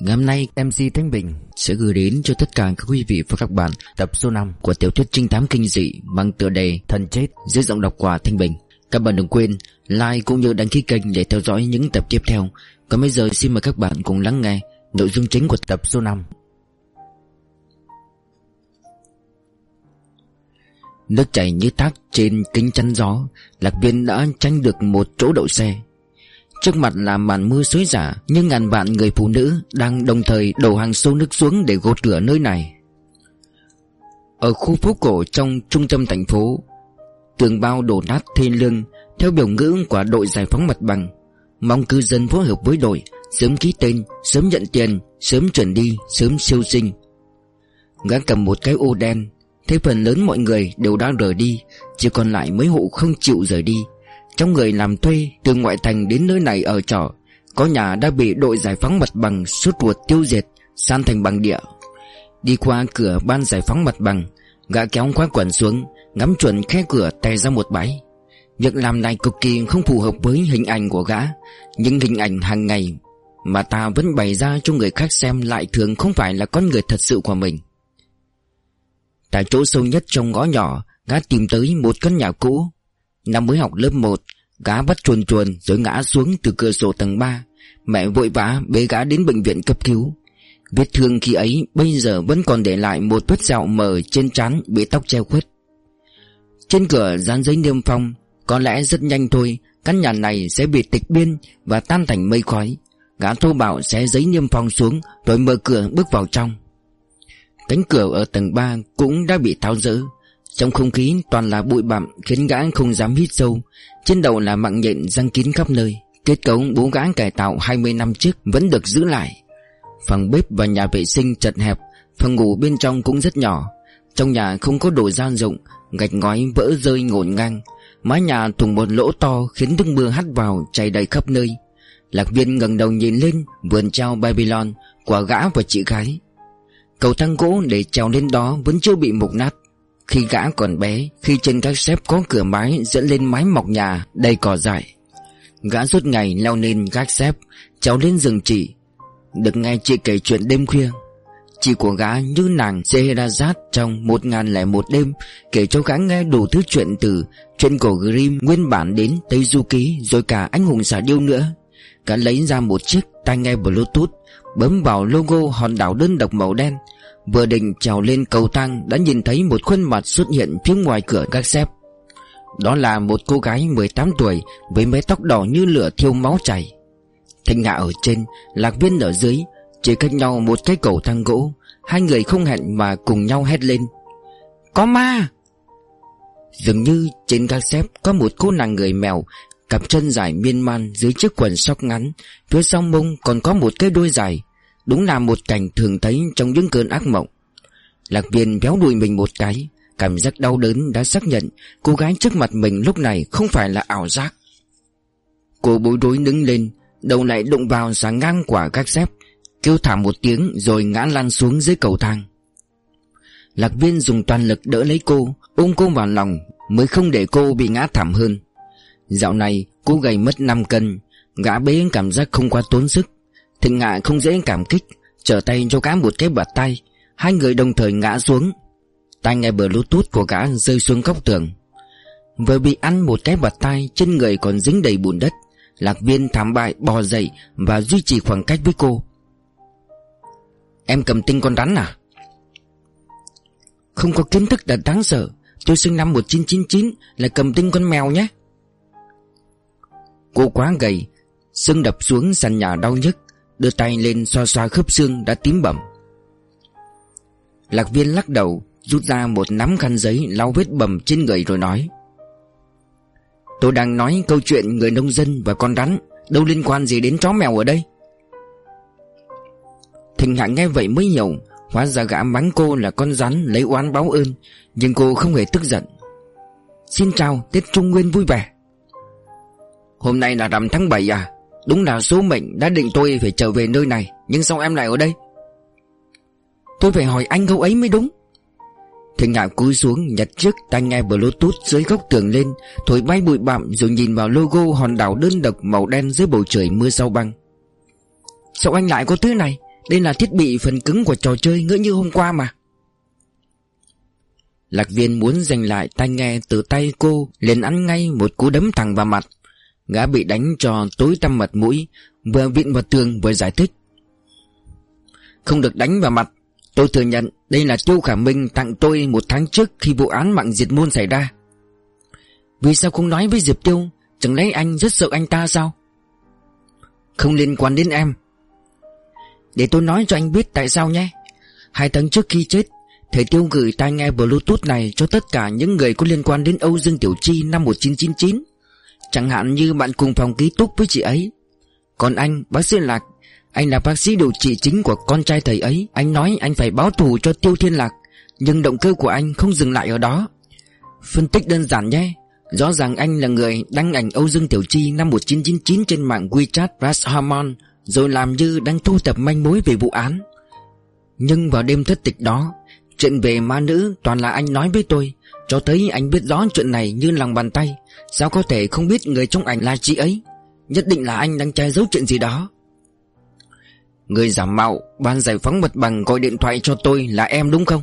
Ngày hôm nay MC Thanh Bình sẽ gửi đến cho tất cả các quý vị và các bạn tập số 5 của tiểu thuyết trinh thám kinh dị mang tựa đề Thần chết dưới giọng đọc của Thanh Bình. Các bạn đừng quên like cũng như đăng ký kênh để theo dõi những tập tiếp theo. Còn bây giờ, xin mời các bạn cùng lắng nghe nội dung chính của tập số 5. Nước chảy như thác trên kính chắn gió Lạc viên đã tranh được một chỗ đậu xe. Trước mặt là màn mưa xối giả, Nhưng ngàn vạn người phụ nữ Đang đồng thời đổ hàng xô nước xuống Để gột rửa nơi này. Ở khu phố cổ trong trung tâm thành phố Tường bao đổ nát thê lương Theo biểu ngữ của đội giải phóng mặt bằng Mong cư dân phối hợp với đội Sớm ký tên, sớm nhận tiền Sớm chuẩn đi, sớm siêu sinh. Gã cầm một cái ô đen Thế phần lớn mọi người đều đã rời đi, Chỉ còn lại mấy hộ không chịu rời đi. Trong người làm thuê, Từ ngoại thành đến nơi này ở trọ, Có nhà đã bị đội giải phóng mặt bằng Suốt ruột tiêu diệt, San thành bằng địa. Đi qua cửa ban giải phóng mặt bằng, Gã kéo khóa quần xuống, Ngắm chuẩn khe cửa tay ra một bãi. Việc làm này cực kỳ không phù hợp với hình ảnh của gã Nhưng hình ảnh hàng ngày Mà ta vẫn bày ra cho người khác xem Lại thường không phải là con người thật sự của mình. Tại chỗ sâu nhất trong ngõ nhỏ, Gã tìm tới một căn nhà cũ. Năm mới học lớp 1 Gã bắt chuồn chuồn rồi ngã xuống từ cửa sổ tầng 3 Mẹ vội vã bế gã đến bệnh viện cấp cứu. Vết thương khi ấy bây giờ vẫn còn để lại một vết sẹo mờ trên trán bị tóc treo khuất. Trên cửa dán giấy niêm phong, Có lẽ rất nhanh thôi, Căn nhà này sẽ bị tịch biên và tan thành mây khói. Gã thô bạo sẽ giấy niêm phong xuống Rồi mở cửa bước vào trong. Cánh cửa ở tầng 3 cũng đã bị tháo rỡ. Trong không khí toàn là bụi bặm Khiến gã không dám hít sâu. Trên đầu là mạng nhện răng kín khắp nơi. Kết cấu bố gã cải tạo 20 năm trước Vẫn được giữ lại. Phòng bếp và nhà vệ sinh chật hẹp, Phòng ngủ bên trong cũng rất nhỏ. Trong nhà không có đồ gian dụng, Gạch ngói vỡ rơi ngổn ngang. Mái nhà thùng một lỗ to Khiến nước mưa hắt vào, chảy đầy khắp nơi. Lạc viên ngẩng đầu nhìn lên, Vườn trao Babylon Của gã và chị gái. Cầu thang gỗ để trèo lên đó vẫn chưa bị mục nát. Khi gã còn bé, Khi trên các xếp có cửa mái dẫn lên mái mọc nhà, đầy cỏ dại, Gã suốt ngày leo lên gác xếp, Trèo lên rừng chị. Được nghe chị kể chuyện đêm khuya, Chị của gã như nàng Scheherazade trong một ngàn lẻ một đêm Kể cho gã nghe đủ thứ chuyện từ Chuyện cổ Grimm nguyên bản đến Tây Du Ký Rồi cả anh hùng xả điêu nữa. Gã lấy ra một chiếc tai nghe bluetooth Bấm vào logo hòn đảo đơn độc màu đen. Vừa định trèo lên cầu thang, Đã nhìn thấy một khuôn mặt xuất hiện phía ngoài cửa các xếp. Đó là một cô gái 18 tuổi, Với mái tóc đỏ như lửa thiêu máu chảy. Thanh Ngạ ở trên, Lạc viên ở dưới, Chỉ cách nhau một cái cầu thang gỗ. Hai người không hẹn mà cùng nhau hét lên. Có ma! Dường như trên các xếp Có một cô nàng người mèo Cặp chân dài miên man dưới chiếc quần sóc ngắn, Phía sau mông còn có một cái đuôi dài, Đúng là một cảnh thường thấy trong những cơn ác mộng. Lạc viên béo đùi mình một cái, Cảm giác đau đớn đã xác nhận Cô gái trước mặt mình lúc này không phải là ảo giác. Cô bối rối đứng lên, Đầu lại đụng vào sáng ngang quả gác xếp, Kêu thảm một tiếng rồi ngã lăn xuống dưới cầu thang. Lạc viên dùng toàn lực đỡ lấy cô, Ôm cô vào lòng, Mới không để cô bị ngã thảm hơn. Dạo này cô gầy mất 5 cân, Gã bế cảm giác không quá tốn sức. Thịnh ngạ không dễ cảm kích, Trở tay cho gã một cái bạt tay. Hai người đồng thời ngã xuống. Tai nghe bluetooth của gã rơi xuống góc tường. Vừa bị ăn một cái bạt tay Trên người còn dính đầy bùn đất. Lạc viên thảm bại, bò dậy Và duy trì khoảng cách với cô. Em cầm tinh con rắn à? Không có kiến thức đã đáng sợ. Tôi sinh năm 1999 Là cầm tinh con mèo nhé. Cô quá gầy, Xương đập xuống sàn nhà đau nhức, Đưa tay lên xoa xoa khớp xương đã tím bầm. Lạc viên lắc đầu, Rút ra một nắm khăn giấy lau vết bầm trên người rồi nói, Tôi đang nói câu chuyện người nông dân và con rắn, Đâu liên quan gì đến chó mèo ở đây? Thịnh hạng nghe vậy mới hiểu, Hóa ra gã mắng cô là con rắn lấy oán báo ơn, Nhưng cô không hề tức giận. Xin chào, Tết Trung Nguyên vui vẻ. Hôm nay là rằm tháng 7 à. Đúng là số mệnh đã định tôi phải trở về nơi này. Nhưng sao em lại ở đây? Tôi phải hỏi anh câu ấy mới đúng. Thịnh Hạ cúi xuống nhặt chiếc tai nghe bluetooth dưới góc tường lên, Thổi bay bụi bặm rồi nhìn vào logo hòn đảo đơn độc màu đen dưới bầu trời mưa sau băng. Sao anh lại có thứ này? Đây là thiết bị phần cứng của trò chơi ngỡ như hôm qua mà. Lạc viên muốn giành lại tai nghe từ tay cô, liền ăn ngay một cú đấm thẳng vào mặt. Gã bị đánh cho tối tăm mặt mũi, Vừa vịn vào tường vừa giải thích. Không được đánh vào mặt, Tôi thừa nhận đây là Tiêu Khả Minh tặng tôi một tháng trước khi vụ án mạng diệt môn xảy ra. Vì sao không nói với Diệp Tiêu, Chẳng lẽ anh rất sợ anh ta sao? Không liên quan đến em. Để tôi nói cho anh biết tại sao nhé. Hai tháng trước khi chết, Thầy Tiêu gửi tai nghe Bluetooth này cho tất cả những người có liên quan đến Âu Dương Tiểu Chi năm 1999 Chẳng hạn như bạn cùng phòng ký túc với chị ấy. Còn anh, bác sĩ Lạc Anh là bác sĩ điều trị chính của con trai thầy ấy. Anh nói anh phải báo thù cho Tiêu Thiên Lạc Nhưng động cơ của anh không dừng lại ở đó. Phân tích đơn giản nhé. Rõ ràng anh là người đăng ảnh Âu Dương Tiểu Chi năm 1999 trên mạng WeChat Rashomon Rồi làm như đang thu thập manh mối về vụ án. Nhưng vào đêm thất tịch đó Chuyện về ma nữ toàn là anh nói với tôi. Cho thấy anh biết rõ chuyện này như lòng bàn tay, Sao có thể không biết người trong ảnh là chị ấy? Nhất định là anh đang che giấu chuyện gì đó. Người giả mạo Ban giải phóng mật bằng gọi điện thoại cho tôi là em đúng không?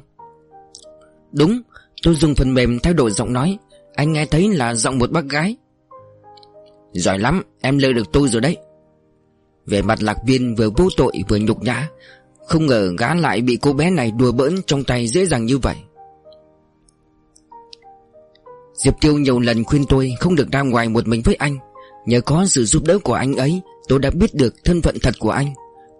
Đúng, Tôi dùng phần mềm thay đổi giọng nói. Anh nghe thấy là giọng một bác gái. Giỏi lắm, Em lừa được tôi rồi đấy. Về mặt lạc viên vừa vô tội vừa nhục nhã, Không ngờ gã lại bị cô bé này đùa bỡn trong tay dễ dàng như vậy. Diệp Tiêu nhiều lần khuyên tôi không được ra ngoài một mình với anh. Nhờ có sự giúp đỡ của anh ấy, Tôi đã biết được thân phận thật của anh.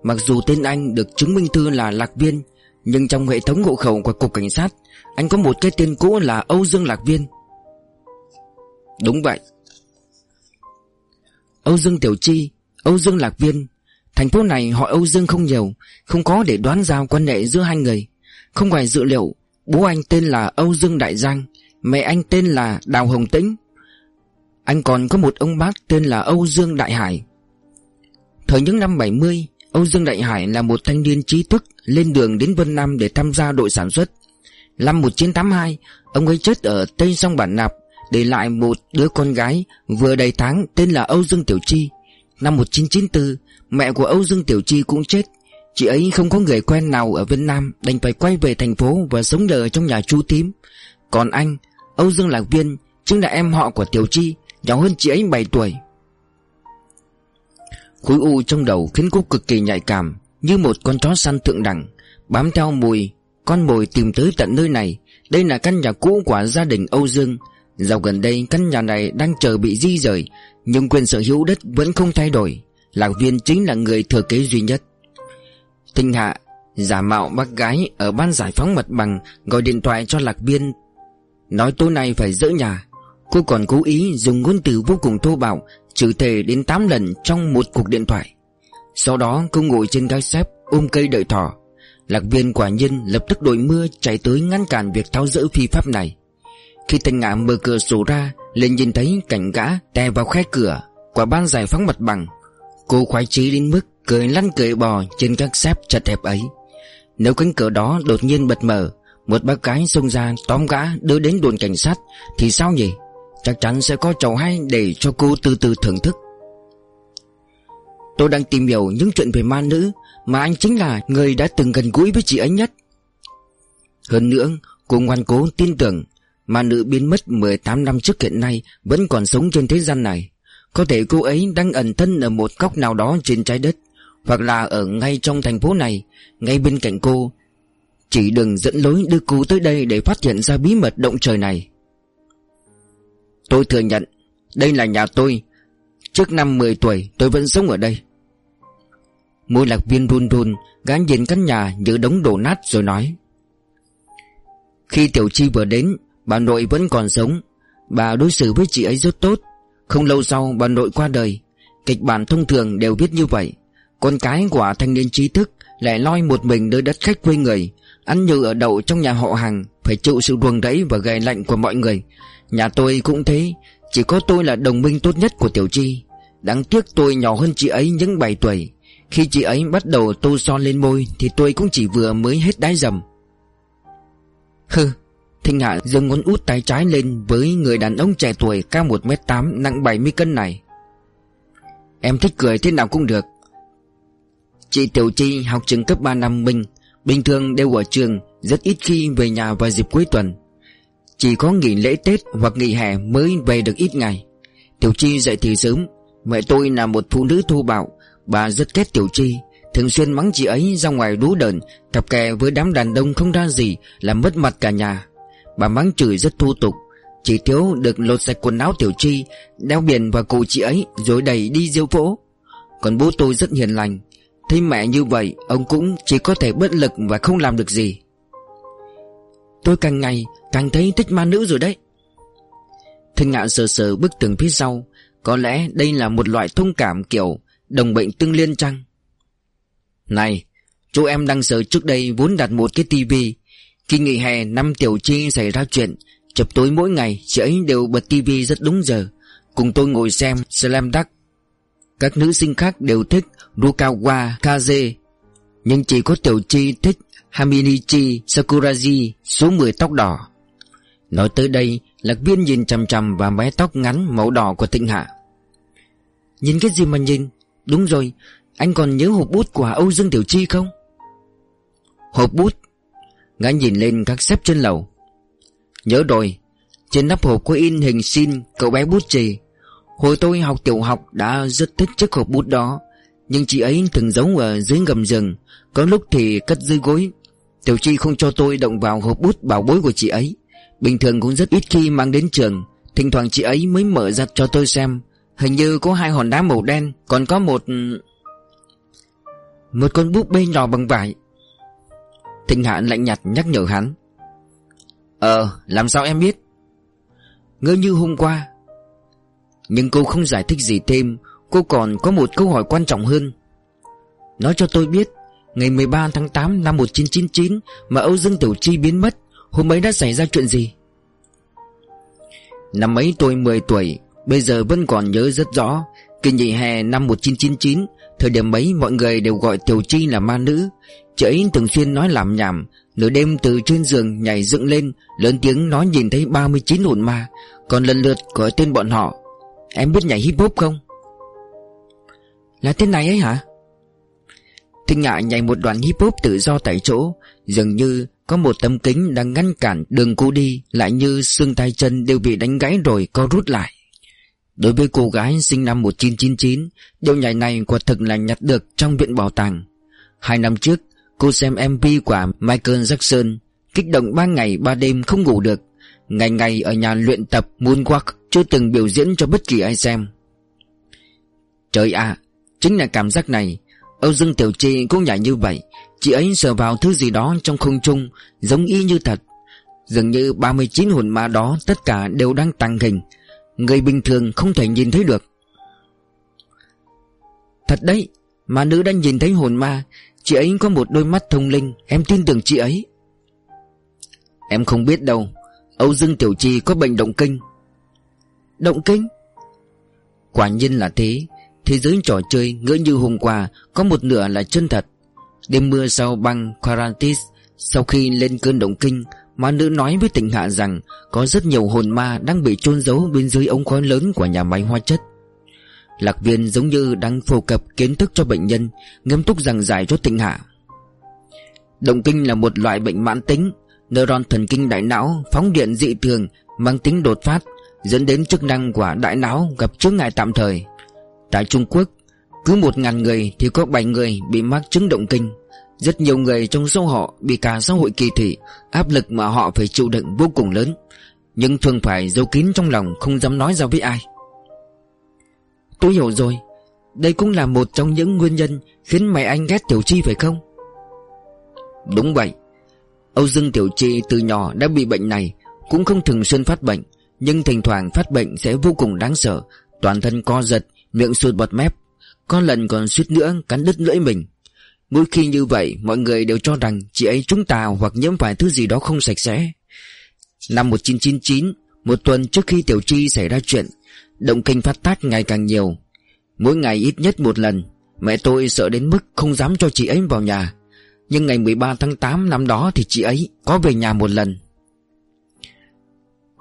Mặc dù tên anh được chứng minh thư là Lạc Viên, Nhưng trong hệ thống hộ khẩu của Cục Cảnh sát, Anh có một cái tên cũ là Âu Dương Lạc Viên. Đúng vậy. Âu Dương Tiểu Chi, Âu Dương Lạc Viên. Thành phố này họ Âu Dương không nhiều, Không có để đoán ra quan hệ giữa hai người. Không ngoài dự liệu, Bố anh tên là Âu Dương Đại Giang. Mẹ anh tên là Đào Hồng Tĩnh. Anh còn có một ông bác tên là Âu Dương Đại Hải. Thời những năm 70 Âu Dương Đại Hải là một thanh niên trí thức Lên đường đến Vân Nam để tham gia đội sản xuất. Năm 1982 Ông ấy chết ở Tây Sông Bản Nạp Để lại một đứa con gái Vừa đầy tháng tên là Âu Dương Tiểu Chi. Năm 1994 Mẹ của Âu Dương Tiểu Chi cũng chết. Chị ấy không có người quen nào ở Vân Nam Đành phải quay về thành phố Và sống nhờ trong nhà chú tím. Còn anh Âu Dương Lạc Viên Chính là em họ của Tiểu Chi, Nhỏ hơn chị ấy 7 tuổi. Khối u trong đầu khiến cô cực kỳ nhạy cảm, Như một con chó săn thượng đẳng, Bám theo mùi, Con mồi tìm tới tận nơi này. Đây là căn nhà cũ của gia đình Âu Dương. Dạo gần đây, căn nhà này đang chờ bị di rời, Nhưng quyền sở hữu đất vẫn không thay đổi. Lạc viên chính là người thừa kế duy nhất. Tinh hạ, Giả mạo bác gái ở ban giải phóng mặt bằng, Gọi điện thoại cho lạc viên Nói tối nay phải dỡ nhà. Cô còn cố ý dùng ngôn từ vô cùng thô bạo, trừ thề đến 8 lần trong một cuộc điện thoại. Sau đó cô ngồi trên gai xếp, ôm cây đợi thỏ. Lạc viên quả nhiên lập tức đội mưa chạy tới ngăn cản việc tháo rỡ phi pháp này. Khi Thanh Ngã mở cửa sổ ra, liền nhìn thấy cảnh gã tè vào khe cửa, Quả ban giải phóng mặt bằng. Cô khoái chí đến mức cười lăn cười bò trên các xếp chật hẹp ấy. Nếu cánh cửa đó đột nhiên bật mở một bác cái xông ra tóm gã, đưa đến đồn cảnh sát. Thì sao nhỉ? Chắc chắn sẽ có chầu hay để cho cô từ từ thưởng thức. Tôi đang tìm hiểu những chuyện về ma nữ Mà anh chính là người đã từng gần gũi với chị ấy nhất. Hơn nữa, cô ngoan cố tin tưởng Ma nữ biến mất 18 năm trước hiện nay Vẫn còn sống trên thế gian này. Có thể cô ấy đang ẩn thân ở một góc nào đó trên trái đất, Hoặc là ở ngay trong thành phố này, Ngay bên cạnh cô chỉ đừng dẫn lối đưa cô tới đây Để phát hiện ra bí mật động trời này. Tôi thừa nhận, Đây là nhà tôi. Trước năm 10 tuổi, tôi vẫn sống ở đây. Môi lạc viên run run, Gã nhìn căn nhà như đống đổ nát rồi nói. Khi Tiểu Chi vừa đến, Bà nội vẫn còn sống. Bà đối xử với chị ấy rất tốt. Không lâu sau, bà nội qua đời. Kịch bản thông thường đều viết như vậy. Con cái của thanh niên trí thức Lại loi một mình nơi đất khách quê người Ăn như ở đậu trong nhà họ hàng, Phải chịu sự ruồng rẫy và gầy lạnh của mọi người. Nhà tôi cũng thế, Chỉ có tôi là đồng minh tốt nhất của Tiểu Chi. Đáng tiếc tôi nhỏ hơn chị ấy những 7 tuổi. Khi chị ấy bắt đầu tô son lên môi, Thì tôi cũng chỉ vừa mới hết đái dầm. Hừ, Thinh Hạ giơ ngón út tay trái lên Với người đàn ông trẻ tuổi cao 1m8 Nặng 70 cân này. Em thích cười thế nào cũng được. Chị Tiểu Chi, học trường cấp 3 năm Minh Bình thường đều ở trường, Rất ít khi về nhà vào dịp cuối tuần. Chỉ có nghỉ lễ Tết hoặc nghỉ hè mới về được ít ngày. Tiểu Chi dậy thì sớm, Mẹ tôi là một phụ nữ thô bạo, Bà rất ghét Tiểu Chi, Thường xuyên mắng chị ấy ra ngoài đú đờn, Cặp kè với đám đàn đông không ra gì, Làm mất mặt cả nhà. Bà mắng chửi rất thô tục, Chỉ thiếu được lột sạch quần áo Tiểu Chi, Đeo biển vào cổ chị ấy, Rồi đẩy đi diêu phố Còn bố tôi rất hiền lành Thấy mẹ như vậy, Ông cũng chỉ có thể bất lực và không làm được gì. Tôi càng ngày càng thấy thích ma nữ rồi đấy. Thanh ngạn sờ sờ bức tường phía sau, Có lẽ đây là một loại thông cảm kiểu Đồng bệnh tương liên chăng? Này, Chú em đang sợ trước đây vốn đặt một cái tivi Khi nghỉ hè năm tiểu chi xảy ra chuyện, Chập tối mỗi ngày, Chị ấy đều bật tivi rất đúng giờ. Cùng tôi ngồi xem Slam Duck các nữ sinh khác đều thích Rukawa Kaze, Nhưng chỉ có tiểu chi thích Haminichi Sakuraji Số 10 tóc đỏ. Nói tới đây, Lạc viên nhìn chằm chằm vào mái tóc ngắn màu đỏ của tịnh hạ. Nhìn cái gì mà nhìn? Đúng rồi, Anh còn nhớ hộp bút của Âu Dương Tiểu Chi không? Hộp bút? Ngã nhìn lên các xếp trên lầu. Nhớ rồi, Trên nắp hộp có in hình xin cậu bé bút chì. Hồi tôi học tiểu học đã rất thích chiếc hộp bút đó, Nhưng chị ấy thường giấu ở dưới gầm giường. Có lúc thì cất dưới gối. Tiểu Chi không cho tôi động vào hộp bút bảo bối của chị ấy. Bình thường cũng rất ít khi mang đến trường. Thỉnh thoảng chị ấy mới mở ra cho tôi xem. Hình như có hai hòn đá màu đen, Còn có một... Một con búp bê nhỏ bằng vải. Thịnh Hạ lạnh nhạt nhắc nhở hắn. Ờ làm sao em biết? Ngỡ như hôm qua nhưng cô không giải thích gì thêm, Cô còn có một câu hỏi quan trọng hơn. Nói cho tôi biết, Ngày 13 tháng 8 năm 1999 Mà Âu Dương Tiểu Chi biến mất, Hôm ấy đã xảy ra chuyện gì? Năm ấy tôi 10 tuổi, Bây giờ vẫn còn nhớ rất rõ, Kỳ nghỉ hè năm 1999 Thời điểm ấy mọi người đều gọi Tiểu Chi là ma nữ. Chị ấy thường xuyên nói làm nhảm, Nửa đêm từ trên giường nhảy dựng lên, Lớn tiếng nói nhìn thấy 39 hồn ma. Còn lần lượt gọi tên bọn họ Em biết nhảy hip hop không? Là thế này ấy hả? Thinh Ngạ nhảy một đoạn hip hop tự do tại chỗ, Dường như có một tấm kính đang ngăn cản đường cô đi, Lại như xương tay chân đều bị đánh gãy rồi co rút lại Đối với cô gái sinh năm 1999 Điều nhảy này quả thực là nhặt được trong viện bảo tàng Hai năm trước, Cô xem MV của Michael Jackson, Kích động ba ngày ba đêm không ngủ được Ngày ngày ở nhà luyện tập Moonwalk, Chưa từng biểu diễn cho bất kỳ ai xem. Trời ạ, Chính là cảm giác này. Âu Dương Tiểu Chi cũng nhảy như vậy. Chị ấy sờ vào thứ gì đó trong không trung, Giống y như thật. Dường như 39 hồn ma đó Tất cả đều đang tăng hình. Người bình thường không thể nhìn thấy được. Thật đấy, Mà nữ đã nhìn thấy hồn ma, Chị ấy có một đôi mắt thông linh, Em tin tưởng chị ấy. Em không biết đâu Âu Dương Tiểu Chi có bệnh động kinh. Động kinh? Quả nhiên là thế. Thế giới trò chơi ngỡ như hôm qua Có một nửa là chân thật. Đêm mưa sau băng, Quarantis, Sau khi lên cơn động kinh, Ma nữ nói với tỉnh hạ rằng Có rất nhiều hồn ma đang bị chôn giấu Bên dưới ống khói lớn của nhà máy hóa chất. Lạc viên giống như đang phổ cập kiến thức cho bệnh nhân, Nghiêm túc giảng giải cho tỉnh hạ. Động kinh là một loại bệnh mãn tính Neuron thần kinh đại não phóng điện dị thường Mang tính đột phát, Dẫn đến chức năng của đại não gặp chướng ngại tạm thời. Tại Trung Quốc, Cứ một ngàn người thì có 7 người bị mắc chứng động kinh. Rất nhiều người trong số họ bị cả xã hội kỳ thị, Áp lực mà họ phải chịu đựng vô cùng lớn. Nhưng thường phải giấu kín trong lòng, không dám nói ra với ai. Tôi hiểu rồi. Đây cũng là một trong những nguyên nhân Khiến mày anh ghét Tiểu Chi phải không? Đúng vậy. Âu Dương Tiểu Chi từ nhỏ đã bị bệnh này, Cũng không thường xuyên phát bệnh, Nhưng thỉnh thoảng phát bệnh sẽ vô cùng đáng sợ, Toàn thân co giật, Miệng sụt bọt mép, Có lần còn suýt nữa cắn đứt lưỡi mình. Mỗi khi như vậy, Mọi người đều cho rằng chị ấy trúng tào Hoặc nhiễm phải thứ gì đó không sạch sẽ. Năm 1999 Một tuần trước khi Tiểu Chi xảy ra chuyện, Động kinh phát tác ngày càng nhiều. Mỗi ngày ít nhất một lần, Mẹ tôi sợ đến mức không dám cho chị ấy vào nhà. Nhưng ngày 13 tháng 8 năm đó Thì chị ấy có về nhà một lần.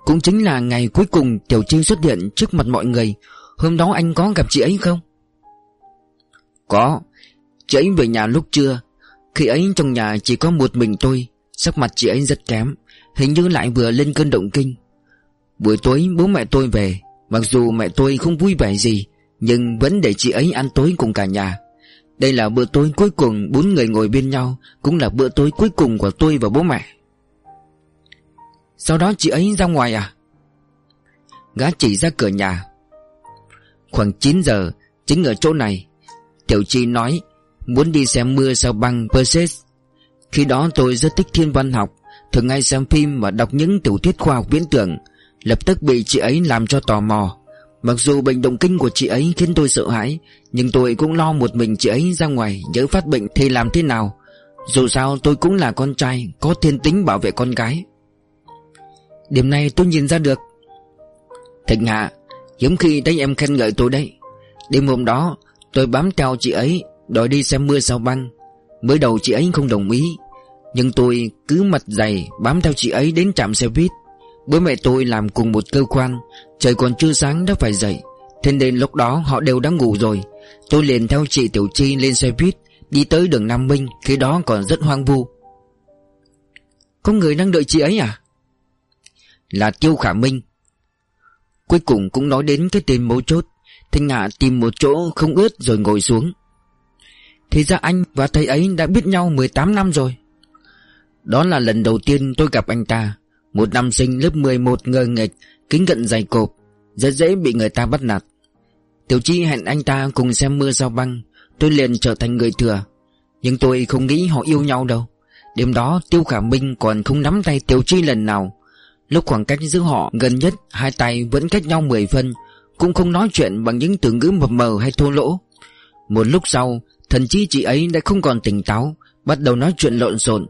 Cũng chính là ngày cuối cùng Tiểu Chi xuất hiện trước mặt mọi người, Hôm đó anh có gặp chị ấy không? Có. Chị ấy về nhà lúc trưa. Khi ấy trong nhà chỉ có một mình tôi, Sắc mặt chị ấy rất kém, Hình như lại vừa lên cơn động kinh. Buổi tối bố mẹ tôi về, Mặc dù mẹ tôi không vui vẻ gì, Nhưng vẫn để chị ấy ăn tối cùng cả nhà. Đây là bữa tối cuối cùng Bốn người ngồi bên nhau, Cũng là bữa tối cuối cùng của tôi và bố mẹ. Sau đó chị ấy ra ngoài à? Gã chỉ ra cửa nhà. Khoảng 9 giờ, Chính ở chỗ này, Tiểu Chi nói, Muốn đi xem mưa sao băng Perseus? Khi đó tôi rất thích thiên văn học, Thường hay xem phim và đọc những tiểu thuyết khoa học viễn tưởng, Lập tức bị chị ấy làm cho tò mò. Mặc dù bệnh động kinh của chị ấy khiến tôi sợ hãi, Nhưng tôi cũng lo một mình chị ấy ra ngoài Nhớ phát bệnh thì làm thế nào. Dù sao tôi cũng là con trai, Có thiên tính bảo vệ con gái. Điểm này tôi nhìn ra được. Thịnh Hạ, Hiếm khi thấy em khen ngợi tôi đấy. Đêm hôm đó, tôi bám theo chị ấy, Đòi đi xem mưa sao băng. Mới đầu chị ấy không đồng ý, Nhưng tôi cứ mặt dày Bám theo chị ấy đến trạm xe buýt. Bố mẹ tôi làm cùng một cơ quan, Trời còn chưa sáng đã phải dậy. Thế nên lúc đó họ đều đã ngủ rồi. Tôi liền theo chị Tiểu Chi lên xe buýt, Đi tới đường Nam Minh, Khi đó còn rất hoang vu. Có người đang đợi chị ấy à? Là Tiêu Khả Minh. Cuối cùng cũng nói đến cái tên mấu chốt Thanh Hạ tìm một chỗ không ướt rồi ngồi xuống. Thì ra anh và thầy ấy đã biết nhau 18 năm rồi. Đó là lần đầu tiên tôi gặp anh ta. Một năm sinh lớp 11 ngơ nghịch, Kính cận dày cộp, Rất dễ bị người ta bắt nạt. Tiểu Chi hẹn anh ta cùng xem mưa sao băng, Tôi liền trở thành người thừa. Nhưng tôi không nghĩ họ yêu nhau đâu. Đêm đó, Tiêu Khả Minh còn không nắm tay Tiểu Chi lần nào. Lúc khoảng cách giữa họ gần nhất, Hai tay vẫn cách nhau 10 phân, Cũng không nói chuyện bằng những từ ngữ mập mờ hay thô lỗ. Một lúc sau, Thần chi chị ấy đã không còn tỉnh táo, Bắt đầu nói chuyện lộn xộn.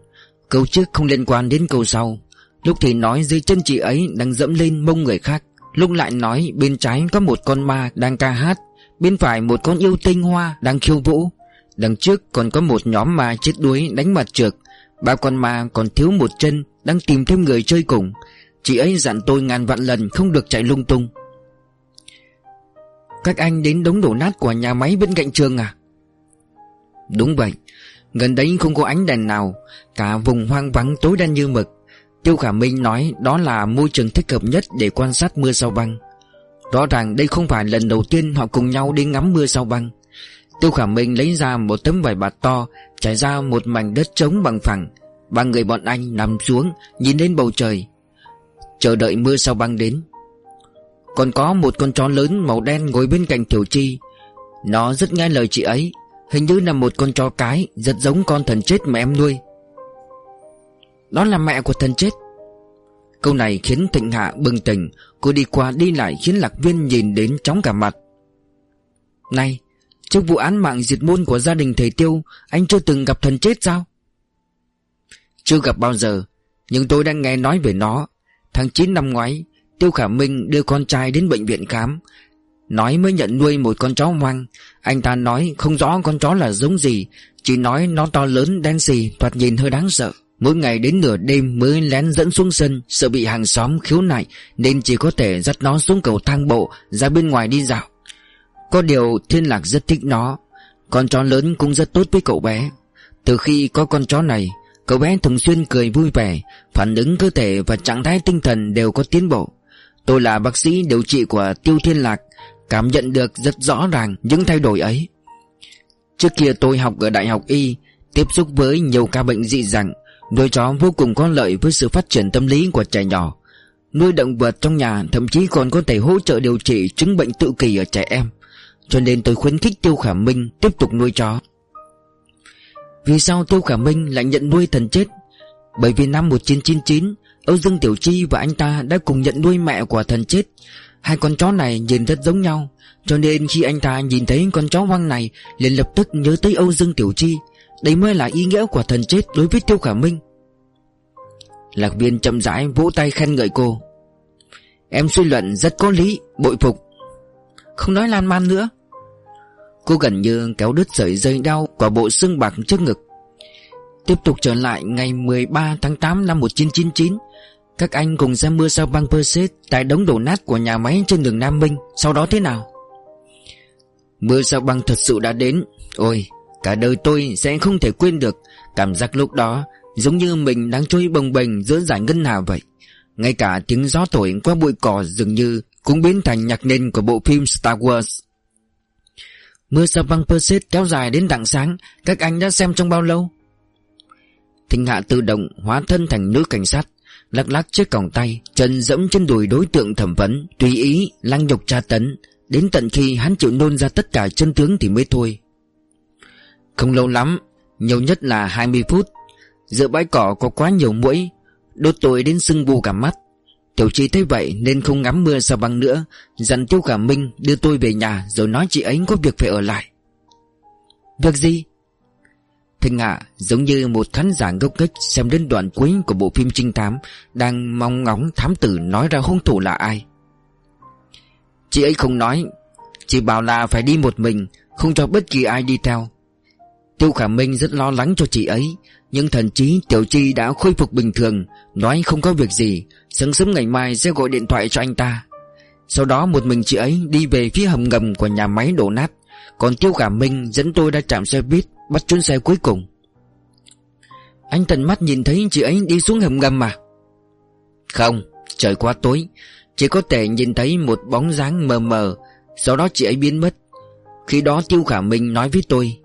Câu trước không liên quan đến câu sau. Lúc thì nói dưới chân chị ấy đang dẫm lên mông người khác. Lúc lại nói bên trái có một con ma đang ca hát. Bên phải một con yêu tinh hoa đang khiêu vũ. Đằng trước còn có một nhóm ma chết đuối đánh mặt trượt. Ba con ma còn thiếu một chân Đang tìm thêm người chơi cùng. Chị ấy dặn tôi ngàn vạn lần không được chạy lung tung. Các anh đến đống đổ nát của nhà máy bên cạnh trường à? Đúng vậy. Gần đấy không có ánh đèn nào. Cả vùng hoang vắng tối đen như mực. Tiêu Khả Minh nói đó là môi trường thích hợp nhất để quan sát mưa sao băng. Rõ ràng đây không phải lần đầu tiên họ cùng nhau đi ngắm mưa sao băng. Tiêu Khả Minh lấy ra một tấm vải bạt to, Trải ra một mảnh đất trống bằng phẳng. Ba người bọn anh nằm xuống, Nhìn lên bầu trời. Chờ đợi mưa sao băng đến. Còn có một con chó lớn màu đen ngồi bên cạnh Tiểu Chi. Nó rất nghe lời chị ấy, Hình như là một con chó cái, Rất giống con thần chết mà em nuôi. Đó là mẹ của thần chết. Câu này khiến Thịnh Hạ bừng tỉnh. Cô đi qua đi lại khiến Lạc Viên nhìn đến chóng cả mặt. Này, Trước vụ án mạng diệt môn của gia đình thầy Tiêu, Anh chưa từng gặp thần chết sao? Chưa gặp bao giờ, Nhưng tôi đang nghe nói về nó. Tháng 9 năm ngoái, Tiêu Khả Minh đưa con trai đến bệnh viện khám. Nói mới nhận nuôi một con chó hoang. Anh ta nói không rõ con chó là giống gì, Chỉ nói nó to lớn đen xì, Thoạt nhìn hơi đáng sợ. Mỗi ngày đến nửa đêm mới lén dẫn xuống sân, Sợ bị hàng xóm khiếu nại, Nên chỉ có thể dắt nó xuống cầu thang bộ, Ra bên ngoài đi dạo. Có điều Thiên Lạc rất thích nó, Con chó lớn cũng rất tốt với cậu bé. Từ khi có con chó này, Cậu bé thường xuyên cười vui vẻ, Phản ứng cơ thể và trạng thái tinh thần đều có tiến bộ. Tôi là bác sĩ điều trị của Tiêu Thiên Lạc, Cảm nhận được rất rõ ràng những thay đổi ấy. Trước kia tôi học ở Đại học Y, Tiếp xúc với nhiều ca bệnh dị dạng Nuôi chó vô cùng có lợi với sự phát triển tâm lý của trẻ nhỏ. Nuôi động vật trong nhà thậm chí còn có thể hỗ trợ điều trị chứng bệnh tự kỷ ở trẻ em. Cho nên tôi khuyến khích Tiêu Khả Minh tiếp tục nuôi chó. Vì sao Tiêu Khả Minh lại nhận nuôi thần chết? Bởi vì năm 1999 Âu Dương Tiểu Chi và anh ta đã cùng nhận nuôi mẹ của thần chết. Hai con chó này nhìn rất giống nhau, Cho nên khi anh ta nhìn thấy con chó hoang này liền lập tức nhớ tới Âu Dương Tiểu Chi. Đấy mới là ý nghĩa của thần chết đối với Tiêu Khả Minh. Lạc viên chậm rãi vỗ tay khen ngợi cô. Em suy luận rất có lý, Bội phục. Không nói lan man nữa. Cô gần như kéo đứt sợi dây đau Của bộ xương bạc trước ngực. Tiếp tục trở lại ngày 13 tháng 8 năm 1999 Các anh cùng ra mưa sao băng Perseid Tại đống đổ nát của nhà máy trên đường Nam Minh, Sau đó thế nào? Mưa sao băng thật sự đã đến. Ôi Cả đời tôi sẽ không thể quên được Cảm giác lúc đó, Giống như mình đang trôi bồng bềnh giữa giải ngân hà vậy. Ngay cả tiếng gió thổi qua bụi cỏ dường như Cũng biến thành nhạc nền của bộ phim Star Wars. Mưa sao băng Perseid kéo dài đến đặng sáng, Các anh đã xem trong bao lâu? Thịnh hạ tự động hóa thân thành nữ cảnh sát, Lắc lắc chiếc còng tay, Chân dẫm trên đùi đối tượng thẩm vấn, Tùy ý lăng nhục tra tấn. Đến tận khi hắn chịu nôn ra tất cả chân tướng thì mới thôi. Không lâu lắm, Nhiều nhất là 20 phút. Giữa bãi cỏ có quá nhiều mũi Đốt tôi đến sưng bù cả mắt. Tiểu chi thấy vậy nên không ngắm mưa sao băng nữa, Dặn Tiêu Khả Minh đưa tôi về nhà Rồi nói chị ấy có việc phải ở lại. Việc gì? Thinh Hạ giống như một khán giả ngốc nghếch Xem đến đoạn cuối của bộ phim trinh thám Đang mong ngóng thám tử nói ra hung thủ là ai. Chị ấy không nói Chỉ bảo là phải đi một mình, Không cho bất kỳ ai đi theo. Tiêu Khả Minh rất lo lắng cho chị ấy, Nhưng thần trí Tiểu Chi đã khôi phục bình thường, Nói không có việc gì, Sáng sớm ngày mai sẽ gọi điện thoại cho anh ta. Sau đó một mình chị ấy đi về phía hầm ngầm của nhà máy đổ nát, Còn Tiêu Khả Minh dẫn tôi ra trạm xe buýt, Bắt chuyến xe cuối cùng. Anh tận mắt nhìn thấy chị ấy đi xuống hầm ngầm mà. Không, Trời quá tối, Chỉ có thể nhìn thấy một bóng dáng mờ mờ, Sau đó chị ấy biến mất. Khi đó Tiêu Khả Minh nói với tôi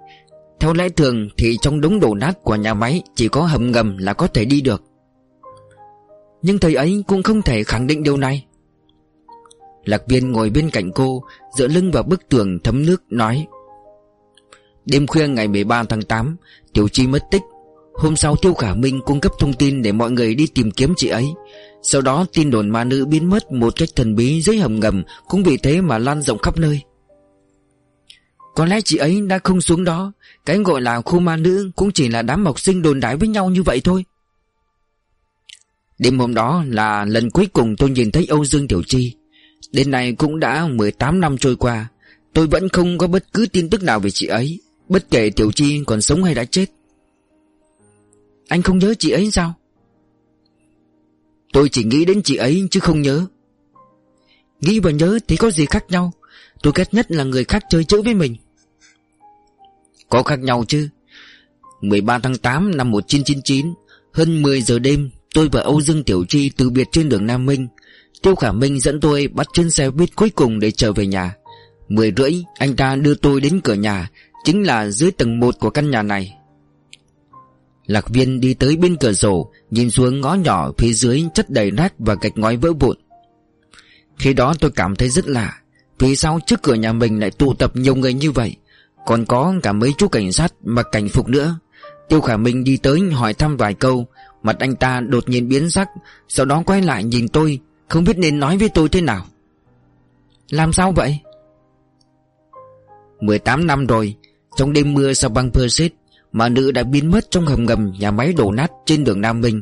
theo lẽ thường thì trong đống đổ nát của nhà máy Chỉ có hầm ngầm là có thể đi được. Nhưng thầy ấy cũng không thể khẳng định điều này. Lạc viên ngồi bên cạnh cô, Dựa lưng vào bức tường thấm nước, nói, Đêm khuya ngày 13 tháng 8 Tiểu Chi mất tích. Hôm sau Tiêu Khả Minh cung cấp thông tin để mọi người đi tìm kiếm chị ấy. Sau đó tin đồn ma nữ biến mất một cách thần bí dưới hầm ngầm Cũng vì thế mà lan rộng khắp nơi. Có lẽ chị ấy đã không xuống đó cái gọi là khu ma nữ cũng chỉ là đám học sinh đồn đái với nhau như vậy thôi. Đêm hôm đó là lần cuối cùng tôi nhìn thấy Âu Dương Tiểu Chi. Đến nay cũng đã 18 năm trôi qua. Tôi vẫn không có bất cứ tin tức nào về chị ấy. Bất kể Tiểu Chi còn sống hay đã chết. Anh không nhớ chị ấy sao? Tôi chỉ nghĩ đến chị ấy chứ không nhớ. Nghĩ và nhớ thì có gì khác nhau. Tôi ghét nhất là người khác chơi chữ với mình. Có khác nhau chứ? 13 tháng 8 năm 1999 Hơn 10 giờ đêm, Tôi và Âu Dương Tiểu Chi từ biệt trên đường Nam Minh. Tiêu Khả Minh dẫn tôi bắt chuyến xe buýt cuối cùng để trở về nhà. Mười rưỡi, anh ta đưa tôi đến cửa nhà, Chính là dưới tầng 1 của căn nhà này. Lạc viên đi tới bên cửa sổ, Nhìn xuống ngõ nhỏ phía dưới chất đầy rác và gạch ngói vỡ vụn. Khi đó tôi cảm thấy rất lạ, Vì sao trước cửa nhà mình lại tụ tập nhiều người như vậy? Còn có cả mấy chú cảnh sát mặc cảnh phục nữa. Tiêu Khả Minh đi tới hỏi thăm vài câu, Mặt anh ta đột nhiên biến sắc, Sau đó quay lại nhìn tôi, Không biết nên nói với tôi thế nào. Làm sao vậy? 18 năm rồi, Trong đêm mưa sau băng Perseid Mà nữ đã biến mất trong hầm ngầm nhà máy đổ nát trên đường Nam Minh.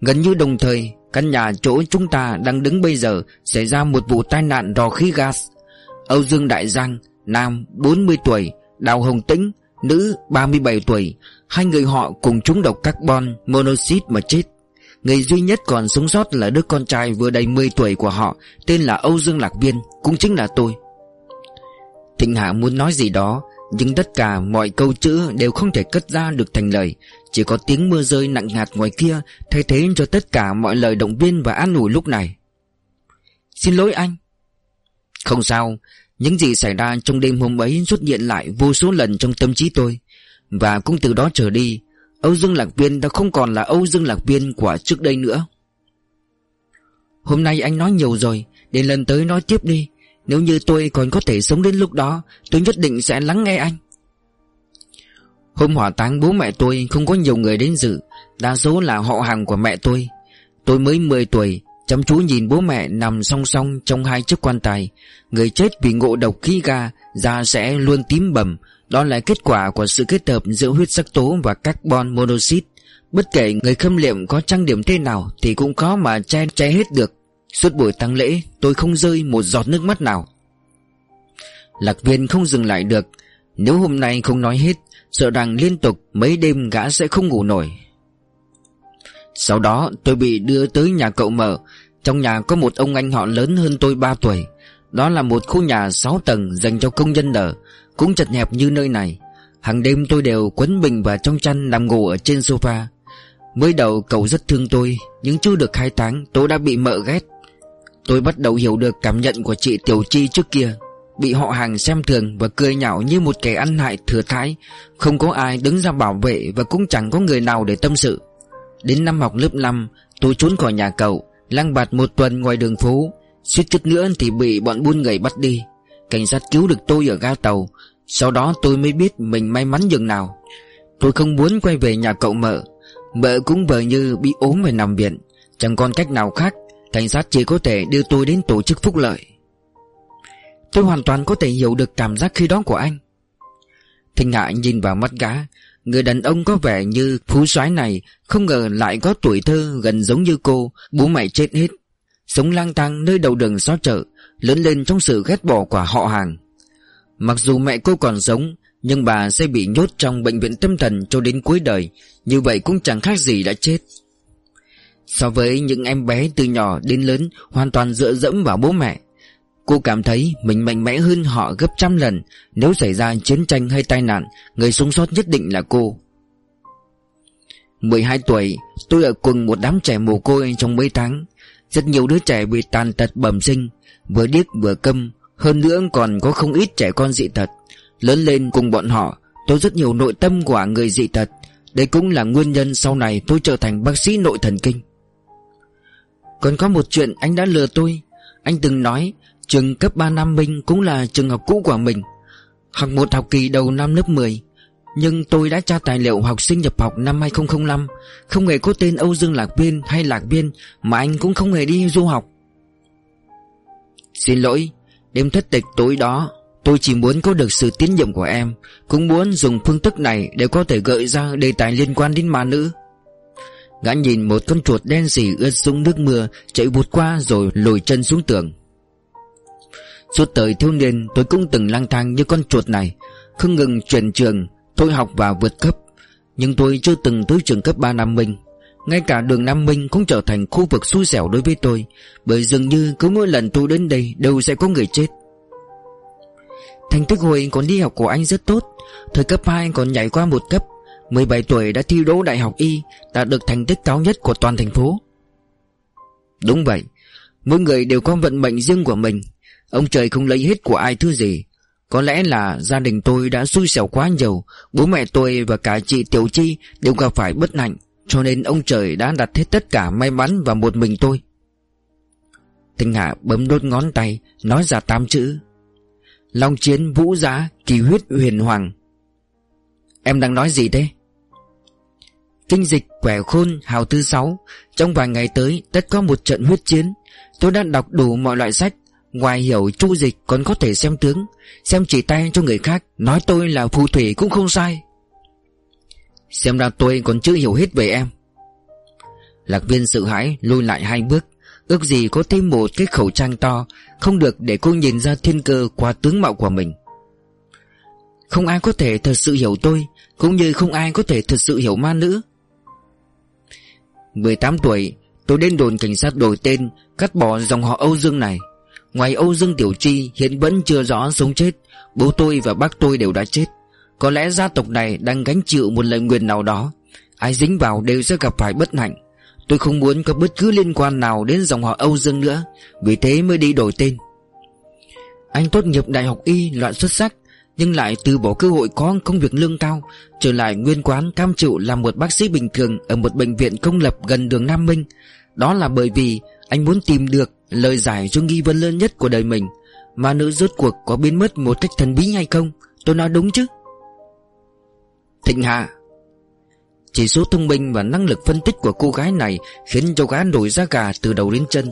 Gần như đồng thời, Căn nhà chỗ chúng ta đang đứng bây giờ Xảy ra một vụ tai nạn rò khí gas. Âu Dương Đại Giang, Nam 40 tuổi Đào Hồng Tĩnh, Nữ 37 tuổi, Hai người họ cùng trúng độc carbon monoxide mà chết. Người duy nhất còn sống sót là đứa con trai vừa đầy 10 tuổi của họ, Tên là Âu Dương Lạc Viên, Cũng chính là tôi. Thịnh Hạ muốn nói gì đó, Nhưng tất cả mọi câu chữ đều không thể cất ra được thành lời. Chỉ có tiếng mưa rơi nặng hạt ngoài kia, Thay thế cho tất cả mọi lời động viên và an ủi lúc này. Xin lỗi anh. Không sao những gì xảy ra trong đêm hôm ấy xuất hiện lại vô số lần trong tâm trí tôi. Và cũng từ đó trở đi, Âu Dương Lạc Viên đã không còn là Âu Dương Lạc Viên của trước đây nữa. Hôm nay anh nói nhiều rồi, đến lần tới nói tiếp đi. Nếu như tôi còn có thể sống đến lúc đó, Tôi nhất định sẽ lắng nghe anh. Hôm hỏa táng bố mẹ tôi, Không có nhiều người đến dự. Đa số là họ hàng của mẹ tôi. Tôi mới 10 tuổi Chăm chú nhìn bố mẹ nằm song song Trong hai chiếc quan tài. Người chết vì ngộ độc khí ga, Da sẽ luôn tím bầm. Đó là kết quả của sự kết hợp giữa huyết sắc tố Và carbon monoxide. Bất kể người khâm liệm có trang điểm thế nào Thì cũng khó mà che che hết được. Suốt buổi tăng lễ, tôi không rơi một giọt nước mắt nào. Lạc viên không dừng lại được. Nếu hôm nay không nói hết, Sợ rằng liên tục mấy đêm gã sẽ không ngủ nổi. Sau đó tôi bị đưa tới nhà cậu mở Trong nhà có một ông anh họ lớn hơn tôi 3 tuổi. Đó là một khu nhà 6 tầng dành cho công nhân ở Cũng chật hẹp như nơi này. Hàng đêm tôi đều quấn bình và trong chăn nằm ngủ ở trên sofa. Mới đầu cậu rất thương tôi, Nhưng chưa được hai tháng tôi đã bị mợ ghét. Tôi bắt đầu hiểu được cảm nhận của chị Tiểu Chi trước kia, Bị họ hàng xem thường và cười nhạo như một kẻ ăn hại thừa thãi. Không có ai đứng ra bảo vệ và cũng chẳng có người nào để tâm sự. Đến năm học lớp 5 Tôi trốn khỏi nhà cậu Lăng bạt một tuần ngoài đường phố. Suýt chút nữa thì bị bọn buôn người bắt đi. Cảnh sát cứu được tôi ở ga tàu, Sau đó tôi mới biết mình may mắn dường nào. Tôi không muốn quay về nhà cậu mợ. Mợ cũng vờ như bị ốm và nằm viện. Chẳng còn cách nào khác, Cảnh sát chỉ có thể đưa tôi đến tổ chức phúc lợi. Tôi hoàn toàn có thể hiểu được cảm giác khi đó của anh. Thinh Hạ nhìn vào mắt gã Người đàn ông có vẻ như phú soái này Không ngờ lại có tuổi thơ gần giống như cô, Bố mẹ chết hết. Sống lang thang nơi đầu đường xó chợ, Lớn lên trong sự ghét bỏ của họ hàng. Mặc dù mẹ cô còn sống, Nhưng bà sẽ bị nhốt trong bệnh viện tâm thần cho đến cuối đời, Như vậy cũng chẳng khác gì đã chết. So với những em bé từ nhỏ đến lớn, Hoàn toàn dựa dẫm vào bố mẹ Cô cảm thấy mình mạnh mẽ hơn họ gấp trăm lần. Nếu xảy ra chiến tranh hay tai nạn, Người sống sót nhất định là cô. 12 tuổi, Tôi ở cùng một đám trẻ mồ côi trong mấy tháng. Rất nhiều đứa trẻ bị tàn tật bẩm sinh, Vừa điếc vừa câm. Hơn nữa còn có không ít trẻ con dị tật. Lớn lên cùng bọn họ, Tôi rất nhiều nội tâm của người dị tật. Đây cũng là nguyên nhân sau này tôi trở thành bác sĩ nội thần kinh. Còn có một chuyện anh đã lừa tôi. Anh từng nói Trường cấp 3 Nam Minh cũng là trường học cũ của mình. Học một học kỳ đầu năm lớp 10 Nhưng tôi đã tra tài liệu học sinh nhập học năm 2005 Không hề có tên Âu Dương Lạc Viên hay Lạc Viên Mà anh cũng không hề đi du học. Xin lỗi, Đêm thất tịch tối đó, Tôi chỉ muốn có được sự tín nhiệm của em, Cũng muốn dùng phương thức này Để có thể gợi ra đề tài liên quan đến ma nữ. Gã nhìn một con chuột đen xỉ ướt sũng nước mưa Chạy vụt qua rồi lùi chân xuống tường. Suốt thời thiếu niên, tôi cũng từng lang thang như con chuột này. Không ngừng chuyển trường, Tôi học và vượt cấp. Nhưng tôi chưa từng tới trường cấp 3 Nam Minh. Ngay cả đường Nam Minh cũng trở thành khu vực xui xẻo đối với tôi, Bởi dường như cứ mỗi lần tôi đến đây Đều sẽ có người chết. Thành tích hồi còn đi học của anh rất tốt. Thời cấp 2 còn nhảy qua một cấp. 17 tuổi đã thi đỗ đại học Y Đạt được thành tích cao nhất của toàn thành phố. Đúng vậy. Mỗi người đều có vận mệnh riêng của mình. Ông trời không lấy hết của ai thứ gì. Có lẽ là gia đình tôi đã xui xẻo quá nhiều. Bố mẹ tôi và cả chị Tiểu Chi Đều gặp phải bất hạnh, Cho nên ông trời đã đặt hết tất cả may mắn vào một mình tôi. Tinh Hạ bấm đốt ngón tay, Nói ra tám chữ. Long chiến, vũ giá, kỳ huyết, huyền hoàng. Em đang nói gì thế? Kinh dịch quẻ khôn, hào thứ sáu. Trong vài ngày tới, tất có một trận huyết chiến. Tôi đã đọc đủ mọi loại sách Ngoài hiểu chu dịch còn có thể xem tướng, Xem chỉ tay cho người khác, Nói tôi là phù thủy cũng không sai. Xem ra tôi còn chưa hiểu hết về em. Lạc viên sợ hãi, lùi lại hai bước. Ước gì có thêm một cái khẩu trang to, Không được để cô nhìn ra thiên cơ qua tướng mạo của mình. Không ai có thể thật sự hiểu tôi, Cũng như không ai có thể thật sự hiểu ma nữ. 18 tuổi, Tôi đến đồn cảnh sát đổi tên, Cắt bỏ dòng họ Âu Dương này. Ngoài Âu Dương Tiểu Chi, hiện vẫn chưa rõ sống chết. Bố tôi và bác tôi đều đã chết. Có lẽ gia tộc này đang gánh chịu một lời nguyền nào đó. Ai dính vào đều sẽ gặp phải bất hạnh. Tôi không muốn có bất cứ liên quan nào đến dòng họ Âu Dương nữa, Vì thế mới đi đổi tên. Anh tốt nghiệp đại học y loại xuất sắc, Nhưng lại từ bỏ cơ hội có công việc lương cao, Trở lại nguyên quán cam chịu làm một bác sĩ bình thường Ở một bệnh viện công lập gần đường Nam Minh. Đó là bởi vì anh muốn tìm được Lời giải cho nghi vấn lớn nhất của đời mình. Mà nữ rốt cuộc có biến mất một cách thần bí hay không? Tôi nói đúng chứ? Thịnh Hạ. Chỉ số thông minh và năng lực phân tích của cô gái này Khiến cho gái nổi da gà từ đầu đến chân.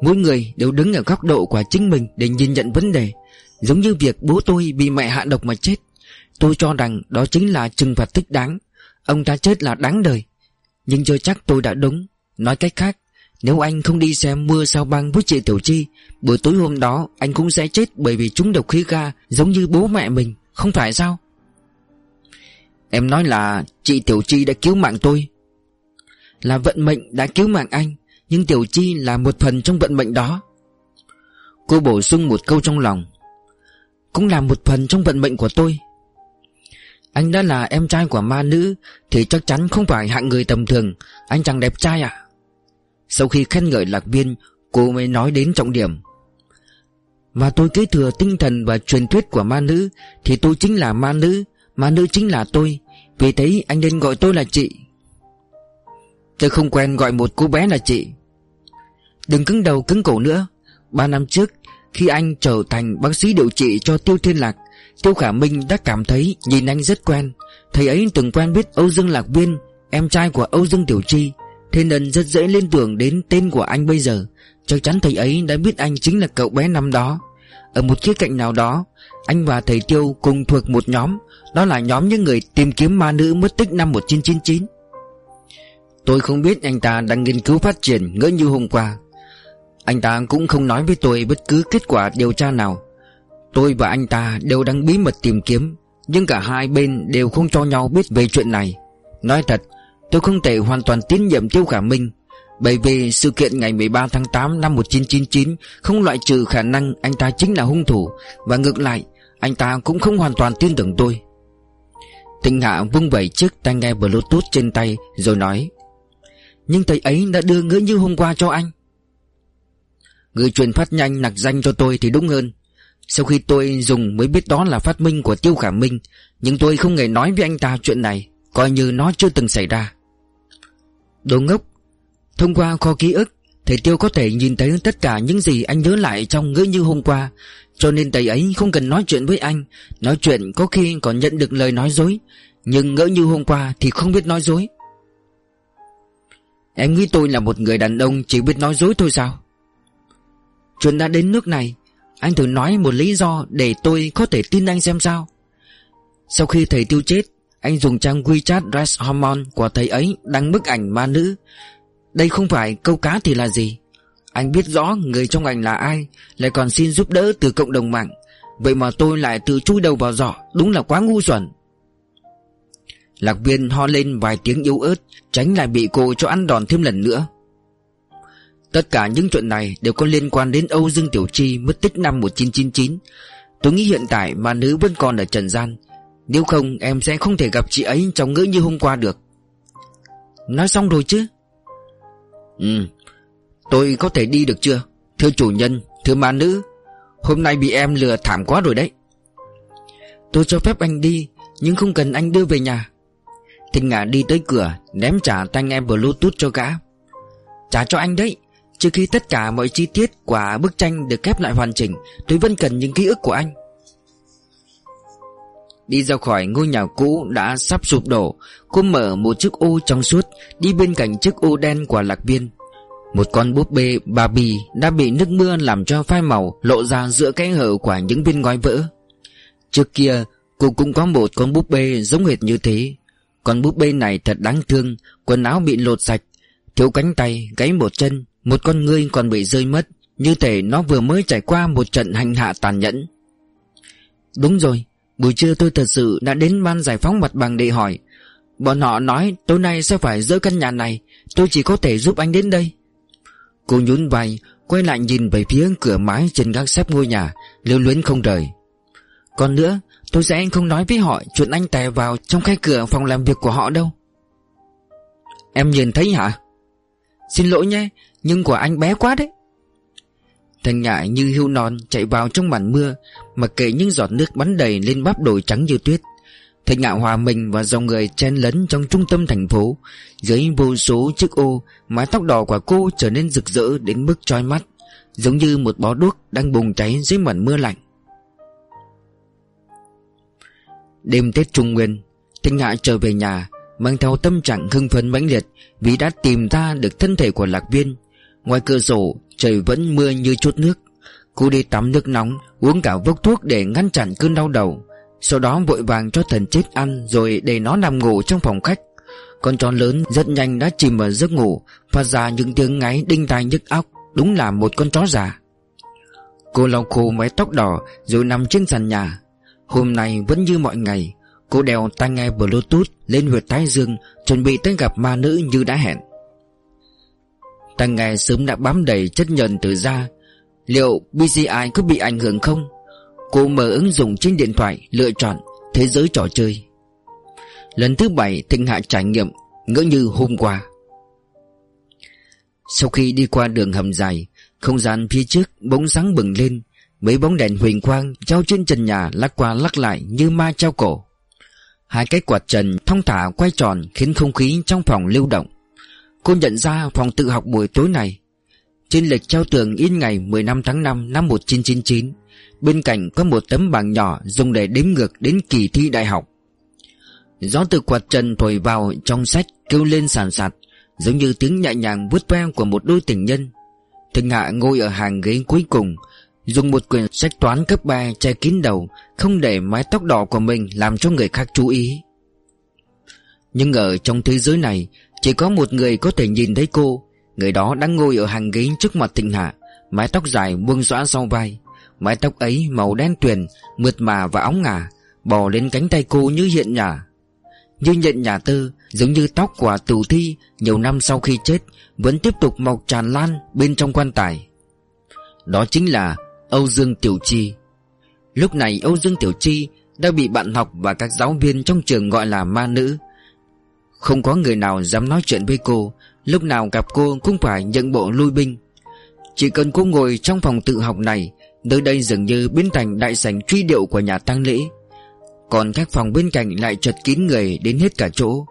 Mỗi người đều đứng ở góc độ của chính mình Để nhìn nhận vấn đề. Giống như việc bố tôi bị mẹ hạ độc mà chết. Tôi cho rằng đó chính là trừng phạt thích đáng. Ông ta chết là đáng đời. Nhưng chưa chắc tôi đã đúng. Nói cách khác nếu anh không đi xem mưa sao băng với chị Tiểu Chi, Buổi tối hôm đó anh cũng sẽ chết bởi vì chúng độc khí ga Giống như bố mẹ mình, Không phải sao? Em nói là chị Tiểu Chi đã cứu mạng tôi. Là vận mệnh đã cứu mạng anh, Nhưng Tiểu Chi là một phần trong vận mệnh đó. Cô bổ sung một câu trong lòng. Cũng là một phần trong vận mệnh của tôi. Anh đã là em trai của ma nữ, Thì chắc chắn không phải hạng người tầm thường. Anh chẳng đẹp trai à? Sau khi khen ngợi lạc viên, Cô mới nói đến trọng điểm. Và tôi kế thừa tinh thần và truyền thuyết của ma nữ, Thì tôi chính là ma nữ Ma nữ chính là tôi. Vì thế, anh nên gọi tôi là chị. Tôi không quen gọi một cô bé là chị. Đừng cứng đầu cứng cổ nữa. Ba năm trước, Khi anh trở thành bác sĩ điều trị cho Tiêu Thiên Lạc, Tiêu Khả Minh đã cảm thấy Nhìn anh rất quen. Thầy ấy từng quen biết Âu Dương Lạc Viên, Em trai của Âu Dương Tiểu Chi. Thế nên rất dễ liên tưởng đến tên của anh bây giờ. Chắc chắn thầy ấy đã biết anh chính là cậu bé năm đó. Ở một khía cạnh nào đó, Anh và thầy Tiêu cùng thuộc một nhóm. Đó là nhóm những người tìm kiếm ma nữ mất tích năm 1999 Tôi không biết anh ta đang nghiên cứu phát triển ngỡ như hôm qua. Anh ta cũng không nói với tôi bất cứ kết quả điều tra nào. Tôi và anh ta đều đang bí mật tìm kiếm, Nhưng cả hai bên đều không cho nhau biết về chuyện này. Nói thật Tôi không thể hoàn toàn tín nhiệm Tiêu Khả Minh, Bởi vì sự kiện ngày 13 tháng 8 năm 1999 Không loại trừ khả năng anh ta chính là hung thủ, Và ngược lại, Anh ta cũng không hoàn toàn tin tưởng tôi. Tình Hạ vung vẩy chiếc tai nghe bluetooth trên tay Rồi nói, Nhưng thầy ấy đã đưa ngỡ như hôm qua cho anh. Người truyền phát nhanh nặc danh cho tôi thì đúng hơn. Sau khi tôi dùng mới biết đó là phát minh của Tiêu Khả Minh, Nhưng tôi không hề nói với anh ta chuyện này, Coi như nó chưa từng xảy ra. Đồ ngốc. Thông qua kho ký ức, Thầy Tiêu có thể nhìn thấy tất cả những gì anh nhớ lại trong ngỡ như hôm qua. Cho nên thầy ấy không cần nói chuyện với anh. Nói chuyện có khi còn nhận được lời nói dối. Nhưng ngỡ như hôm qua thì không biết nói dối. Em nghĩ tôi là một người đàn ông chỉ biết nói dối thôi sao? Chuyện đã đến nước này, Anh thử nói một lý do để tôi có thể tin anh xem sao. Sau khi thầy Tiêu chết anh dùng trang WeChat Dress Hormone của thầy ấy đăng bức ảnh ma nữ. Đây không phải câu cá thì là gì? Anh biết rõ người trong ảnh là ai, Lại còn xin giúp đỡ từ cộng đồng mạng. Vậy mà tôi lại tự chui đầu vào giỏ, Đúng là quá ngu xuẩn. Lạc viên ho lên vài tiếng yếu ớt, Tránh lại bị cô cho ăn đòn thêm lần nữa. Tất cả những chuyện này đều có liên quan đến Âu Dương Tiểu Chi, mất tích năm 1999 Tôi nghĩ hiện tại ma nữ vẫn còn ở trần gian nếu không, em sẽ không thể gặp chị ấy trong ngữ như hôm qua được. Nói xong rồi chứ? Ừ Tôi có thể đi được chưa? Thưa chủ nhân, Thưa ma nữ, Hôm nay bị em lừa thảm quá rồi đấy. Tôi cho phép anh đi, Nhưng không cần anh đưa về nhà. Thịnh ngả đi tới cửa, Ném trả tay nghe bluetooth cho gã. Trả cho anh đấy Trước khi tất cả mọi chi tiết của bức tranh được khép lại hoàn chỉnh, Tôi vẫn cần những ký ức của anh. Đi ra khỏi ngôi nhà cũ đã sắp sụp đổ. Cô mở một chiếc ô trong suốt Đi bên cạnh chiếc ô đen của lạc biên Một con búp bê Barbie Đã bị nước mưa làm cho phai màu Lộ ra giữa cái hở của những viên gói vỡ. Trước kia Cô cũng có một con búp bê giống hệt như thế. Con búp bê này thật đáng thương Quần áo bị lột sạch Thiếu cánh tay, gãy một chân Một con ngươi còn bị rơi mất Như thể nó vừa mới trải qua một trận hành hạ tàn nhẫn. Đúng rồi Buổi trưa tôi thật sự đã đến ban giải phóng mặt bằng để hỏi. Bọn họ nói tối nay sẽ phải dỡ căn nhà này, Tôi chỉ có thể giúp anh đến đây. Cô nhún vai, Quay lại nhìn về phía cửa mái trên gác xếp ngôi nhà Lưu luyến không rời. Còn nữa, Tôi sẽ anh không nói với họ Chuyện anh tè vào trong khai cửa phòng làm việc của họ đâu. Em nhìn thấy hả? Xin lỗi nhé, Nhưng của anh bé quá đấy. Thành ngại như hưu non chạy vào trong màn mưa Mặc kệ những giọt nước bắn đầy lên bắp đồi trắng như tuyết. Thạch ngạo hòa mình và dòng người chen lấn trong trung tâm thành phố. Dưới vô số chiếc ô, Mái tóc đỏ của cô trở nên rực rỡ đến mức chói mắt, Giống như một bó đuốc đang bùng cháy dưới màn mưa lạnh. Đêm Tết Trung Nguyên, Thạch ngạo trở về nhà, Mang theo tâm trạng hưng phấn mãnh liệt Vì đã tìm ra được thân thể của Lạc Viên. Ngoài cửa sổ, Trời vẫn mưa như chút nước. Cô đi tắm nước nóng, Uống cả vốc thuốc để ngăn chặn cơn đau đầu. Sau đó vội vàng cho thần chết ăn Rồi để nó nằm ngủ trong phòng khách. Con chó lớn rất nhanh đã chìm vào giấc ngủ, Phát ra những tiếng ngáy đinh tai nhức óc, Đúng là một con chó già. Cô lau khô mái tóc đỏ Rồi nằm trên sàn nhà. Hôm nay vẫn như mọi ngày, Cô đeo tai nghe bluetooth lên huyệt thái dương, Chuẩn bị tới gặp ma nữ như đã hẹn. Tai nghe sớm đã bám đầy chất nhờn từ da Liệu BCI có bị ảnh hưởng không? Cô mở ứng dụng trên điện thoại, Lựa chọn Thế giới trò chơi. Lần thứ bảy, Thịnh Hạ trải nghiệm Ngỡ như hôm qua. Sau khi đi qua đường hầm dài, Không gian phía trước bóng sáng bừng lên. Mấy bóng đèn huỳnh quang Treo trên trần nhà lắc qua lắc lại Như ma treo cổ. Hai cái quạt trần thong thả quay tròn Khiến không khí trong phòng lưu động. Cô nhận ra phòng tự học buổi tối này trên lịch treo tường in ngày 15 tháng 5 năm 1999 Bên cạnh có một tấm bảng nhỏ Dùng để đếm ngược đến kỳ thi đại học. Gió từ quạt trần thổi vào trong sách kêu lên sàn sạt, Giống như tiếng nhẹ nhàng vuốt ve của một đôi tình nhân. Thịnh Hạ ngồi ở hàng ghế cuối cùng, Dùng một quyển sách toán cấp 3 che kín đầu, Không để mái tóc đỏ của mình làm cho người khác chú ý. Nhưng ở trong thế giới này, Chỉ có một người có thể nhìn thấy cô Người đó đang ngồi ở hàng ghế trước mặt Thịnh Hạ, Mái tóc dài buông xõa sau vai. Mái tóc ấy màu đen tuyền, Mượt mà và óng ngà Bò lên cánh tay cô như hiện nhà. Như nhận nhà tư Giống như tóc của tù thi, Nhiều năm sau khi chết, Vẫn tiếp tục mọc tràn lan bên trong quan tài. Đó chính là Âu Dương Tiểu Chi. Lúc này Âu Dương Tiểu Chi Đã bị bạn học và các giáo viên trong trường gọi là ma nữ. Không có người nào dám nói chuyện với cô Lúc nào gặp cô cũng phải nhận bộ lui binh. Chỉ cần cô ngồi trong phòng tự học này, Nơi đây dường như biến thành đại sảnh truy điệu của nhà tang lễ. Còn các phòng bên cạnh lại chật kín người đến hết cả chỗ.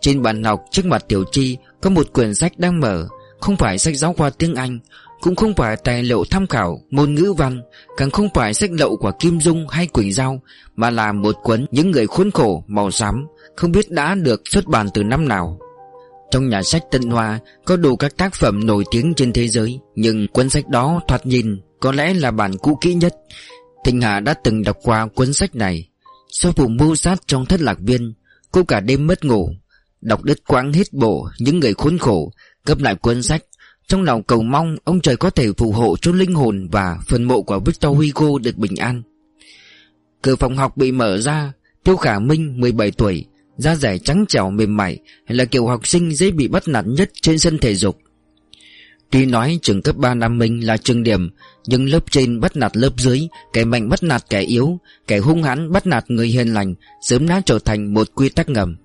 Trên bàn học trước mặt Tiểu Chi Có một quyển sách đang mở, Không phải sách giáo khoa tiếng Anh, Cũng không phải tài liệu tham khảo, môn ngữ văn, Càng không phải sách lậu của Kim Dung hay Quỳnh Giao, Mà là một cuốn những người khốn khổ màu xám, Không biết đã được xuất bản từ năm nào trong nhà sách Tân Hoa có đủ các tác phẩm nổi tiếng trên thế giới, Nhưng cuốn sách đó thoạt nhìn có lẽ là bản cũ kỹ nhất. Thịnh Hà đã từng đọc qua cuốn sách này. Sau vụ mưu sát trong thất lạc viên, Cô cả đêm mất ngủ, Đọc đứt quãng hết bộ Những người khốn khổ Cấp lại cuốn sách. Trong lòng cầu mong, ông trời có thể phù hộ cho linh hồn Và phần mộ của Victor Hugo được bình an. Cửa phòng học bị mở ra, Tiêu Khả Minh 17 tuổi Da rẻ trắng trẻo mềm mại Là kiểu học sinh dễ bị bắt nạt nhất trên sân thể dục. Tuy nói trường cấp 3 Nam Minh là trường điểm, Nhưng lớp trên bắt nạt lớp dưới, Kẻ mạnh bắt nạt kẻ yếu, Kẻ hung hãn bắt nạt người hiền lành, Sớm đã trở thành một quy tắc ngầm.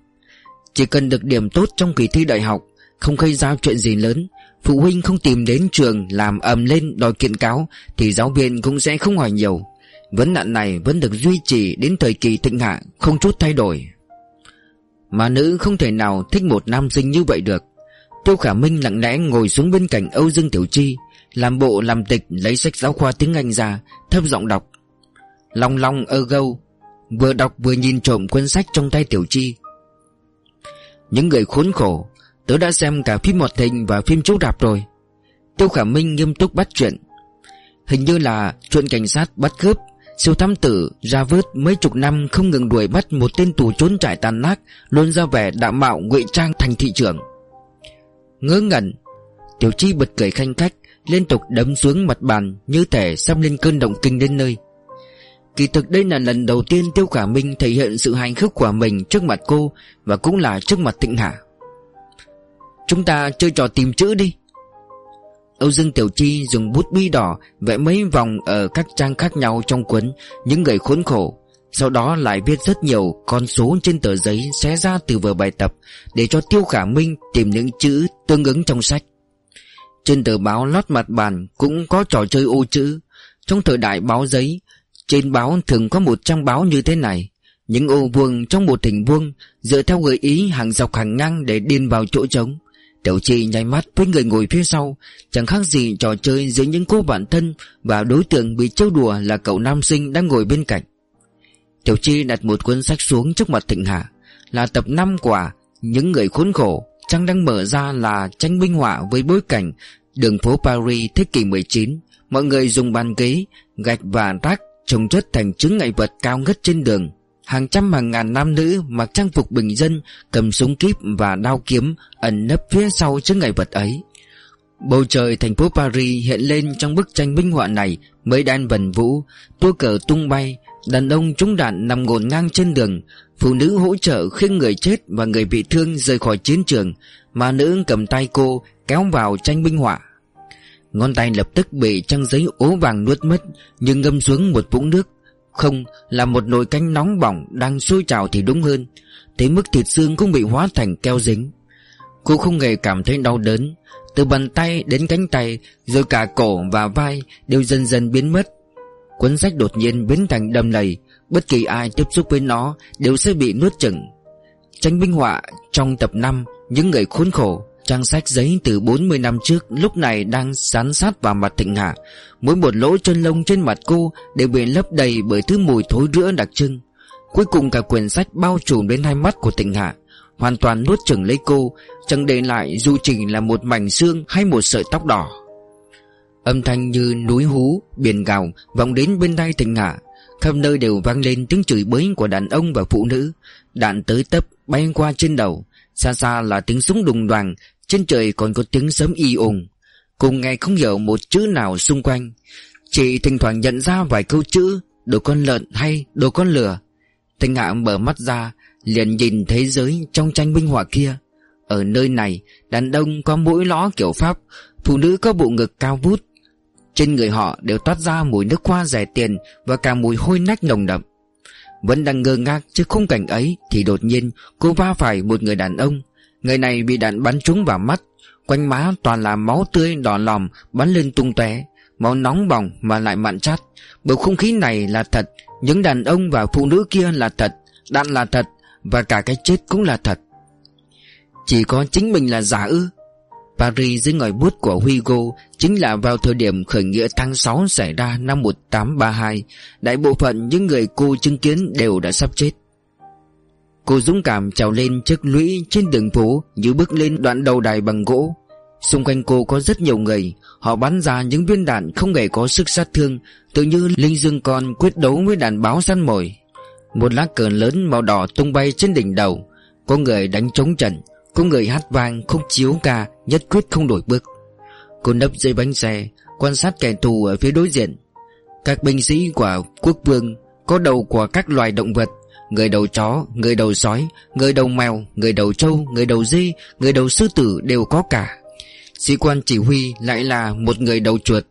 Chỉ cần được điểm tốt trong kỳ thi đại học, Không gây ra chuyện gì lớn, Phụ huynh không tìm đến trường Làm ầm lên đòi kiện cáo Thì giáo viên cũng sẽ không hỏi nhiều. Vấn nạn này vẫn được duy trì đến thời kỳ thịnh hạ, Không chút thay đổi. Mà nữ không thể nào thích một nam sinh như vậy được. Tiêu Khả Minh lặng lẽ ngồi xuống bên cạnh Âu Dương Tiểu Chi, Làm bộ làm tịch lấy sách giáo khoa tiếng Anh ra, Thấp giọng đọc. Long long ơ gâu, Vừa đọc vừa nhìn trộm cuốn sách trong tay Tiểu Chi. Những người khốn khổ, Tớ đã xem cả phim hoạt hình và phim chú rạp rồi. Tiêu Khả Minh nghiêm túc bắt chuyện. Hình như là chuyện cảnh sát bắt cướp. Siêu thám tử ra vớt mấy chục năm không ngừng đuổi bắt một tên tù trốn trại tàn nát, Luôn ra vẻ đạo mạo ngụy trang thành thị trưởng. Ngớ ngẩn, Tiểu Chi bật cười khanh khách, Liên tục đấm xuống mặt bàn Như thể sắp lên cơn động kinh đến nơi. Kỳ thực đây là lần đầu tiên Tiêu Khả Minh thể hiện sự hạnh phúc của mình trước mặt cô Và cũng là trước mặt Tịnh Hạ. Chúng ta chơi trò tìm chữ đi. Âu Dương Tiểu Chi dùng bút bi đỏ Vẽ mấy vòng ở các trang khác nhau trong cuốn Những người khốn khổ. Sau đó lại viết rất nhiều con số trên tờ giấy xé ra từ vở bài tập Để cho Tiêu Khả Minh tìm những chữ tương ứng trong sách. Trên tờ báo lót mặt bàn cũng có trò chơi ô chữ. Trong thời đại báo giấy, Trên báo thường có một trang báo như thế này. Những ô vuông trong một hình vuông Dựa theo gợi ý hàng dọc hàng ngang để điên vào chỗ trống. Tiểu Chi nháy mắt với người ngồi phía sau, Chẳng khác gì trò chơi giữa những cô bạn thân Và đối tượng bị trêu đùa là cậu nam sinh đang ngồi bên cạnh. Tiểu Chi đặt một cuốn sách xuống trước mặt Thịnh Hạ, Là tập 5 quả Những người khốn khổ Trang đang mở ra là tranh minh họa với bối cảnh, Đường phố Paris, thế kỷ 19 Mọi người dùng bàn ghế, Gạch và rác trồng chất thành chứng ngại vật cao ngất trên đường. Hàng trăm hàng ngàn nam nữ mặc trang phục bình dân, Cầm súng kíp và đao kiếm Ẩn nấp phía sau trước ngày vật ấy. Bầu trời thành phố Paris hiện lên trong bức tranh minh họa này Mới đan vần vũ, Tua cờ tung bay, Đàn ông trúng đạn nằm ngổn ngang trên đường, Phụ nữ hỗ trợ khiêng người chết và người bị thương rời khỏi chiến trường, Mà nữ cầm tay cô kéo vào tranh minh họa. Ngón tay lập tức bị trang giấy ố vàng nuốt mất, Nhưng ngâm xuống một vũng nước không, là một nồi canh nóng bỏng Đang sôi trào thì đúng hơn. Thế mức thịt xương cũng bị hóa thành keo dính. Cô không hề cảm thấy đau đớn. Từ bàn tay đến cánh tay, Rồi cả cổ và vai Đều dần dần biến mất. Cuốn sách đột nhiên biến thành đầm lầy. Bất kỳ ai tiếp xúc với nó Đều sẽ bị nuốt chửng. Tranh minh họa trong tập 5 Những người khốn khổ. Trang sách giấy từ 40 năm trước Lúc này đang sán sát vào mặt Thịnh Hạ. Mỗi một lỗ chân lông trên mặt cô Đều bị lấp đầy bởi thứ mùi thối rữa đặc trưng. Cuối cùng cả quyển sách bao trùm đến hai mắt của Thịnh Hạ Hoàn toàn nuốt chửng lấy cô Chẳng để lại dù chỉ là một mảnh xương Hay một sợi tóc đỏ. Âm thanh như núi hú, biển gào Vọng đến bên tai Thịnh Hạ. Khắp nơi đều vang lên tiếng chửi bới của đàn ông và phụ nữ. Đạn tới tấp bay qua trên đầu. Xa xa là tiếng súng đùng đoàn trên trời còn có tiếng sớm y ùng. Cùng ngày không hiểu một chữ nào xung quanh. Chị thỉnh thoảng nhận ra vài câu chữ, Đồ con lợn hay đồ con lửa. Thanh Hạ mở mắt ra, Liền nhìn thế giới trong tranh minh họa kia. Ở nơi này, Đàn ông có mũi ló kiểu Pháp, Phụ nữ có bộ ngực cao vút. Trên người họ đều toát ra mùi nước hoa rẻ tiền Và cả mùi hôi nách nồng đậm. Vẫn đang ngơ ngác trước khung cảnh ấy Thì đột nhiên cô va phải một người đàn ông. Người này bị đạn bắn trúng vào mắt Quanh má toàn là máu tươi đỏ lòm Bắn lên tung tóe Máu nóng bỏng mà lại mặn chát. Bầu không khí này là thật Những đàn ông và phụ nữ kia là thật Đạn là thật Và cả cái chết cũng là thật. Chỉ có chính mình là giả ư. Paris dưới ngòi bút của Hugo chính là vào thời điểm khởi nghĩa tháng 6 xảy ra năm 1832, đại bộ phận những người cô chứng kiến đều đã sắp chết. Cô dũng cảm trèo lên chiếc lũy trên đường phố như bước lên đoạn đầu đài bằng gỗ. Xung quanh cô có rất nhiều người, họ bắn ra những viên đạn không hề có sức sát thương, tự như linh dương con quyết đấu với đàn báo săn mồi. Một lá cờ lớn màu đỏ tung bay trên đỉnh đầu, có người đánh trống trận, có người hát vang không chiếu ca Nhất quyết không đổi bước Cô nấp dây bánh xe Quan sát kẻ thù ở phía đối diện Các binh sĩ của quốc vương Có đầu của các loài động vật Người đầu chó, người đầu sói Người đầu mèo, người đầu trâu, người đầu dê Người đầu sư tử đều có cả. Sĩ quan chỉ huy lại là một người đầu chuột.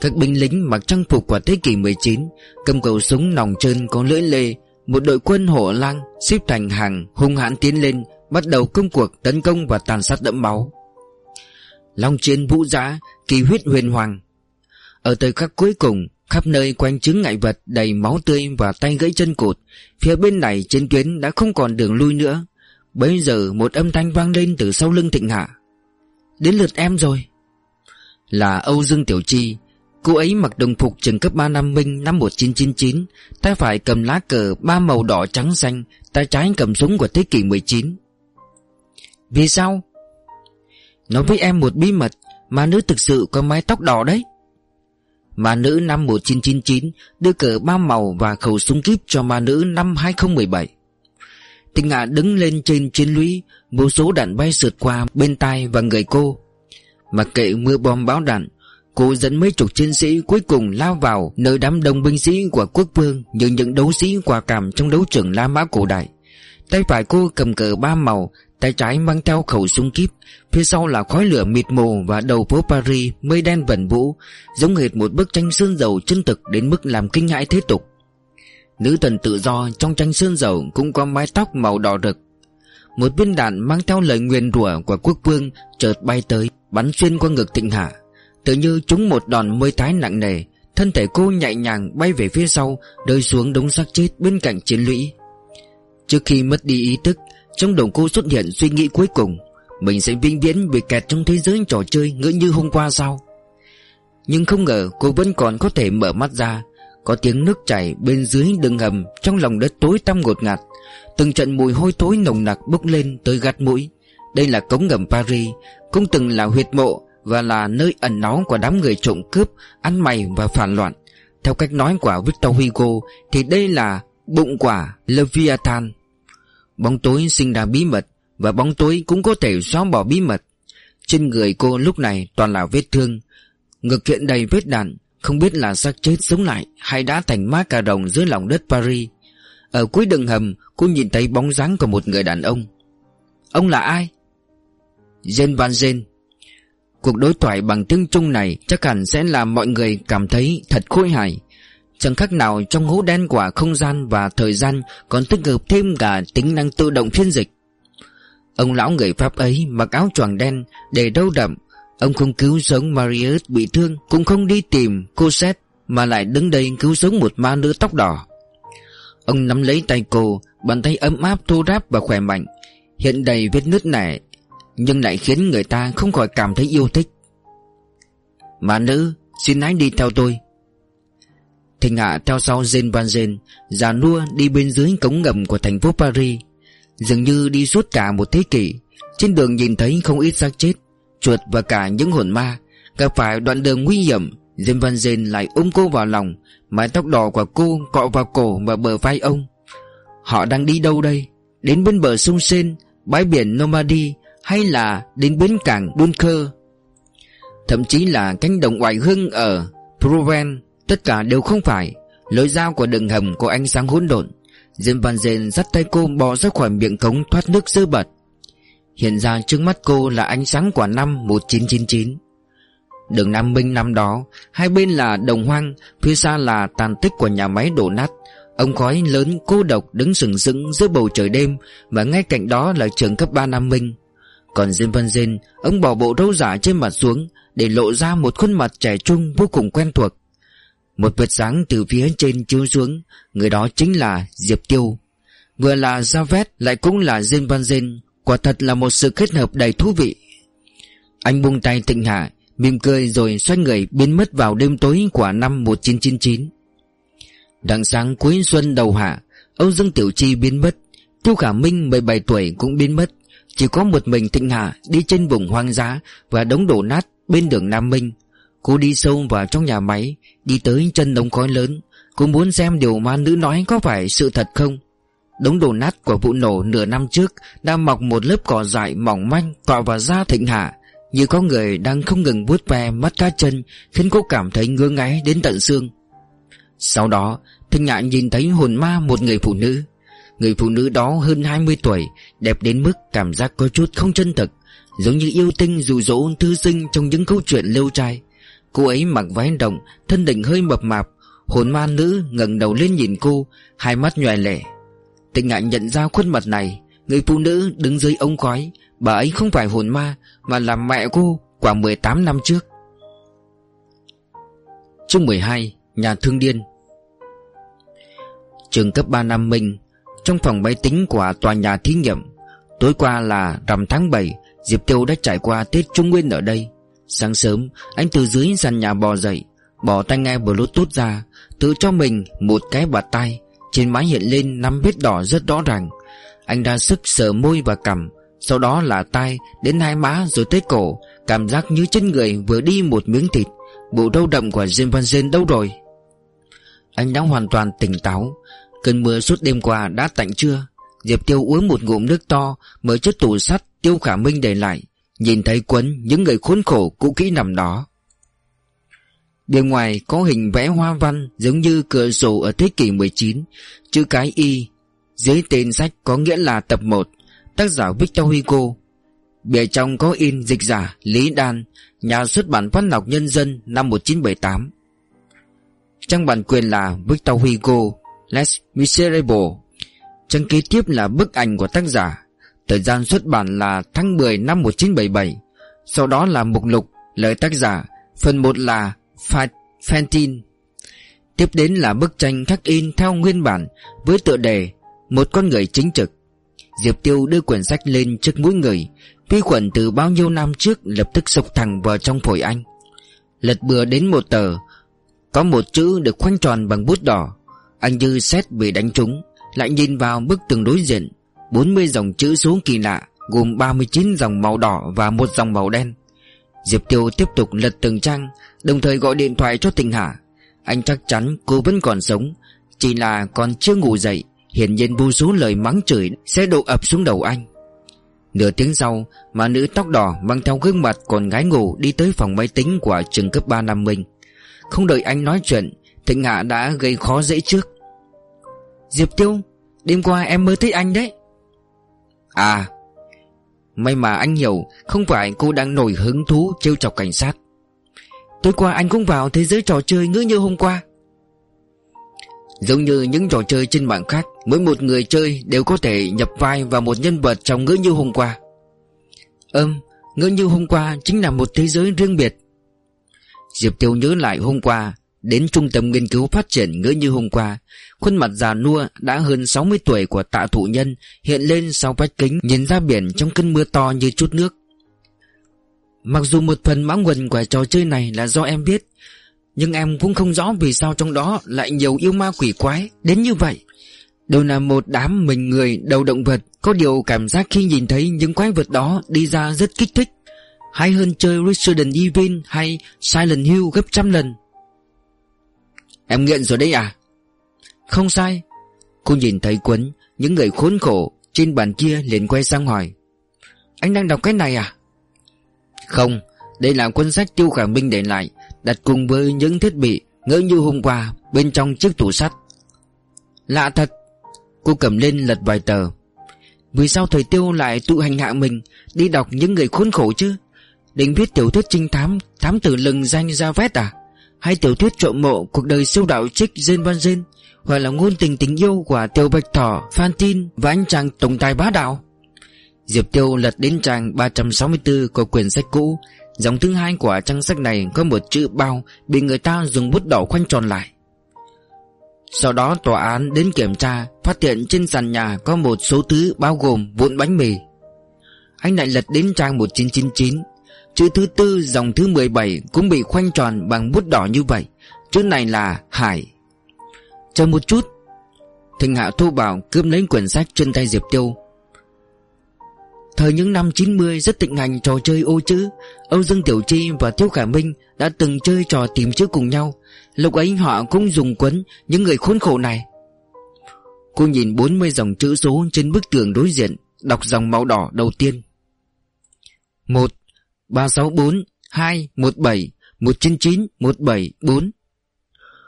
Các binh lính mặc trang phục của thế kỷ 19 Cầm cầu súng nòng trơn có lưỡi lê Một đội quân hổ lang xếp thành hàng hung hãn tiến lên Bắt đầu công cuộc tấn công và tàn sát đẫm máu. Long chiến vũ dã Kỳ huyết huyền hoàng. Ở thời khắc cuối cùng Khắp nơi quanh chứng ngại vật đầy máu tươi và tay gãy chân cụt. Phía bên này trên tuyến đã không còn đường lui nữa. Bây giờ một âm thanh vang lên từ sau lưng thịnh hạ. Đến lượt em rồi. Là Âu Dương Tiểu Chi. Cô ấy mặc đồng phục trường cấp 3 Nam Minh năm 1999 Tay phải cầm lá cờ ba màu đỏ trắng xanh, Tay trái cầm súng của thế kỷ 19 Vì sao? Nói với em một bí mật, Mà nữ thực sự có mái tóc đỏ đấy ma nữ năm 1999 Đưa cờ ba màu và khẩu súng kíp cho ma nữ năm 2017 Tình ngạ đứng lên trên chiến lũy, Vô số đạn bay sượt qua bên tai và người cô. Mặc kệ mưa bom bão đạn, Cô dẫn mấy chục chiến sĩ cuối cùng lao vào Nơi đám đông binh sĩ của quốc vương Như những đấu sĩ quả cảm trong đấu trường La Mã cổ đại. Tay phải cô cầm cờ ba màu, Tay trái mang theo khẩu súng kíp. Phía sau là khói lửa mịt mù Và đầu phố Paris mây đen vẩn vũ, Giống hệt một bức tranh sơn dầu chân thực Đến mức làm kinh hãi thế tục. Nữ thần tự do trong tranh sơn dầu Cũng có mái tóc màu đỏ rực. Một viên đạn mang theo lời nguyền rủa của quốc vương Chợt bay tới, Bắn xuyên qua ngực thịnh hạ. Tự như chúng một đòn mây tái nặng nề, Thân thể cô nhẹ nhàng bay về phía sau, Rơi xuống đống xác chết bên cạnh chiến lũy. Trước khi mất đi ý thức, Trong đầu cô xuất hiện suy nghĩ cuối cùng, Mình sẽ vĩnh viễn bị kẹt trong thế giới trò chơi ngỡ như hôm qua sao? Nhưng không ngờ cô vẫn còn có thể mở mắt ra, Có tiếng nước chảy bên dưới đường hầm Trong lòng đất tối tăm ngột ngạt. Từng trận mùi hôi thối nồng nặc bốc lên tới gắt mũi. Đây là cống ngầm Paris, Cũng từng là huyệt mộ Và là nơi ẩn náu của đám người trộm cướp, Ăn mày và phản loạn. Theo cách nói của Victor Hugo, Thì đây là bụng quả Leviathan. Bóng tối sinh ra bí mật, Và bóng tối cũng có thể xóa bỏ bí mật. Trên người cô lúc này toàn là vết thương, Ngực hiện đầy vết đạn, Không biết là xác chết sống lại Hay đã thành má cà rồng dưới lòng đất Paris. Ở cuối đường hầm, Cô nhìn thấy bóng dáng của một người đàn ông. Ông là ai? Jean Van Jean Cuộc đối thoại bằng tiếng Trung này chắc hẳn sẽ làm mọi người cảm thấy thật khôi hài. Chẳng khác nào trong hố đen của không gian và thời gian Còn tích hợp thêm cả tính năng tự động phiên dịch. Ông lão người Pháp ấy mặc áo choàng đen để đâu đậm. Ông không cứu sống Marius bị thương, Cũng không đi tìm cô Seth, Mà lại đứng đây cứu sống một ma nữ tóc đỏ. Ông nắm lấy tay cô, Bàn tay ấm áp thô ráp và khỏe mạnh. Hiện đầy vết nứt nẻ Nhưng lại khiến người ta không khỏi cảm thấy yêu thích. Ma nữ, Xin hãy đi theo tôi. Thịnh Hạ theo sau Jean Van Già nua đi bên dưới cống ngầm của thành phố Paris, Dường như đi suốt cả một thế kỷ. Trên đường nhìn thấy không ít xác chết, Chuột và cả những hồn ma, Gặp phải đoạn đường nguy hiểm Jean Van lại ôm cô vào lòng, Mái tóc đỏ của cô cọ vào cổ và bờ vai ông. Họ đang đi đâu đây? Đến bên bờ sông Sen, Bãi biển Normandy Hay là đến bến cảng Dunker Thậm chí là cánh đồng ngoại hương ở Provence. Tất cả đều không phải. Lối dao của đường hầm có ánh sáng hỗn độn. Diêm văn Zen dắt tay cô bò ra khỏi miệng cống thoát nước dơ bật. Hiện ra trước mắt cô là ánh sáng của năm 1999 Đường Nam Minh năm đó, Hai bên là đồng hoang, Phía xa là tàn tích của nhà máy đổ nát. Ông khói lớn cô độc đứng sừng sững giữa bầu trời đêm Và ngay cạnh đó là trường cấp 3 Nam Minh. Còn Diêm Văn Dên, Ông bỏ bộ râu giả trên mặt xuống Để lộ ra một khuôn mặt trẻ trung vô cùng quen thuộc. Một vệt sáng từ phía trên chiếu xuống, Người đó chính là Diệp Tiêu. Vừa là Javet lại cũng là Jim Van Zen Quả thật là một sự kết hợp đầy thú vị. Anh buông tay tịnh hạ, Mỉm cười rồi xoay người biến mất vào đêm tối của năm 1999 Đằng sáng cuối xuân đầu hạ Âu Dương Tiểu Chi biến mất. Tiêu Khả Minh 17 tuổi, cũng biến mất. Chỉ có một mình Thịnh Hạ đi trên vùng hoang dã Và đống đổ nát bên đường Nam Minh. Cô đi sâu vào trong nhà máy, Đi tới chân đống khói lớn. Cô muốn xem điều ma nữ nói có phải sự thật không. Đống đổ nát của vụ nổ nửa năm trước Đang mọc một lớp cỏ dại mỏng manh Cọ vào da Thịnh Hạ, Như có người đang không ngừng vuốt ve mắt cá chân, Khiến cô cảm thấy ngứa ngáy đến tận xương. Sau đó, Thịnh Hạ nhìn thấy hồn ma một người phụ nữ. Người phụ nữ đó hơn 20 tuổi, Đẹp đến mức cảm giác có chút không chân thực, Giống như yêu tinh rủ dỗ thư sinh Trong những câu chuyện lâu trai. Cô ấy mặc váy đồng Thân đỉnh hơi mập mạp, Hồn ma nữ ngẩng đầu lên nhìn cô, Hai mắt nhòe lệ tình ngại nhận ra khuôn mặt này, Người phụ nữ đứng dưới ống khói, Bà ấy không phải hồn ma, Mà là mẹ cô quả 18 năm trước. Chương 12 Nhà thương điên. Trường cấp 3 Nam Minh, Trong phòng máy tính của tòa nhà thí nghiệm, Tối qua là rằm tháng 7 Diệp Tiêu đã trải qua Tết Trung Nguyên ở đây. Sáng sớm, Anh từ dưới sàn nhà bò dậy, Bỏ tai nghe bluetooth ra, Tự cho mình một cái bạt tay trên má hiện lên năm vết đỏ rất rõ ràng. Anh ra sức sờ môi và cằm, Sau đó là tay Đến hai má rồi tới cổ, Cảm giác như chân người vừa đi một miếng thịt. Bộ đau đậm của Jim Van Zen đâu rồi? Anh đã hoàn toàn tỉnh táo. Cơn mưa suốt đêm qua đã tạnh chưa? Diệp Tiêu uống một ngụm nước to, Mở chiếc tủ sắt Tiêu Khả Minh để lại. Nhìn thấy quấn, những người khốn khổ, cũ kỹ nằm đó. Bề ngoài có hình vẽ hoa văn giống như cửa sổ ở thế kỷ 19 Chữ cái Y. Dưới tên sách có nghĩa là tập 1 Tác giả Victor Hugo. Bìa trong có in dịch giả Lý Đan, Nhà xuất bản văn học nhân dân năm 1978 Trang bản quyền là Victor Hugo, Les Miserables. Trang kế tiếp là bức ảnh của tác giả. Thời gian xuất bản là tháng 10 năm 1977 Sau đó là mục lục, Lời tác giả, Phần 1 là Fantin Tiếp đến là bức tranh khắc in theo nguyên bản Với tựa đề Một con người chính trực. Diệp Tiêu đưa quyển sách lên trước mũi người, Vi khuẩn từ bao nhiêu năm trước Lập tức sộc thẳng vào trong phổi anh. Lật bừa đến một tờ, Có một chữ được khoanh tròn bằng bút đỏ. Anh như xét bị đánh trúng, Lại nhìn vào bức tường đối diện. 40 dòng chữ số kỳ lạ, Gồm 39 dòng màu đỏ và một dòng màu đen. Diệp Tiêu tiếp tục lật từng trang, Đồng thời gọi điện thoại cho Tình Hà. Anh chắc chắn cô vẫn còn sống, Chỉ là còn chưa ngủ dậy, Hiển nhiên vô số lời mắng chửi Sẽ đổ ập xuống đầu anh. Nửa tiếng sau, Mà nữ tóc đỏ mang theo gương mặt còn gái ngủ Đi tới phòng máy tính của trường cấp 3 Nam mình Không đợi anh nói chuyện, Thịnh Hạ đã gây khó dễ trước. Diệp Tiêu, Đêm qua em mới thấy anh đấy. À May mà anh hiểu Không phải cô đang nổi hứng thú trêu chọc cảnh sát. Tối qua anh cũng vào thế giới trò chơi ngỡ như hôm qua. Giống như những trò chơi trên mạng khác Mỗi một người chơi đều có thể nhập vai vào một nhân vật trong ngỡ như hôm qua. Ừm, ngỡ như hôm qua chính là một thế giới riêng biệt. Diệp Tiêu nhớ lại hôm qua Đến trung tâm nghiên cứu phát triển ngỡ như hôm qua Khuôn mặt già nua đã hơn 60 tuổi của tạ thụ nhân Hiện lên sau vách kính Nhìn ra biển trong cơn mưa to như chút nước. Mặc dù một phần mã nguồn của trò chơi này là do em biết, Nhưng em cũng không rõ vì sao trong đó lại nhiều yêu ma quỷ quái Đến như vậy. Đều là một đám mình người đầu động vật, Có điều cảm giác khi nhìn thấy những quái vật đó đi ra rất kích thích. Hay hơn chơi Resident Evil hay Silent Hill gấp trăm lần. Em nghiện rồi đấy à? Không sai. Cô nhìn thấy quấn, Những người khốn khổ Trên bàn kia liền quay sang hỏi. Anh đang đọc cái này à? Không, Đây là cuốn sách Tiêu Khả Minh để lại, Đặt cùng với những thiết bị Ngỡ như hôm qua Bên trong chiếc tủ sắt. Lạ thật, Cô cầm lên lật vài tờ. Vì sao thầy Tiêu lại tự hành hạ mình, Đi đọc những người khốn khổ chứ? Định viết tiểu thuyết trinh thám Thám tử lừng danh ra vét à? Hay tiểu thuyết trộm mộ cuộc đời siêu đạo trích Jane Van Dên hoặc là ngôn tình tình yêu của Tiêu Bạch Thỏ, Phan Tin và anh chàng tổng tài bá đạo. Diệp Tiêu lật đến trang 364 của quyển sách cũ. Dòng thứ hai của trang sách này có một chữ bao Bị người ta dùng bút đỏ khoanh tròn lại. Sau đó tòa án đến kiểm tra Phát hiện trên sàn nhà có một số thứ bao gồm vụn bánh mì. Anh lại lật đến trang 1999 Chữ thứ tư dòng thứ 17 cũng bị khoanh tròn bằng bút đỏ như vậy. Chữ này là Hải. Chờ một chút. Thịnh Hạ thu bảo cướp lấy quyển sách trên tay Diệp Tiêu. Thời những năm 90 rất tịnh hành trò chơi ô chữ. Âu Dương Tiểu Chi và Tiêu Khả Minh đã từng chơi trò tìm chữ cùng nhau. Lúc ấy họ cũng dùng quấn những người khốn khổ này. Cô nhìn 40 dòng chữ số trên bức tường đối diện, Đọc dòng màu đỏ đầu tiên. 1 364 2 17 199 174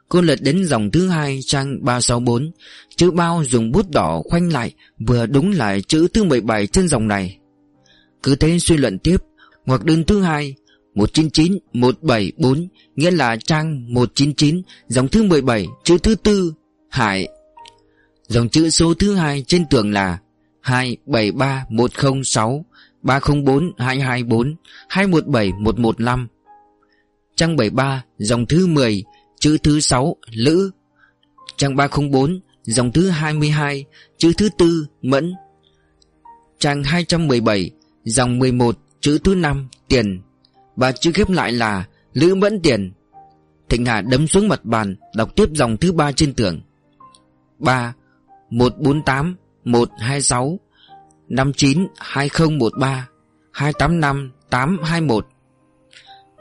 Cô lật đến dòng thứ hai, trang 364 Chữ bao dùng bút đỏ khoanh lại, Vừa đúng lại chữ thứ 17 trên dòng này. Cứ thế suy luận tiếp Hoặc đơn thứ hai 199 174 Nghĩa là trang 199 Dòng thứ 17 chữ thứ tư, Hải. Dòng chữ số thứ hai trên tường là 273106 304 224 217 115 Trang 73 dòng thứ 10 chữ thứ 6 Lữ. Trang 304 dòng thứ 22 chữ thứ 4 Mẫn. Trang 217 dòng 11 chữ thứ 5 Tiền. Và chữ ghép lại là Lữ Mẫn Tiền. Thịnh Hà đấm xuống mặt bàn, Đọc tiếp dòng thứ 3 trên tường. 3 148 126 59 2013 285 821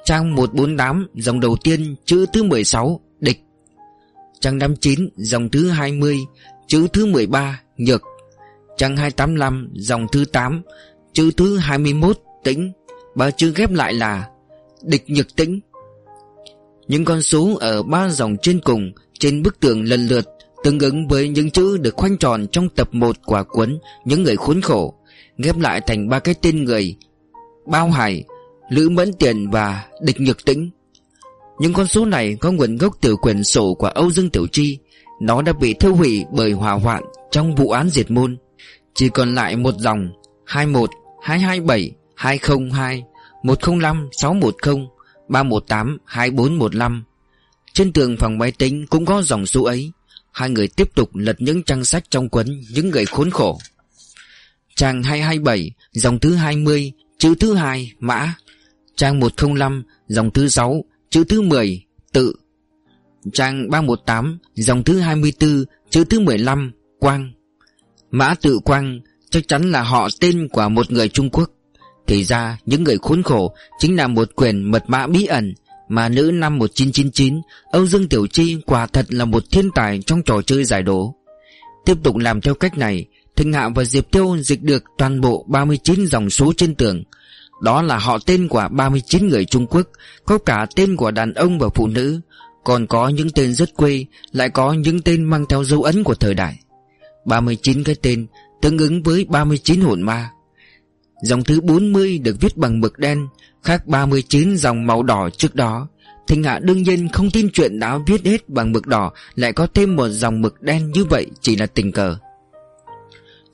Trang 148 dòng đầu tiên, chữ thứ 16 địch. Trang 59 dòng thứ 20 chữ thứ 13 nhược. Trang 285 dòng thứ 8 chữ thứ 21 tĩnh. Ba chữ ghép lại là địch nhược tĩnh. Những con số ở ba dòng trên cùng, trên bức tường lần lượt, Tương ứng với những chữ được khoanh tròn trong tập 1 của cuốn Những người khốn khổ, Ghép lại thành ba cái tên người, Bao Hải Lữ Mẫn Tiền và Địch Nhược Tĩnh. Những con số này có nguồn gốc từ quyển sổ của Âu Dương Tiểu Chi. Nó đã bị thiêu hủy bởi hỏa hoạn trong vụ án diệt môn. Chỉ còn lại một dòng 21 227 202 105 610 318 2415 Trên tường phòng máy tính cũng có dòng số ấy. Hai người tiếp tục lật những trang sách trong quấn Những người khốn khổ. Trang 227 Dòng thứ 20 Chữ thứ 2 Mã. Trang 105 Dòng thứ 6 Chữ thứ 10 Tự. Trang 318 Dòng thứ 24 Chữ thứ 15 Quang. Mã tự Quang, Chắc chắn là họ tên của một người Trung Quốc. Thì ra, những người khốn khổ Chính là một quyền mật mã bí ẩn mà nữ năm 1999 Âu Dương Tiểu Chi quả thật là một thiên tài trong trò chơi giải đố. Tiếp tục làm theo cách này, Thịnh Hạ và Diệp Tiêu dịch được toàn bộ 39 dòng số trên tường. Đó là họ tên của 39 người Trung Quốc, Có cả tên của đàn ông và phụ nữ. Còn có những tên rất quê, Lại có những tên mang theo dấu ấn của thời đại. 39 cái tên tương ứng với 39 hồn ma. Dòng thứ 40 được viết bằng mực đen, Khác 39 dòng màu đỏ trước đó. Thịnh Hạ đương nhiên không tin chuyện đã viết hết bằng mực đỏ, Lại có thêm một dòng mực đen như vậy chỉ là tình cờ.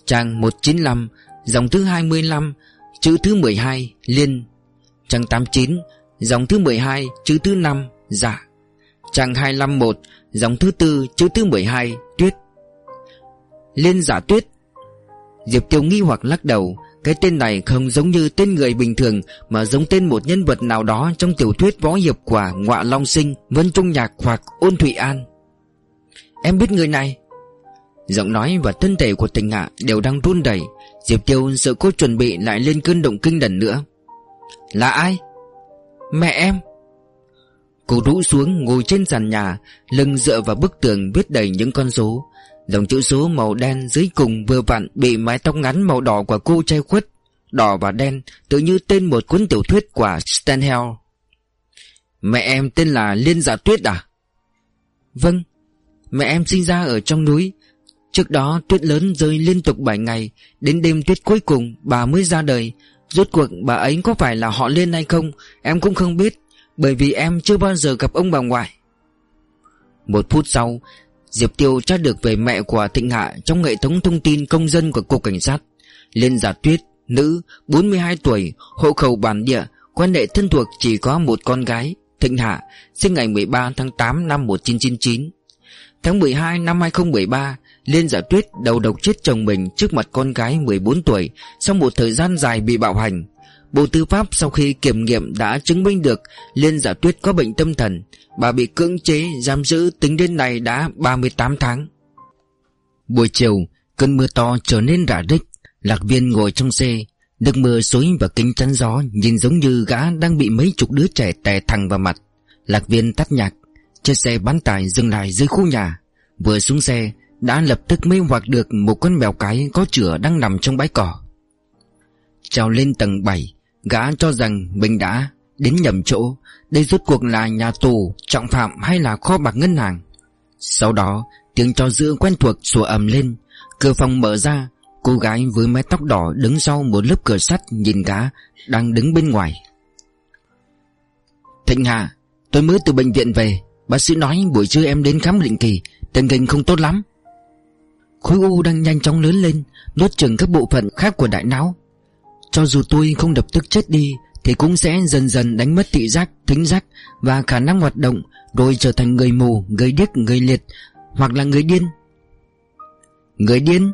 Trang 195 Dòng thứ 25 Chữ thứ 12 Liên, Trang 89 Dòng thứ 12 Chữ thứ 5 Dạ. Trang 251 Dòng thứ 4 Chữ thứ 12 Tuyết. Liên giả tuyết. Diệp Tiêu nghi hoặc lắc đầu, Cái tên này không giống như tên người bình thường, Mà giống tên một nhân vật nào đó Trong tiểu thuyết võ hiệp của Ngọa Long Sinh, Vân Trung Nhạc hoặc Ôn Thụy An. Em biết người này? Giọng nói và thân thể của tình hạ đều đang run đẩy Diệp Tiêu sợ cô chuẩn bị lại lên cơn động kinh lần nữa. Là ai? Mẹ em. Cô rũ xuống ngồi trên sàn nhà, Lưng dựa vào bức tường viết đầy những con số. Dòng chữ số màu đen dưới cùng vừa vặn Bị mái tóc ngắn màu đỏ của cô che khuất. Đỏ và đen tự như tên một cuốn tiểu thuyết của Stanhell Mẹ em tên là Liên Giả Tuyết à? Vâng. Mẹ em sinh ra ở trong núi Trước đó, tuyết lớn rơi liên tục 7 ngày, Đến đêm tuyết cuối cùng bà mới ra đời. Rốt cuộc bà ấy có phải là họ Liên hay không, Em cũng không biết, Bởi vì em chưa bao giờ gặp ông bà ngoại. Một phút sau, Diệp Tiêu tra được về mẹ của Thịnh Hạ Trong hệ thống thông tin công dân của Cục Cảnh sát. Liên giả tuyết, Nữ 42 tuổi, Hộ khẩu bản địa, Quan hệ thân thuộc chỉ có một con gái, Thịnh Hạ, Sinh ngày 13 tháng 8 năm 1999 Tháng 12 năm 2013 Liên giả tuyết đầu độc chết chồng mình trước mặt con gái 14 tuổi Sau một thời gian dài bị bạo hành. Bộ Tư pháp sau khi kiểm nghiệm đã chứng minh được Liên giả tuyết có bệnh tâm thần, Bà bị cưỡng chế giam giữ tính đến nay đã 38 tháng. Buổi chiều, Cơn mưa to trở nên rả rích, Lạc viên ngồi trong xe, Nước mưa xối và kính chắn gió Nhìn giống như gã đang bị mấy chục đứa trẻ tè thẳng vào mặt. Lạc viên tắt nhạc, Chiếc xe bán tải dừng lại dưới khu nhà. Vừa xuống xe đã lập tức mê hoặc được một con mèo cái có chửa đang nằm trong bãi cỏ. Trèo lên tầng 7 Gã cho rằng mình đã đến nhầm chỗ. Đây rốt cuộc là nhà tù, trọng phạm hay là kho bạc ngân hàng? Sau đó tiếng cho giữ quen thuộc sủa ầm lên. Cửa phòng mở ra Cô gái với mái tóc đỏ đứng sau một lớp cửa sắt nhìn gã đang đứng bên ngoài. Thịnh Hà Tôi mới từ bệnh viện về. Bác sĩ nói buổi trưa em đến khám định kỳ Tình hình không tốt lắm. Khối u đang nhanh chóng lớn lên Nuốt chừng các bộ phận khác của đại não. Cho dù tôi không đập tức chết đi Thì cũng sẽ dần dần đánh mất thị giác, thính giác Và khả năng hoạt động Rồi trở thành người mù, người điếc, người liệt Hoặc là người điên. Người điên?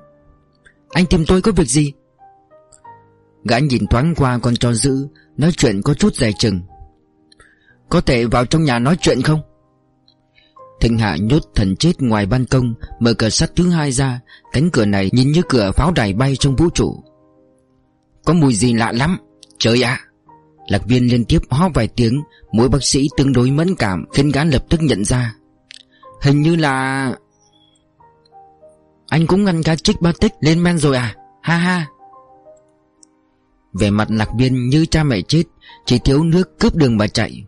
Anh tìm tôi có việc gì? Gã nhìn thoáng qua con trò dữ Nói chuyện có chút dài chừng. Có thể vào trong nhà nói chuyện không? Thịnh Hạ nhốt thần chết ngoài ban công, Mở cửa sắt thứ hai ra, Cánh cửa này nhìn như cửa pháo đài bay trong vũ trụ. Có mùi gì lạ lắm, Trời ạ! Lạc viên liên tiếp ho vài tiếng, Mỗi bác sĩ tương đối mẫn cảm, Khiến gã lập tức nhận ra. Hình như là Anh cũng ngăn cá trích ba tích lên men rồi à? Ha ha! Về mặt lạc viên như cha mẹ chết, Chỉ thiếu nước cướp đường mà chạy.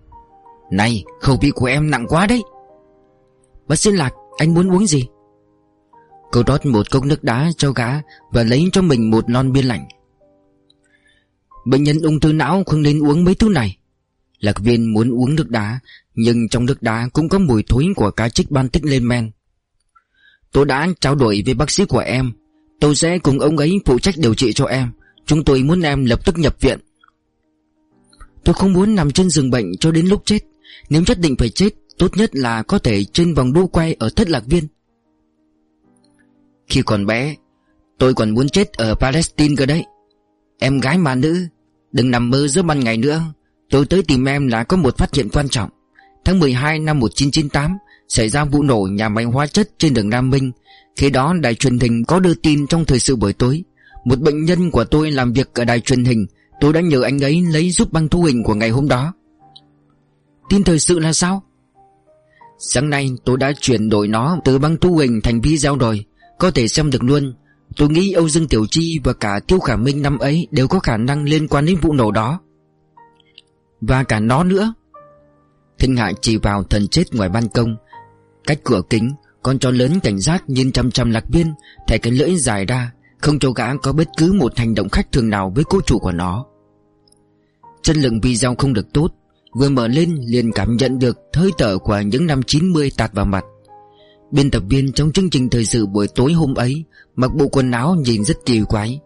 Này, khẩu vị của em nặng quá đấy! Bác sĩ Lạc, anh muốn uống gì? Cô rót một cốc nước đá cho gã Và lấy cho mình một lon bia lạnh. Bệnh nhân ung thư não không nên uống mấy thứ này. Lạc viên muốn uống nước đá, Nhưng trong nước đá cũng có mùi thối của cá trích ban tích lên men. Tôi đã trao đổi với bác sĩ của em. Tôi sẽ cùng ông ấy phụ trách điều trị cho em. Chúng tôi muốn em lập tức nhập viện. Tôi không muốn nằm trên giường bệnh cho đến lúc chết. Nếu nhất định phải chết Tốt nhất là có thể trên vòng đu quay ở thất lạc viên. Khi còn bé, Tôi còn muốn chết ở Palestine cơ đấy. Em gái mà nữ, Đừng nằm mơ giữa ban ngày nữa. Tôi tới tìm em là có một phát hiện quan trọng. Tháng 12 năm 1998 Xảy ra vụ nổ nhà máy hóa chất trên đường Nam Minh. Khi đó, đài truyền hình có đưa tin trong thời sự buổi tối. Một bệnh nhân của tôi làm việc ở đài truyền hình. Tôi đã nhờ anh ấy lấy giúp băng thu hình của ngày hôm đó. Tin thời sự là sao? Sáng nay tôi đã chuyển đổi nó từ băng thu hình thành video rồi. Có thể xem được luôn. Tôi nghĩ Âu Dương Tiểu Chi và cả Tiêu Khả Minh năm ấy Đều có khả năng liên quan đến vụ nổ đó. Và cả nó nữa. Thinh Hạ chỉ vào thần chết ngoài ban công. Cách cửa kính, Con chó lớn cảnh giác nhìn chăm chăm lạc viên, Thẻ cái lưỡi dài ra, Không cho gã có bất cứ một hành động khách thường nào với cô chủ của nó. Chất lượng video không được tốt Vừa mở lên liền cảm nhận được hơi thở của những năm 90 tạt vào mặt. Biên tập viên trong chương trình thời sự buổi tối hôm ấy Mặc bộ quần áo nhìn rất kỳ quái.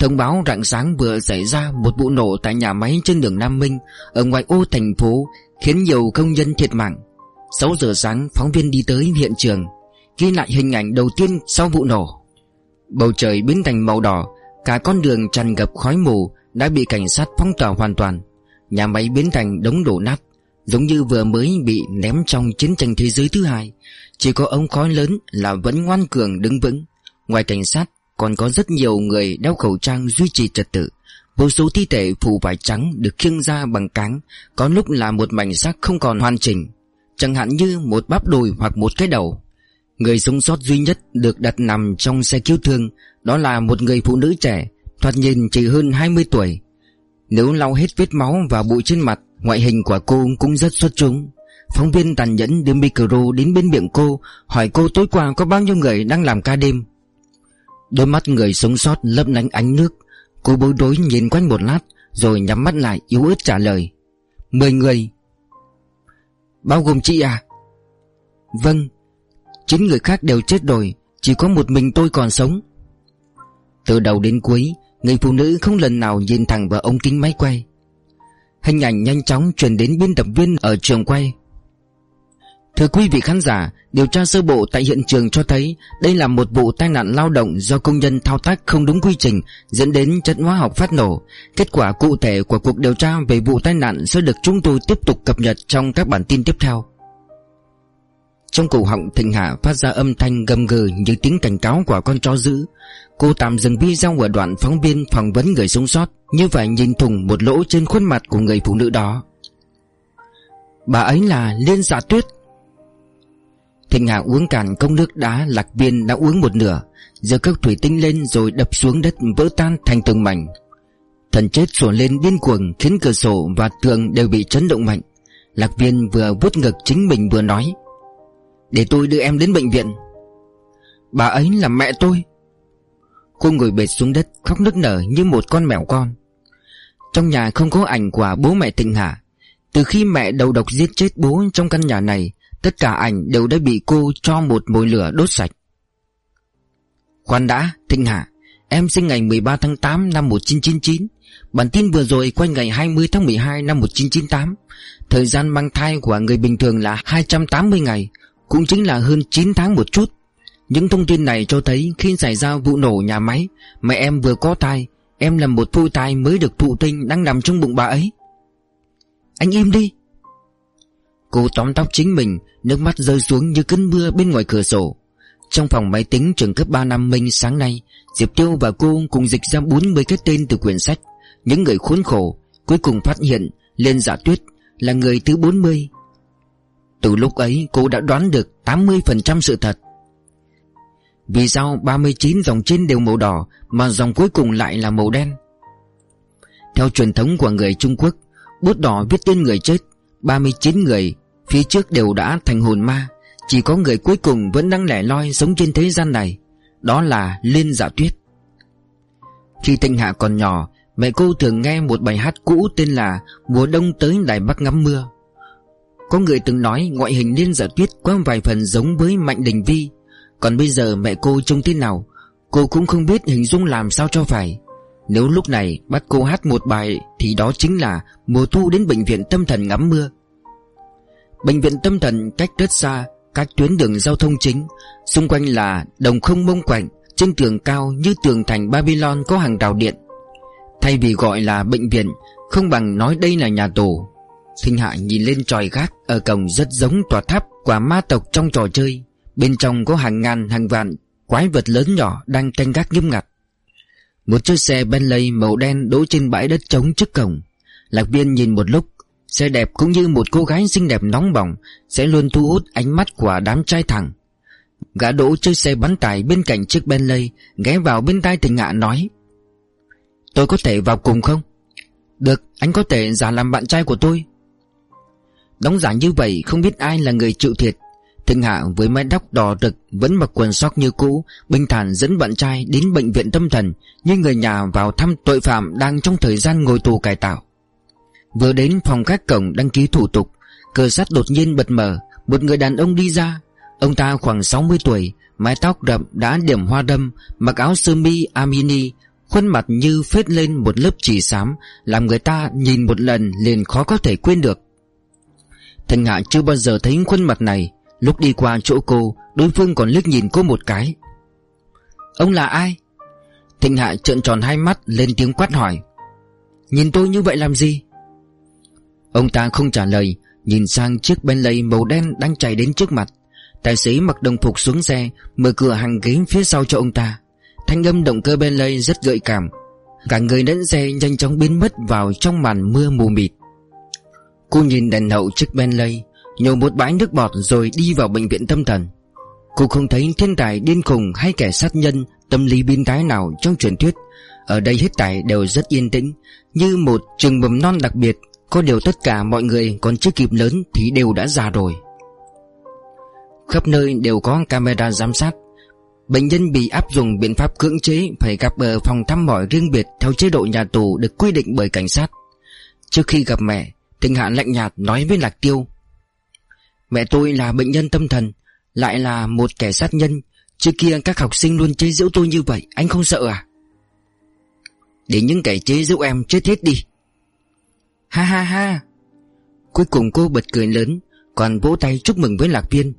Thông báo rạng sáng vừa xảy ra một vụ nổ tại nhà máy trên đường Nam Minh Ở ngoại ô thành phố Khiến nhiều công nhân thiệt mạng. 6 giờ sáng, phóng viên đi tới hiện trường, Ghi lại hình ảnh đầu tiên sau vụ nổ. Bầu trời biến thành màu đỏ, Cả con đường tràn ngập khói mù Đã bị cảnh sát phong tỏa hoàn toàn. Nhà máy biến thành đống đổ nát, Giống như vừa mới bị ném trong chiến tranh thế giới thứ hai. Chỉ có ống khói lớn là vẫn ngoan cường đứng vững. Ngoài cảnh sát, còn có rất nhiều người đeo khẩu trang duy trì trật tự. Vô số thi thể phủ vải trắng được khiêng ra bằng cáng, Có lúc là một mảnh xác không còn hoàn chỉnh. Chẳng hạn như một bắp đùi hoặc một cái đầu. Người sống sót duy nhất được đặt nằm trong xe cứu thương, Đó là một người phụ nữ trẻ, Thoạt nhìn chỉ hơn 20 tuổi. Nếu lau hết vết máu và bụi trên mặt, Ngoại hình của cô cũng rất xuất chúng. Phóng viên tàn nhẫn đưa micro đến bên miệng cô, Hỏi cô tối qua có bao nhiêu người đang làm ca đêm. Đôi mắt người sống sót lấp lánh ánh nước. Cô bối rối nhìn quanh một lát, Rồi nhắm mắt lại, yếu ớt trả lời. Mười người. Bao gồm chị à? Vâng Chín người khác đều chết rồi, Chỉ có một mình tôi còn sống. Từ đầu đến cuối Người phụ nữ không lần nào nhìn thẳng vào ống kính máy quay Hình ảnh nhanh chóng truyền đến biên tập viên ở trường quay Thưa quý vị khán giả, điều tra sơ bộ tại hiện trường cho thấy đây là một vụ tai nạn lao động do công nhân thao tác không đúng quy trình dẫn đến chất hóa học phát nổ. Kết quả cụ thể của cuộc điều tra về vụ tai nạn sẽ được chúng tôi tiếp tục cập nhật trong các bản tin tiếp theo. Trong cổ họng Thịnh Hạ phát ra âm thanh gầm gừ như tiếng cảnh cáo của con chó dữ. Cô tạm dừng video ở đoạn phóng viên phỏng vấn người sống sót, như vậy nhìn thủng một lỗ trên khuôn mặt của người phụ nữ đó. Bà ấy là Liên Dạ Tuyết Thịnh Hạ uống cạn cốc nước đá lạc viên đã uống một nửa Giờ cốc thủy tinh lên rồi đập xuống đất vỡ tan thành từng mảnh Thần chết sủa lên điên cuồng Khiến cửa sổ và tường đều bị chấn động mạnh Lạc viên vừa vuốt ngực chính mình vừa nói để tôi đưa em đến bệnh viện. Bà ấy là mẹ tôi. Cô ngồi bệt xuống đất khóc nức nở như một con mèo con. Trong nhà không có ảnh của bố mẹ Thịnh Hà. Từ khi mẹ đầu độc giết chết bố trong căn nhà này Tất cả ảnh đều đã bị cô cho một mồi lửa đốt sạch. Khoan đã, Thịnh Hà, Em sinh ngày 13 tháng 8 năm 1999 Bản tin vừa rồi quay ngày 20 tháng 12 năm 1998 Thời gian mang thai của người bình thường là 280 ngày. Cũng chính là hơn 9 tháng một chút. Những thông tin này cho thấy khi xảy ra vụ nổ nhà máy, Mẹ em vừa có thai, Em là một phôi thai mới được thụ tinh đang nằm trong bụng bà ấy. Anh im đi. Cô tóm tóc chính mình, Nước mắt rơi xuống như cơn mưa bên ngoài cửa sổ. Trong phòng máy tính trường cấp 3 năm Minh sáng nay, Diệp Tiêu và cô cùng dịch ra 40 cái tên từ quyển sách. Những người khốn khổ Cuối cùng phát hiện Lên giả dạ tuyết là người thứ 40 từ lúc ấy, cô đã đoán được 80% sự thật. Vì sao 39 dòng trên đều màu đỏ, Mà dòng cuối cùng lại là màu đen? Theo truyền thống của người Trung Quốc, Bút đỏ viết tên người chết 39 người Phía trước đều đã thành hồn ma, Chỉ có người cuối cùng vẫn đang lẻ loi sống trên thế gian này, Đó là Liên Dạ Tuyết. Khi Tinh Hạ còn nhỏ, Mẹ cô thường nghe một bài hát cũ tên là Mùa đông tới Đài Bắc ngắm mưa. Có người từng nói ngoại hình Liên Giả Tuyết có vài phần giống với Mạnh Đình Vi. Còn bây giờ mẹ cô trông thế nào, Cô cũng không biết hình dung làm sao cho phải. Nếu lúc này bắt cô hát một bài Thì đó chính là Mùa thu đến bệnh viện tâm thần ngắm mưa. Bệnh viện tâm thần cách rất xa, Các tuyến đường giao thông chính, Xung quanh là đồng không mông quạnh, Trên tường cao như tường thành Babylon có hàng rào điện. Thay vì gọi là bệnh viện, Không bằng nói đây là nhà tù Thinh Hạ nhìn lên tròi gác Ở cổng rất giống tòa tháp của ma tộc trong trò chơi. Bên trong có hàng ngàn hàng vạn Quái vật lớn nhỏ đang canh gác nghiêm ngặt. Một chiếc xe Bentley màu đen đỗ trên bãi đất trống trước cổng. Lạc viên nhìn một lúc Xe đẹp cũng như một cô gái xinh đẹp nóng bỏng Sẽ luôn thu hút ánh mắt của đám trai thẳng. Gã đỗ chơi xe bắn tải bên cạnh chiếc Bentley Ghé vào bên tai tình hạ nói Tôi có thể vào cùng không? Được, anh có thể giả làm bạn trai của tôi. Đóng giả như vậy, không biết ai là người chịu thiệt. Thịnh Hạ với mái tóc đỏ rực, Vẫn mặc quần sóc như cũ, Bình thản dẫn bạn trai đến bệnh viện tâm thần, Như người nhà vào thăm tội phạm Đang trong thời gian ngồi tù cải tạo. Vừa đến phòng khách cổng đăng ký thủ tục Cửa sắt đột nhiên bật mở, Một người đàn ông đi ra. Ông ta khoảng 60 tuổi, Mái tóc rậm đã điểm hoa đâm, Mặc áo sơ mi amini Khuôn mặt như phết lên một lớp chỉ xám, Làm người ta nhìn một lần liền khó có thể quên được. Thanh Hạ chưa bao giờ thấy khuôn mặt này. Lúc đi qua chỗ cô, Đối phương còn liếc nhìn cô một cái. Ông là ai? Thịnh Hạ trợn tròn hai mắt, lên tiếng quát hỏi. Nhìn tôi như vậy làm gì? Ông ta không trả lời, Nhìn sang chiếc Bentley màu đen đang chạy đến trước mặt. Tài xế mặc đồng phục xuống xe, Mở cửa hàng ghế phía sau cho ông ta. Thanh âm động cơ Bentley rất gợi cảm. Cả người lẫn xe nhanh chóng biến mất vào trong màn mưa mù mịt. Cô nhìn đèn hậu chiếc Bentley Nhổ một bãi nước bọt rồi đi vào bệnh viện tâm thần. Cô không thấy thiên tài điên khùng hay kẻ sát nhân, Tâm lý biến thái nào trong truyền thuyết. Ở đây hết tài đều rất yên tĩnh, Như một trường mầm non đặc biệt. Có điều tất cả mọi người còn chưa kịp lớn Thì đều đã già rồi. Khắp nơi đều có camera giám sát. Bệnh nhân bị áp dụng biện pháp cưỡng chế, Phải gặp ở phòng thăm mỏi riêng biệt Theo chế độ nhà tù được quy định bởi cảnh sát. Trước khi gặp mẹ Thịnh Hạ lạnh nhạt nói với Lạc Tiêu. Mẹ tôi là bệnh nhân tâm thần, Lại là một kẻ sát nhân. Trước kia các học sinh luôn chế giễu tôi như vậy, Anh không sợ à? Để những kẻ chế giễu em chết hết đi. Ha ha ha. Cuối cùng cô bật cười lớn, Còn vỗ tay chúc mừng với lạc viên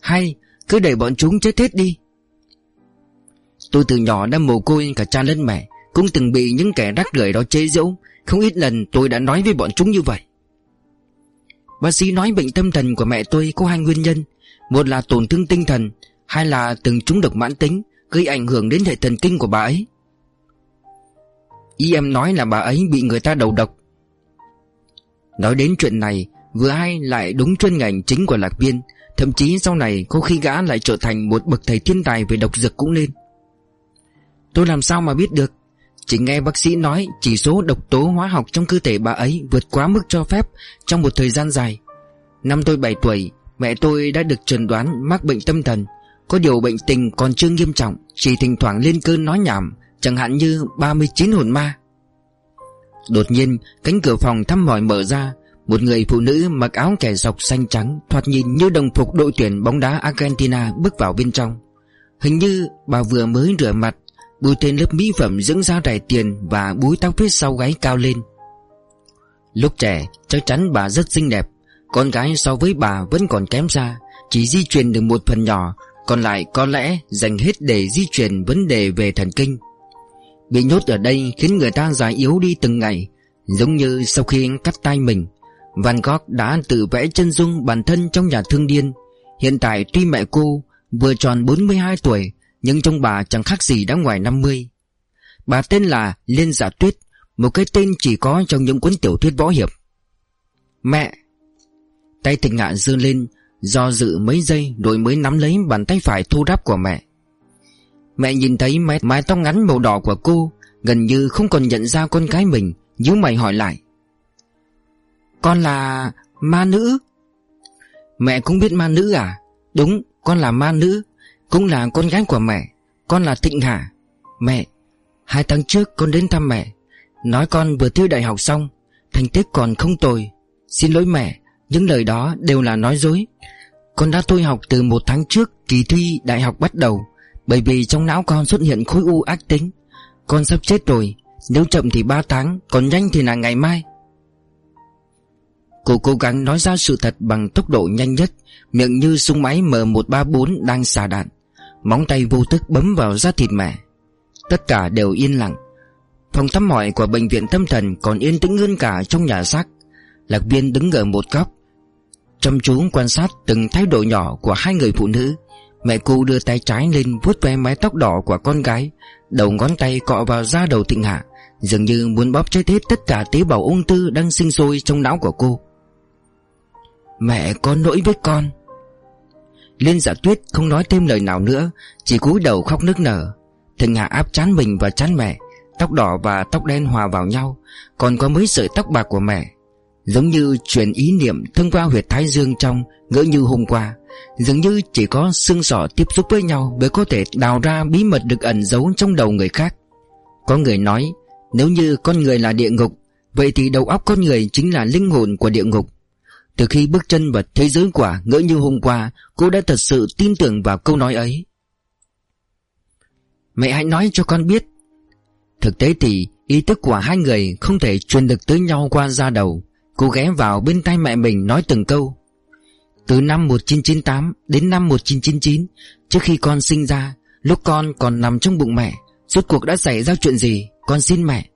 Hay, Cứ để bọn chúng chết hết đi. Tôi từ nhỏ đã mồ côi cả cha lẫn mẹ, Cũng từng bị những kẻ rắc rưởi đó chế giễu. Không ít lần tôi đã nói với bọn chúng như vậy. Bác sĩ nói bệnh tâm thần của mẹ tôi có hai nguyên nhân. Một là tổn thương tinh thần, Hai là từng trúng độc mãn tính, Gây ảnh hưởng đến hệ thần kinh của bà ấy. Ý em nói là bà ấy bị người ta đầu độc. Nói đến chuyện này, Vừa hay lại đúng chuyên ngành chính của lạc viên, Thậm chí sau này có khi gã lại trở thành một bậc thầy thiên tài về độc dược cũng nên Tôi làm sao mà biết được? Chỉ nghe bác sĩ nói chỉ số độc tố hóa học trong cơ thể bà ấy vượt quá mức cho phép trong một thời gian dài. Năm tôi 7 tuổi, Mẹ tôi đã được chẩn đoán mắc bệnh tâm thần. Có điều bệnh tình còn chưa nghiêm trọng, Chỉ thỉnh thoảng lên cơn nói nhảm, Chẳng hạn như 39 hồn ma. Đột nhiên, cánh cửa phòng thăm hỏi mở ra, Một người phụ nữ mặc áo kẻ dọc xanh trắng Thoạt nhìn như đồng phục đội tuyển bóng đá Argentina bước vào bên trong. Hình như bà vừa mới rửa mặt bôi tên lớp mỹ phẩm dưỡng da rẻ tiền Và búi tóc phía sau gáy cao lên. Lúc trẻ, chắc chắn bà rất xinh đẹp. Con gái so với bà vẫn còn kém xa, Chỉ di truyền được một phần nhỏ. Còn lại có lẽ dành hết để di truyền vấn đề về thần kinh. Bị nhốt ở đây khiến người ta già yếu đi từng ngày, Giống như sau khi cắt tay mình. Van Gogh đã tự vẽ chân dung bản thân trong nhà thương điên. Hiện tại tuy mẹ cô vừa tròn 42 tuổi nhưng trong bà chẳng khác gì đã ngoài 50 Bà tên là Liên Giả Tuyết Một cái tên chỉ có trong những cuốn tiểu thuyết võ hiệp. Mẹ! Tay thịnh ngạn dương lên Do dự mấy giây rồi mới nắm lấy bàn tay phải thu đáp của mẹ. Mẹ nhìn thấy mái, mái tóc ngắn màu đỏ của cô Gần như không còn nhận ra con gái mình nhíu mày hỏi lại. Con là ma nữ? Mẹ cũng biết ma nữ à? Đúng con là ma nữ. Cũng là con gái của mẹ, Con là Thịnh Hà. Mẹ, Hai tháng trước con đến thăm mẹ. Nói con vừa thi đại học xong, Thành tích còn không tồi. Xin lỗi mẹ, Những lời đó đều là nói dối. Con đã thôi học từ một tháng trước Kỳ thi đại học bắt đầu, Bởi vì trong não con xuất hiện khối u ác tính. Con sắp chết rồi, Nếu chậm thì 3 tháng, Còn nhanh thì là ngày mai. Cô cố gắng nói ra sự thật bằng tốc độ nhanh nhất, Miệng như súng máy M134 đang xả đạn. Móng tay vô thức bấm vào da thịt mẹ. Tất cả đều yên lặng. Phòng thăm hỏi của bệnh viện tâm thần còn yên tĩnh hơn cả trong nhà xác. Lạc viên đứng ở một góc, Chăm chú quan sát từng thái độ nhỏ của hai người phụ nữ. Mẹ cô đưa tay trái lên vuốt ve mái tóc đỏ của con gái, Đầu ngón tay cọ vào da đầu thịnh hạ, Dường như muốn bóp chết hết tất cả tế bào ung thư đang sinh sôi trong não của cô. Mẹ có lỗi với con. Liên giả tuyết không nói thêm lời nào nữa, Chỉ cúi đầu khóc nức nở. Thịnh hạ áp chán mình và chán mẹ, Tóc đỏ và tóc đen hòa vào nhau, Còn có mấy sợi tóc bạc của mẹ. Giống như truyền ý niệm thông qua huyệt thái dương trong ngỡ như hôm qua, Dường như chỉ có xương sọ tiếp xúc với nhau Mới có thể đào ra bí mật được ẩn giấu trong đầu người khác. Có người nói, Nếu như con người là địa ngục, Vậy thì đầu óc con người chính là linh hồn của địa ngục. Từ khi bước chân vào thế giới quả ngỡ như hôm qua, Cô đã thật sự tin tưởng vào câu nói ấy. Mẹ hãy nói cho con biết. Thực tế thì, ý thức của hai người không thể truyền được tới nhau qua da đầu. Cô ghé vào bên tay mẹ mình nói từng câu. Từ năm 1998 đến năm 1999 Trước khi con sinh ra, Lúc con còn nằm trong bụng mẹ, Rốt cuộc đã xảy ra chuyện gì, Con xin mẹ.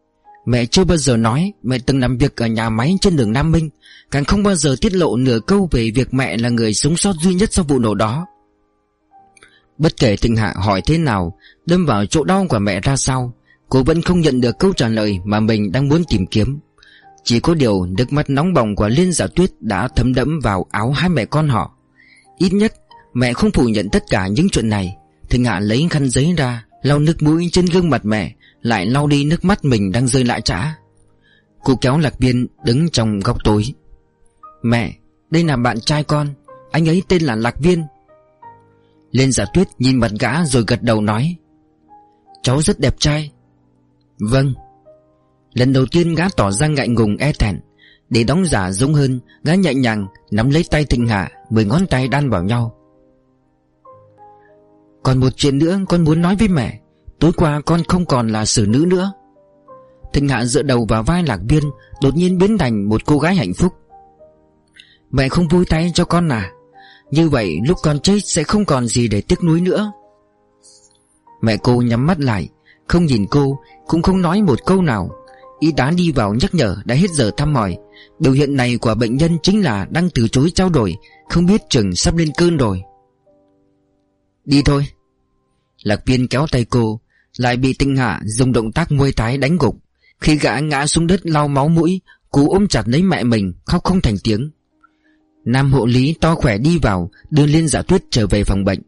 Mẹ chưa bao giờ nói, mẹ từng làm việc ở nhà máy trên đường Nam Minh, Càng không bao giờ tiết lộ nửa câu về việc mẹ là người sống sót duy nhất sau vụ nổ đó. Bất kể tình hạ hỏi thế nào, Đâm vào chỗ đau của mẹ ra sao, Cô vẫn không nhận được câu trả lời mà mình đang muốn tìm kiếm. Chỉ có điều nước mắt nóng bỏng của Liên Giả Tuyết đã thấm đẫm vào áo hai mẹ con họ. Ít nhất, mẹ không phủ nhận tất cả những chuyện này. Thịnh Hạ lấy khăn giấy ra, lau nước mũi trên gương mặt mẹ lại lau đi nước mắt mình đang rơi lại trã. Cô kéo lạc biên đứng trong góc tối. Mẹ, đây là bạn trai con Anh ấy tên là Lạc Viên Lên giả tuyết nhìn mặt gã rồi gật đầu nói Cháu rất đẹp trai. Vâng. Lần đầu tiên gã tỏ ra ngại ngùng e thẹn. Để đóng giả giống hơn Gã nhẹ nhàng nắm lấy tay Thịnh Hạ Mười ngón tay đan vào nhau. Còn một chuyện nữa con muốn nói với mẹ. Tối qua con không còn là xử nữ nữa. Thịnh Hạ dựa đầu vào vai Lạc Viên, Đột nhiên biến thành một cô gái hạnh phúc. Mẹ không vui tay cho con à? Như vậy lúc con chết sẽ không còn gì để tiếc nuối nữa. Mẹ cô nhắm mắt lại, Không nhìn cô, Cũng không nói một câu nào. Y tá đi vào nhắc nhở, đã hết giờ thăm hỏi. Biểu hiện này của bệnh nhân chính là đang từ chối trao đổi, Không biết chừng sắp lên cơn rồi. Đi thôi. Lạc viên kéo tay cô lại bị tinh hạ, dùng động tác muay tái đánh gục. Khi gã ngã xuống đất lau máu mũi, cú ôm chặt lấy mẹ mình, Khóc không thành tiếng. Nam hộ lý to khỏe đi vào, Đưa Liên giả tuyết trở về phòng bệnh.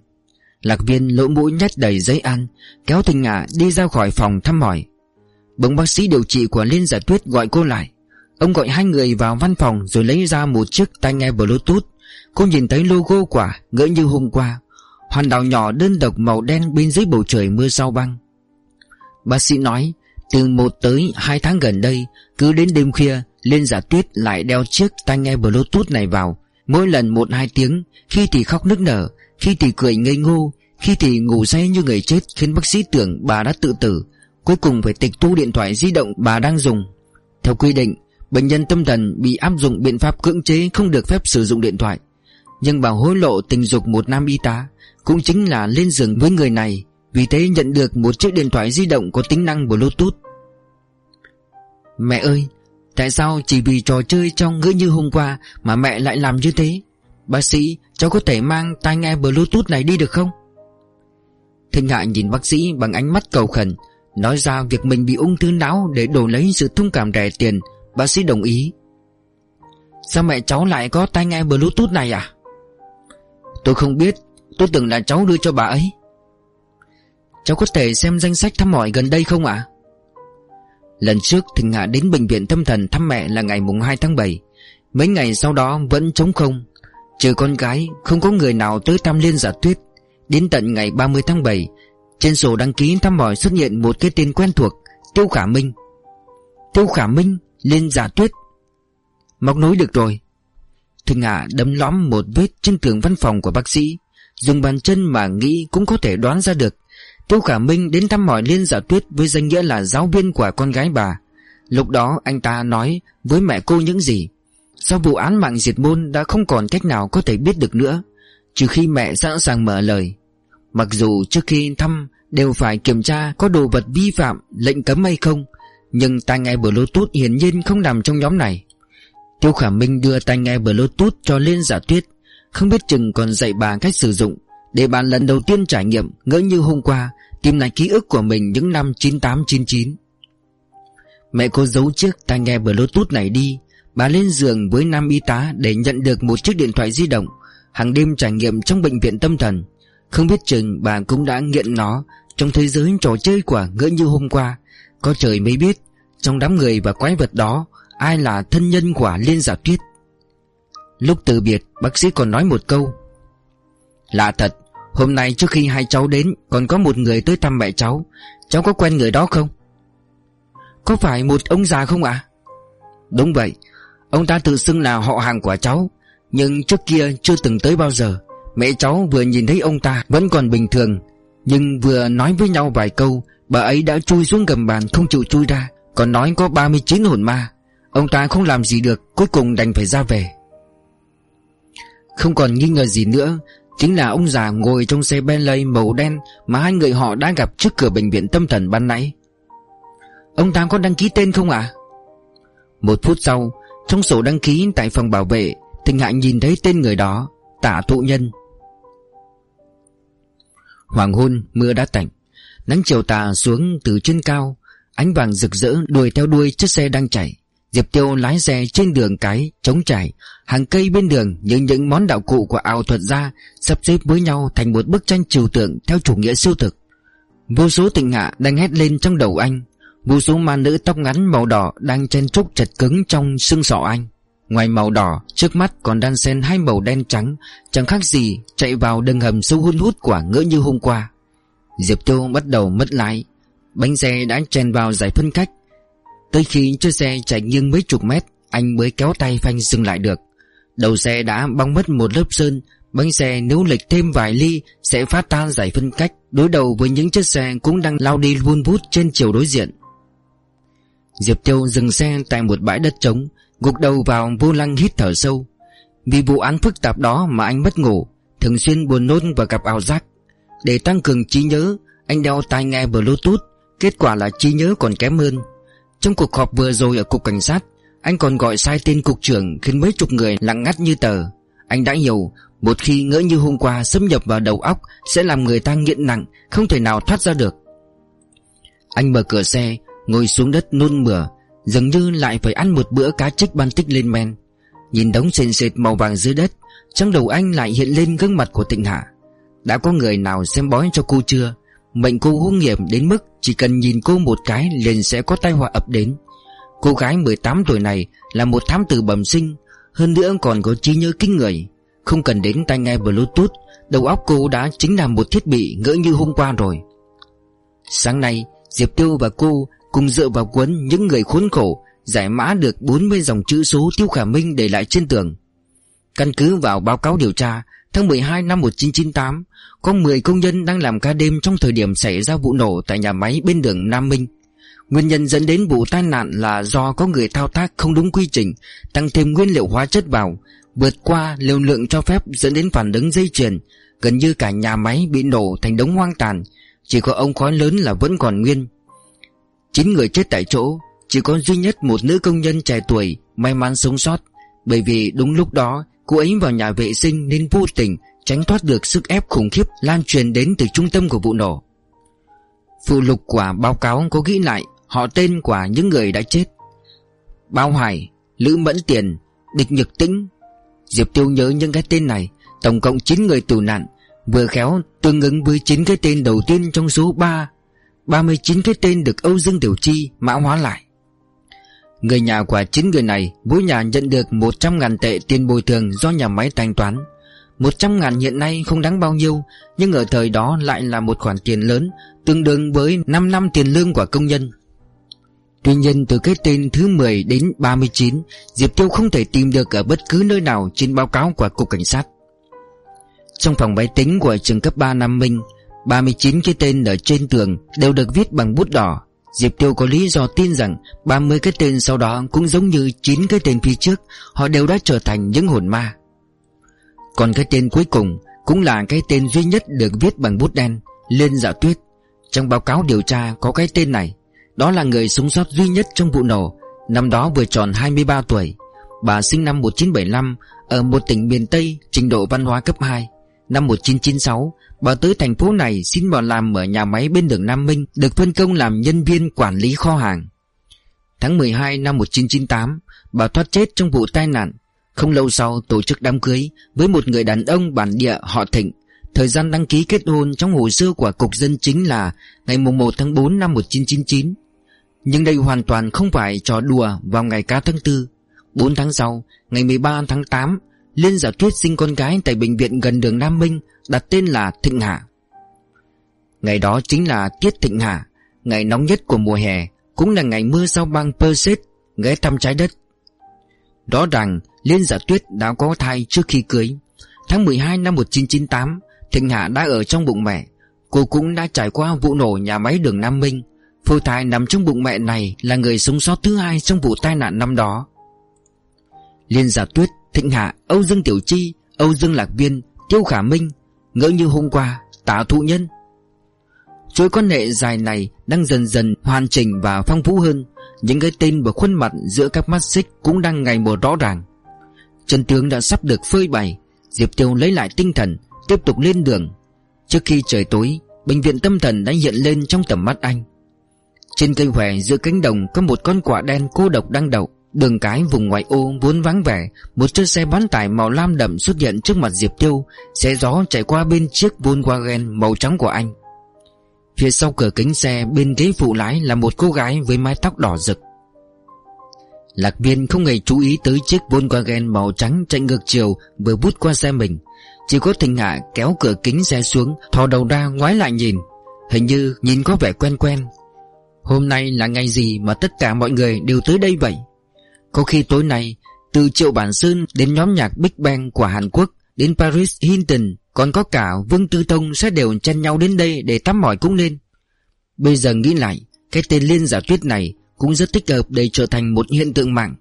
Lạc viên lỗ mũi nhét đầy giấy ăn, Kéo tinh hạ đi ra khỏi phòng thăm hỏi. Bỗng bác sĩ điều trị của Liên giả tuyết gọi cô lại. Ông gọi hai người vào văn phòng Rồi lấy ra một chiếc tai nghe bluetooth. Cô nhìn thấy logo quả Ngỡ như hôm qua. Hoàn đảo nhỏ đơn độc màu đen bên dưới bầu trời mưa sao băng. Bác sĩ nói, Từ một tới hai tháng gần đây, Cứ đến đêm khuya, Liên giả tuyết lại đeo chiếc tai nghe bluetooth này vào. Mỗi lần một hai tiếng, Khi thì khóc nức nở, Khi thì cười ngây ngô, Khi thì ngủ say như người chết Khiến bác sĩ tưởng bà đã tự tử. Cuối cùng phải tịch thu điện thoại di động bà đang dùng. Theo quy định, Bệnh nhân tâm thần bị áp dụng biện pháp cưỡng chế Không được phép sử dụng điện thoại. Nhưng bà hối lộ tình dục một nam y tá, Cũng chính là lên giường với người này. Vì thế nhận được một chiếc điện thoại di động Có tính năng bluetooth. Mẹ ơi, Tại sao chỉ vì trò chơi trong ngỡ như hôm qua Mà mẹ lại làm như thế? Bác sĩ, cháu có thể mang tai nghe bluetooth này đi được không? Thịnh Hạ nhìn bác sĩ bằng ánh mắt cầu khẩn, Nói ra việc mình bị ung thư não Để đổi lấy sự thông cảm rẻ tiền. Bác sĩ đồng ý. Sao mẹ cháu lại có tai nghe bluetooth này à? Tôi không biết, Tôi tưởng là cháu đưa cho bà ấy. Cháu có thể xem danh sách thăm hỏi gần đây không ạ? Lần trước Thịnh Hạ đến bệnh viện tâm thần thăm mẹ là ngày mùng 2 tháng 7 Mấy ngày sau đó vẫn trống không. Trừ con gái, Không có người nào tới thăm Liên giả tuyết. Đến tận ngày 30 tháng 7 Trên sổ đăng ký thăm hỏi xuất hiện một cái tên quen thuộc, Tiêu Khả Minh. Tiêu Khả Minh, Liên giả tuyết. Móc nối được rồi. Thịnh Hạ đấm lõm một vết trên tường văn phòng của bác sĩ. Dùng bàn chân mà nghĩ cũng có thể đoán ra được. Tiêu Khả Minh đến thăm hỏi Liên Giả Tuyết với danh nghĩa là giáo viên của con gái bà. Lúc đó anh ta nói với mẹ cô những gì? Sau vụ án mạng diệt môn đã không còn cách nào có thể biết được nữa, trừ khi mẹ sẵn sàng mở lời. Mặc dù trước khi thăm đều phải kiểm tra có đồ vật vi phạm, lệnh cấm hay không, nhưng tai nghe Bluetooth hiển nhiên không nằm trong nhóm này. Tiêu Khả Minh đưa tai nghe Bluetooth cho Liên Giả Tuyết, không biết chừng còn dạy bà cách sử dụng. Để bạn lần đầu tiên trải nghiệm, ngỡ như hôm qua, Tìm lại ký ức của mình những năm 9899 Mẹ cô giấu chiếc tai nghe bluetooth này đi. Bà lên giường với nam y tá để nhận được một chiếc điện thoại di động. Hàng đêm trải nghiệm trong bệnh viện tâm thần. Không biết chừng bà cũng đã nghiện nó Trong thế giới trò chơi của ngỡ như hôm qua. Có trời mới biết, Trong đám người và quái vật đó, Ai là thân nhân của Liên Giả Tuyết. Lúc từ biệt, bác sĩ còn nói một câu. Lạ thật Hôm nay trước khi hai cháu đến, Còn có một người tới thăm mẹ cháu. Cháu có quen người đó không? Có phải một ông già không ạ? Đúng vậy. Ông ta tự xưng là họ hàng của cháu. Nhưng trước kia chưa từng tới bao giờ. Mẹ cháu vừa nhìn thấy ông ta Vẫn còn bình thường. Nhưng vừa nói với nhau vài câu, Bà ấy đã chui xuống gầm bàn không chịu chui ra. Còn nói có 39 hồn ma. Ông ta không làm gì được, Cuối cùng đành phải ra về. Không còn nghi ngờ gì nữa Chính là ông già ngồi trong xe Bentley màu đen Mà hai người họ đã gặp trước cửa bệnh viện tâm thần ban nãy. Ông ta có đăng ký tên không ạ? Một phút sau, Trong sổ đăng ký tại phòng bảo vệ Tình Hạnh nhìn thấy tên người đó Tả thụ nhân. Hoàng hôn, mưa đã tạnh. Nắng chiều tà xuống từ trên cao, Ánh vàng rực rỡ đuổi theo đuôi chiếc xe đang chạy. Diệp Tiêu lái xe trên đường cái, trống trải. Hàng cây bên đường như những món đạo cụ của ảo thuật gia Sắp xếp với nhau thành một bức tranh trừu tượng theo chủ nghĩa siêu thực. Vô số tình hạ đang hét lên trong đầu anh. Vô số ma nữ tóc ngắn màu đỏ đang chen trúc chật cứng trong xương sọ anh. Ngoài màu đỏ, trước mắt còn đan xen hai màu đen trắng, Chẳng khác gì chạy vào đường hầm sâu hun hút quả ngỡ như hôm qua. Diệp Tiêu bắt đầu mất lái. Bánh xe đã chen vào giải phân cách. Tới khi chiếc xe chạy nghiêng mấy chục mét, Anh mới kéo tay phanh dừng lại được. Đầu xe đã bong mất một lớp sơn, Bánh xe nếu lệch thêm vài ly Sẽ phát tan giải phân cách, Đối đầu với những chiếc xe cũng đang lao đi vun vút trên chiều đối diện. Diệp Tiêu dừng xe tại một bãi đất trống, Gục đầu vào vô lăng hít thở sâu. Vì vụ án phức tạp đó mà anh mất ngủ, Thường xuyên buồn nôn và gặp ảo giác. Để tăng cường trí nhớ, Anh đeo tai nghe bluetooth, Kết quả là trí nhớ còn kém hơn. Trong cuộc họp vừa rồi ở cục cảnh sát, Anh còn gọi sai tên cục trưởng Khiến mấy chục người lặng ngắt như tờ. Anh đã hiểu, Một khi ngỡ như hôm qua xâm nhập vào đầu óc Sẽ làm người ta nghiện nặng, Không thể nào thoát ra được. Anh mở cửa xe, Ngồi xuống đất nôn mửa, Dường như lại phải ăn một bữa cá trích ban tích lên men. Nhìn đống sền sệt màu vàng dưới đất, Trong đầu anh lại hiện lên gương mặt của tịnh hạ. Đã có người nào xem bói cho cô chưa? Mệnh cô hung hiểm đến mức Chỉ cần nhìn cô một cái liền sẽ có tai họa ập đến. Cô gái 18 tuổi này Là một thám tử bẩm sinh, Hơn nữa còn có trí nhớ kinh người. Không cần đến tai nghe bluetooth, Đầu óc cô đã chính là một thiết bị ngỡ như hôm qua rồi. Sáng nay, Diệp Tiêu và cô Cùng dựa vào cuốn những người khốn khổ Giải mã được 40 dòng chữ số Tiêu Khả Minh để lại trên tường. Căn cứ vào báo cáo điều tra Tháng 12 năm 1998 Có 10 công nhân đang làm ca đêm Trong thời điểm xảy ra vụ nổ Tại nhà máy bên đường Nam Minh. Nguyên nhân dẫn đến vụ tai nạn là do có người thao tác không đúng quy trình, Tăng thêm nguyên liệu hóa chất vào, Vượt qua liều lượng cho phép dẫn đến phản ứng dây chuyền, Gần như cả nhà máy bị nổ thành đống hoang tàn, Chỉ có ông khói lớn là vẫn còn nguyên. Chín người chết tại chỗ, Chỉ có duy nhất một nữ công nhân trẻ tuổi May mắn sống sót, Bởi vì đúng lúc đó Cô ấy vào nhà vệ sinh nên vô tình Tránh thoát được sức ép khủng khiếp Lan truyền đến từ trung tâm của vụ nổ. Phụ lục của báo cáo có ghi lại Họ tên của những người đã chết. Bao Hải, Lữ Mẫn Tiền, Địch Nhật Tĩnh. Diệp Tiêu nhớ những cái tên này, Tổng cộng 9 người tù nạn, Vừa khéo tương ứng với 9 cái tên đầu tiên trong số 3 39 cái tên được Âu Dương Tiểu Chi mã hóa lại. Người nhà của chín người này, Mỗi nhà nhận được 100.000 tệ tiền bồi thường do nhà máy thanh toán. 100.000 hiện nay không đáng bao nhiêu, Nhưng ở thời đó lại là một khoản tiền lớn, Tương đương với 5 năm tiền lương của công nhân. Tuy nhiên, từ cái tên thứ 10 đến 39 Diệp Tiêu không thể tìm được ở bất cứ nơi nào trên báo cáo của Cục Cảnh sát. Trong phòng máy tính của trường cấp 3 Nam Minh 39 cái tên ở trên tường đều được viết bằng bút đỏ. Diệp Tiêu có lý do tin rằng 30 cái tên sau đó cũng giống như 9 cái tên phía trước, Họ đều đã trở thành những hồn ma. Còn cái tên cuối cùng cũng là cái tên duy nhất được viết bằng bút đen Liên Dạ Tuyết. Trong báo cáo điều tra có cái tên này, Đó là người sống sót duy nhất trong vụ nổ, Năm đó vừa tròn 23 tuổi. Bà sinh năm 1975 Ở một tỉnh miền Tây, Trình độ văn hóa cấp 2 Năm 1996 Bà tới thành phố này xin vào làm ở nhà máy bên đường Nam Minh, Được phân công làm nhân viên quản lý kho hàng. Tháng 12 năm 1998 Bà thoát chết trong vụ tai nạn. Không lâu sau, tổ chức đám cưới Với một người đàn ông bản địa họ Thịnh. Thời gian đăng ký kết hôn trong hồ sơ của Cục Dân Chính là Ngày 1 tháng 4 năm 1999 Nhưng đây hoàn toàn không phải trò đùa vào ngày cá tháng 4 4 tháng sau, Ngày 13 tháng 8 Liên giả tuyết sinh con gái tại bệnh viện gần đường Nam Minh Đặt tên là Thịnh Hạ. Ngày đó chính là Tiết Thịnh Hạ Ngày nóng nhất của mùa hè Cũng là ngày mưa sau băng Perseid Ghé thăm trái đất. Rõ ràng Liên giả tuyết đã có thai trước khi cưới. Tháng 12 năm 1998 Thịnh Hạ đã ở trong bụng mẹ. Cô cũng đã trải qua vụ nổ nhà máy đường Nam Minh. Phôi thai nằm trong bụng mẹ này Là người sống sót thứ hai trong vụ tai nạn năm đó. Liên Giả Tuyết, Thịnh Hạ, Âu Dương Tiểu Chi Âu Dương Lạc Viên, Tiêu Khả Minh Ngỡ như hôm qua, Tả Thụ Nhân. Chuỗi quan hệ dài này đang dần dần hoàn chỉnh và phong phú hơn. Những cái tên và khuôn mặt giữa các mắt xích cũng đang ngày một rõ ràng. Chân tướng đã sắp được phơi bày. Diệp Tiêu lấy lại tinh thần Tiếp tục lên đường. Trước khi trời tối Bệnh viện tâm thần đã hiện lên trong tầm mắt anh. Trên cây hòe giữa cánh đồng Có một con quả đen cô độc đang đậu. Đường cái vùng ngoại ô vốn vắng vẻ, Một chiếc xe bán tải màu lam đậm xuất hiện trước mặt Diệp Tiêu. Xe gió chạy qua bên chiếc Volkswagen màu trắng của anh. Phía sau cửa kính xe, bên ghế phụ lái là một cô gái với mái tóc đỏ rực. Lạc viên không hề chú ý tới chiếc Volkswagen màu trắng chạy ngược chiều, vừa bút qua xe mình. Chỉ có thịnh hạ kéo cửa kính xe xuống, Thò đầu ra ngoái lại nhìn. Hình như nhìn có vẻ quen quen. Hôm nay là ngày gì mà tất cả mọi người đều tới đây vậy? Có khi tối nay, Từ Triệu Bản Sơn đến nhóm nhạc Big Bang của Hàn Quốc, Đến Paris Hilton Còn có cả Vương Tư Thông sẽ đều chen nhau đến đây để tắm mỏi cũng nên. Bây giờ nghĩ lại, Cái tên Liên Giả Tuyết này cũng rất thích hợp để trở thành một hiện tượng mạng.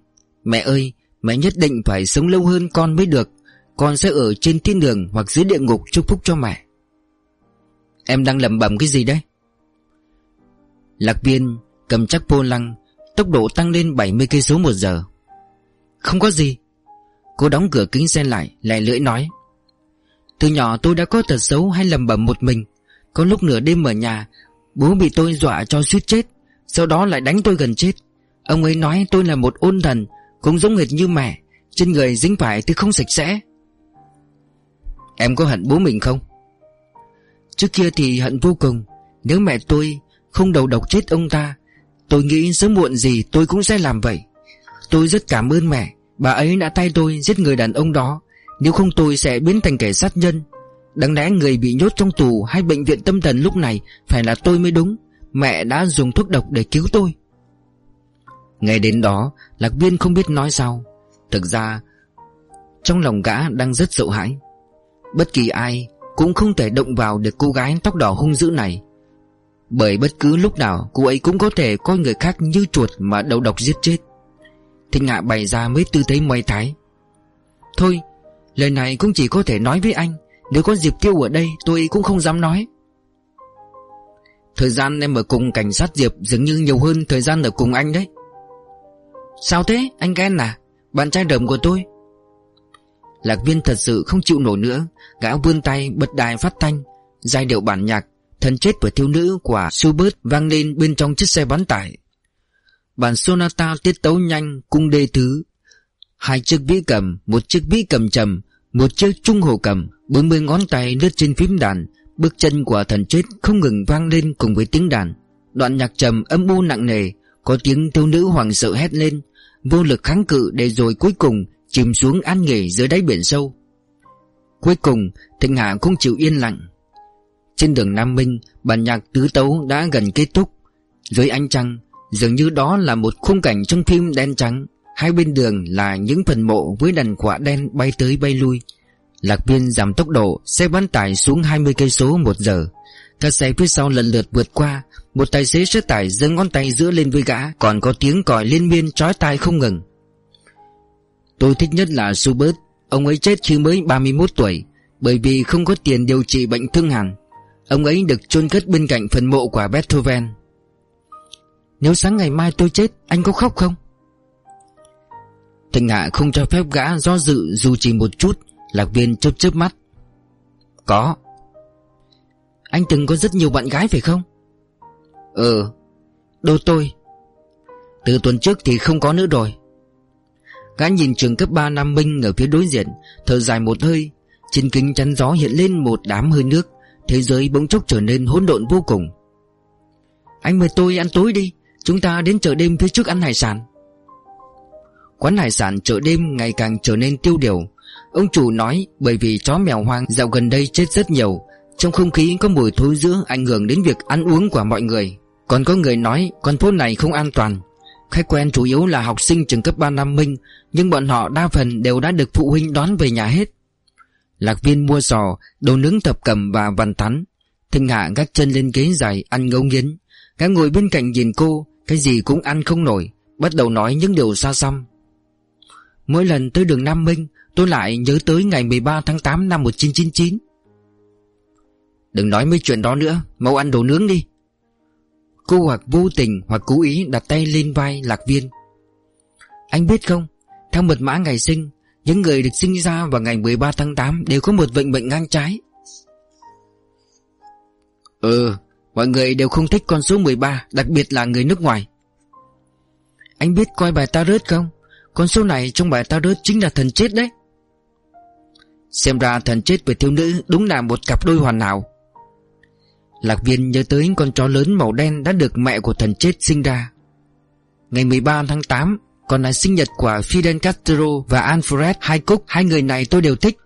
Mẹ ơi, Mẹ nhất định phải sống lâu hơn con mới được. Con sẽ ở trên thiên đường hoặc dưới địa ngục chúc phúc cho mẹ. Em đang lẩm bẩm cái gì đấy? Lạc viên cầm chắc vô lăng Tốc độ tăng lên 70 cây số một giờ. Không có gì. Cô đóng cửa kính xe lại, Lẹ lưỡi nói. Từ nhỏ tôi đã có tật xấu hay lầm bẩm một mình. Có lúc nửa đêm ở nhà, Bố bị tôi dọa cho suýt chết. Sau đó lại đánh tôi gần chết. Ông ấy nói tôi là một ôn thần, Cũng giống hệt như mẹ. Trên người dính phải thứ không sạch sẽ. Em có hận bố mình không? Trước kia thì hận vô cùng. Nếu mẹ tôi không đầu độc chết ông ta Tôi nghĩ sớm muộn gì tôi cũng sẽ làm vậy. Tôi rất cảm ơn mẹ. Bà ấy đã tay tôi giết người đàn ông đó. Nếu không tôi sẽ biến thành kẻ sát nhân. Đáng lẽ người bị nhốt trong tù hay bệnh viện tâm thần lúc này Phải là tôi mới đúng. Mẹ đã dùng thuốc độc để cứu tôi. Ngay đến đó, Lạc viên không biết nói sao. Thực ra, Trong lòng gã đang rất sợ hãi. Bất kỳ ai Cũng không thể động vào được cô gái tóc đỏ hung dữ này. Bởi bất cứ lúc nào, Cô ấy cũng có thể coi người khác như chuột Mà đầu độc giết chết. Thịnh Hạ bày ra mấy tư thế mây thái. Thôi, Lời này cũng chỉ có thể nói với anh, Nếu có Diệp Tiêu ở đây, tôi cũng không dám nói. Thời gian em ở cùng cảnh sát Diệp dường như nhiều hơn thời gian ở cùng anh đấy. Sao thế? Anh ghen à? Bạn trai đầm của tôi. Lạc viên thật sự không chịu nổi nữa, Gã vươn tay, bật đài phát thanh, Giai điệu bản nhạc. Thân chết của thiếu nữ của Schubert vang lên bên trong chiếc xe bán tải. Bản sonata tiết tấu nhanh, cung đê thứ. Hai chiếc vĩ cầm, Một chiếc vĩ cầm trầm, Một chiếc trung hồ cầm, bốn mươi ngón tay lướt trên phím đàn. Bước chân của thần chết không ngừng vang lên cùng với tiếng đàn. Đoạn nhạc trầm âm u nặng nề, Có tiếng thiếu nữ hoàng sợ hét lên. Vô lực kháng cự để rồi cuối cùng Chìm xuống an nghỉ dưới đáy biển sâu. Cuối cùng, Thịnh Hạ không chịu yên lặng. Trên đường Nam Minh Bản nhạc tứ tấu đã gần kết thúc. Dưới ánh trăng, Dường như đó là một khung cảnh trong phim đen trắng. Hai bên đường là những phần mộ Với đàn quả đen bay tới bay lui. Lạc viên giảm tốc độ, Xe bán tải xuống 20 cây số một giờ. Các xe phía sau lần lượt vượt qua, Một tài xế xe tải giơ ngón tay giữa lên với gã, Còn có tiếng còi liên miên trói tai không ngừng. Tôi thích nhất là Schubert Ông ấy chết khi mới 31 tuổi, Bởi vì không có tiền điều trị bệnh thương hàn Ông ấy được chôn cất bên cạnh phần mộ của Beethoven. Nếu sáng ngày mai tôi chết, Anh có khóc không? Thịnh Hạ không cho phép gã do dự, dù chỉ một chút, Lạc viên chớp chớp mắt. Có. Anh từng có rất nhiều bạn gái phải không? Ờ. Ừ Đôi tôi? Từ tuần trước thì không có nữa rồi. Gã nhìn trường cấp 3 Nam Minh ở phía đối diện, Thở dài một hơi, Trên kính chắn gió hiện lên một đám hơi nước. Thế giới bỗng chốc trở nên hỗn độn vô cùng. Anh mời tôi ăn tối đi, Chúng ta đến chợ đêm phía trước ăn hải sản. Quán hải sản chợ đêm ngày càng trở nên tiêu điều. Ông chủ nói, bởi vì chó mèo hoang dạo gần đây chết rất nhiều, Trong không khí có mùi thối giữa ảnh hưởng đến việc ăn uống của mọi người. Còn có người nói, con phố này không an toàn. Khách quen chủ yếu là học sinh trường cấp 3 Nam Minh, Nhưng bọn họ đa phần đều đã được phụ huynh đón về nhà hết. Lạc viên mua giò, đồ nướng thập cầm và văn thắn. Thinh Hạ gác chân lên ghế dài ăn ngấu nghiến. Gã ngồi bên cạnh nhìn cô Cái gì cũng ăn không nổi Bắt đầu nói những điều xa xăm. Mỗi lần tới đường Nam Minh Tôi lại nhớ tới ngày 13 tháng 8 năm 1999 Đừng nói mấy chuyện đó nữa Mau ăn đồ nướng đi. Cô hoặc vô tình hoặc cố ý đặt tay lên vai lạc viên. Anh biết không Theo mật mã ngày sinh những người được sinh ra vào ngày 13 tháng 8 Đều có một bệnh bệnh ngang trái. Ừ Mọi người đều không thích con số 13 Đặc biệt là người nước ngoài. Anh biết coi bài ta rớt không? Con số này trong bài ta rớt chính là thần chết đấy. Xem ra thần chết với thiếu nữ Đúng là một cặp đôi hoàn hảo. Lạc viên nhớ tới con chó lớn màu đen Đã được mẹ của thần chết sinh ra. Ngày 13 tháng 8 còn là sinh nhật của Fidel Castro Và Alfred Hai Cúc, Hai người này tôi đều thích.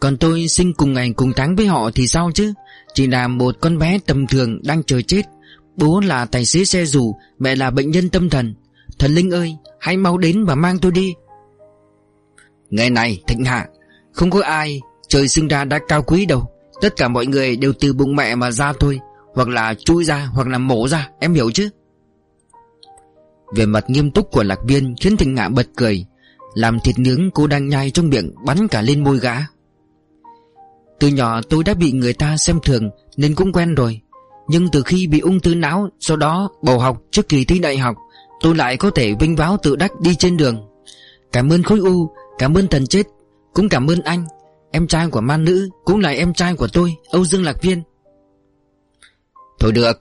Còn tôi sinh cùng ngày cùng tháng với họ thì sao chứ? Chỉ là một con bé tầm thường Đang chờ chết. Bố là tài xế xe dù Mẹ là bệnh nhân tâm thần. Thần Linh ơi, Hãy mau đến và mang tôi đi. Ngày này, Thịnh Hạ, Không có ai, trời sinh ra đã cao quý đâu. Tất cả mọi người đều từ bụng mẹ mà ra thôi, Hoặc là chui ra, hoặc là mổ ra, Em hiểu chứ? Về mặt nghiêm túc của lạc viên Khiến Thịnh Ngạ bật cười. Làm thịt nướng, cô đang nhai trong miệng, Bắn cả lên môi gã. Từ nhỏ tôi đã bị người ta xem thường, Nên cũng quen rồi. Nhưng từ khi bị ung thư não, Sau đó bầu học trước kỳ thi đại học, Tôi lại có thể vinh váo tự đắc đi trên đường. Cảm ơn khối u, Cảm ơn thần chết, Cũng cảm ơn anh. Em trai của man nữ Cũng là em trai của tôi, Âu Dương Lạc Viên. Thôi được.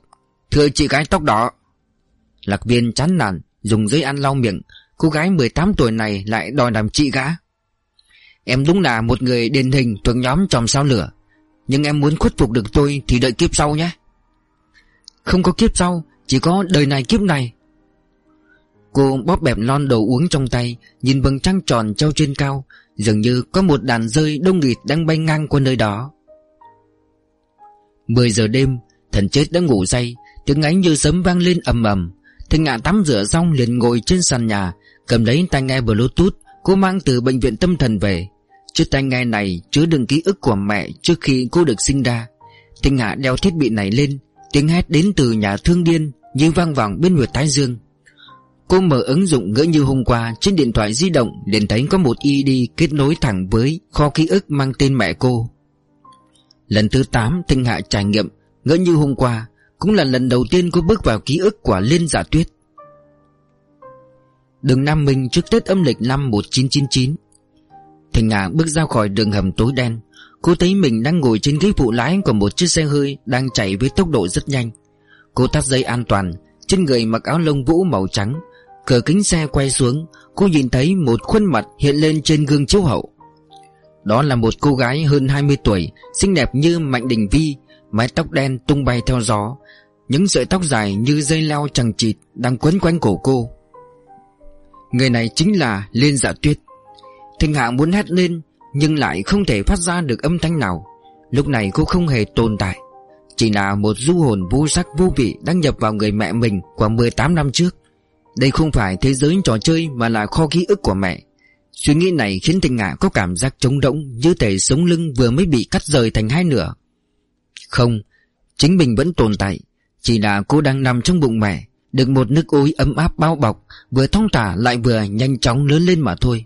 Thưa chị gái tóc đỏ Lạc Viên chán nản, Dùng giấy ăn lau miệng. Cô gái 18 tuổi này lại đòi làm chị gã. Em đúng là một người điển hình thuộc nhóm tròm sao lửa. Nhưng em muốn khuất phục được tôi Thì đợi kiếp sau nhé. Không có kiếp sau, Chỉ có đời này kiếp này. Cô bóp bẹp lon đồ uống trong tay, Nhìn vầng trăng tròn treo trên cao. Dường như có một đàn rơi đông nghịt đang bay ngang qua nơi đó. 10 giờ đêm, Thần chết đã ngủ say. Tiếng ánh như sấm vang lên ầm ầm. Thanh Ngạn tắm rửa xong liền ngồi trên sàn nhà, Cầm lấy tai nghe bluetooth, Cô mang từ bệnh viện tâm thần về. Chiếc tai nghe này chứa đựng ký ức của mẹ Trước khi cô được sinh ra. Thanh Hạ đeo thiết bị này lên, Tiếng hét đến từ nhà thương điên Như vang vọng bên huyệt thái dương. Cô mở ứng dụng ngỡ như hôm qua Trên điện thoại di động, liền thấy có một ID kết nối thẳng với kho ký ức mang tên mẹ cô. Lần thứ 8 Thanh Hạ trải nghiệm ngỡ như hôm qua cũng là lần đầu tiên cô bước vào ký ức của Liên Giả Tuyết. Đường Nam Minh trước Tết âm lịch năm 1999 thành ngà bước ra khỏi đường hầm tối đen. Cô thấy mình đang ngồi trên ghế phụ lái của một chiếc xe hơi đang chạy với tốc độ rất nhanh. Cô thắt dây an toàn, Trên người mặc áo lông vũ màu trắng. Cửa kính xe quay xuống, Cô nhìn thấy một khuôn mặt hiện lên trên gương chiếu hậu. Đó là một cô gái hơn 20 tuổi, Xinh đẹp như Mạnh Đình Vi Mái tóc đen tung bay theo gió, Những sợi tóc dài như dây leo chẳng chịt Đang quấn quanh cổ cô. Người này chính là Liên Dạ Tuyết. Thịnh Hạ muốn hét lên, Nhưng lại không thể phát ra được âm thanh nào. Lúc này cô không hề tồn tại, Chỉ là một du hồn vô sắc vô vị Đang nhập vào người mẹ mình Khoảng 18 năm trước. Đây không phải thế giới trò chơi mà là kho ký ức của mẹ. Suy nghĩ này khiến Thịnh Hạ có cảm giác trống rỗng, Như thể sống lưng vừa mới bị cắt rời thành hai nửa. Không, Chính mình vẫn tồn tại. Chỉ là cô đang nằm trong bụng mẹ, Được một nước ối ấm áp bao bọc, Vừa thong thả lại vừa nhanh chóng lớn lên mà thôi.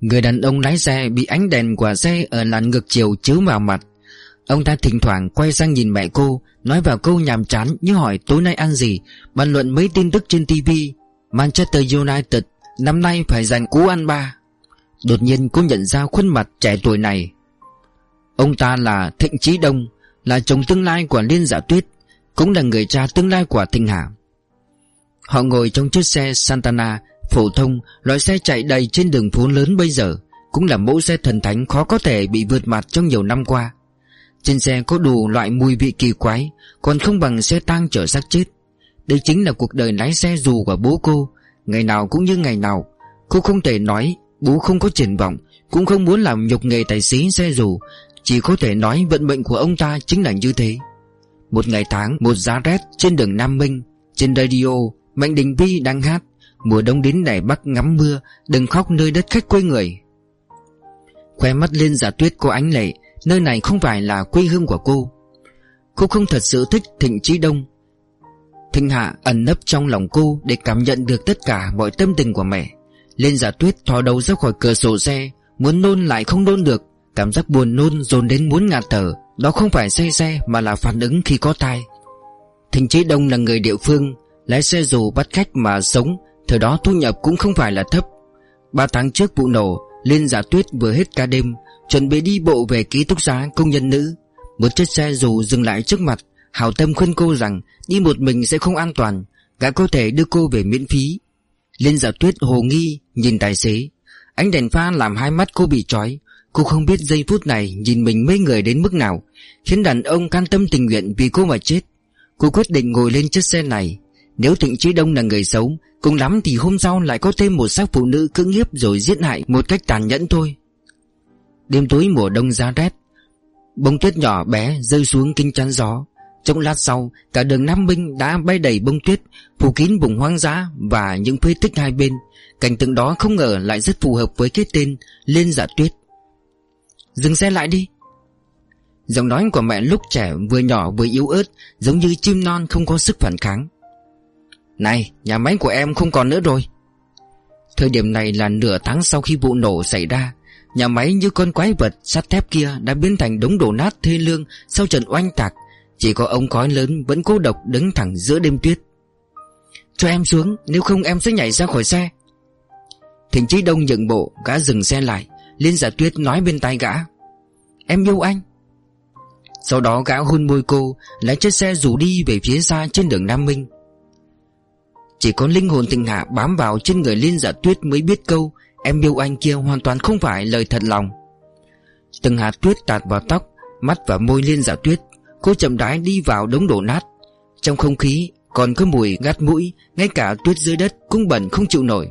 Người đàn ông lái xe bị ánh đèn của xe ở làn ngược chiều chiếu vào mặt. Ông ta thỉnh thoảng quay sang nhìn mẹ cô, Nói vào câu nhàm chán như hỏi tối nay ăn gì, Bàn luận mấy tin tức trên TV Manchester United, Năm nay phải giành cú ăn ba. Đột nhiên cô nhận ra khuôn mặt trẻ tuổi này. Ông ta là Thịnh Chí Đông là chồng tương lai của Liên Giả Tuyết, Cũng là người cha tương lai của Thịnh Hà. Họ ngồi trong chiếc xe Santana Phổ thông, Loại xe chạy đầy trên đường phố lớn bây giờ, Cũng là mẫu xe thần thánh khó có thể bị vượt mặt trong nhiều năm qua. Trên xe có đủ loại mùi vị kỳ quái, Còn không bằng xe tang chở xác chết. Đây chính là cuộc đời lái xe dù của bố cô. Ngày nào cũng như ngày nào, Cô không thể nói bố không có triển vọng, Cũng không muốn làm nhục nghề tài xế xe dù chỉ có thể nói vận mệnh của ông ta chính là như thế. Một ngày tháng, Một giá rét trên đường Nam Minh, Trên radio, Mạnh Đình Vi đang hát, Mùa đông đến này Bắc ngắm mưa, Đừng khóc nơi đất khách quê người. Khoe mắt lên giả tuyết cô ánh lệ, Nơi này không phải là quê hương của cô. Cô không thật sự thích Thịnh Trí Đông. Thịnh Hạ ẩn nấp trong lòng cô Để cảm nhận được tất cả mọi tâm tình của mẹ. Lên giả tuyết thò đầu ra khỏi cửa sổ xe, Muốn nôn lại không nôn được. Cảm giác buồn nôn dồn đến muốn ngạt thở. Đó không phải say xe mà là phản ứng khi có tai. Thịnh Chí Đông là người địa phương, Lái xe dù bắt khách mà sống, Thời đó thu nhập cũng không phải là thấp. Ba tháng trước vụ nổ, Liên giả tuyết vừa hết ca đêm, Chuẩn bị đi bộ về ký túc xá công nhân nữ. Một chiếc xe dù dừng lại trước mặt, Hảo tâm khuyên cô rằng Đi một mình sẽ không an toàn, Gã có thể đưa cô về miễn phí. Liên giả tuyết hồ nghi, nhìn tài xế. Ánh đèn pha làm hai mắt cô bị trói. Cô không biết giây phút này Nhìn mình mấy người đến mức nào, Khiến đàn ông can tâm tình nguyện vì cô mà chết. Cô quyết định ngồi lên chiếc xe này. Nếu Thịnh Trí Đông là người xấu, Cùng lắm thì hôm sau lại có thêm một xác phụ nữ cưỡng hiếp rồi giết hại một cách tàn nhẫn thôi. Đêm tối mùa đông giá rét, Bông tuyết nhỏ bé rơi xuống kinh chắn gió. Trong lát sau, Cả đường Nam Minh đã bay đầy bông tuyết, Phủ kín vùng hoang dã Và những phế tích hai bên. Cảnh tượng đó không ngờ lại rất phù hợp với cái tên Lên dạ tuyết. Dừng xe lại đi. Giọng nói của mẹ lúc trẻ vừa nhỏ vừa yếu ớt, Giống như chim non không có sức phản kháng. Này, nhà máy của em không còn nữa rồi. Thời điểm này là nửa tháng sau khi vụ nổ xảy ra, Nhà máy như con quái vật sắt thép kia đã biến thành đống đổ nát thê lương sau trận oanh tạc. Chỉ có ông khói lớn vẫn cô độc đứng thẳng giữa đêm tuyết. Cho em xuống, nếu không em sẽ nhảy ra khỏi xe. Thỉnh Chí Đông nhận bộ, gã dừng xe lại. Liên giả tuyết nói bên tai gã. Em yêu anh. Sau đó gã hôn môi cô, Lái chiếc xe rủ đi về phía xa trên đường Nam Minh. Chỉ có linh hồn tình hạ bám vào trên người Liên giả tuyết mới biết câu, Em yêu anh kia hoàn toàn không phải lời thật lòng. Từng hạt tuyết tạt vào tóc, Mắt và môi Liên giả tuyết, Cô chậm rãi đi vào đống đổ nát. Trong không khí, còn có mùi gắt mũi, Ngay cả tuyết dưới đất cũng bẩn không chịu nổi.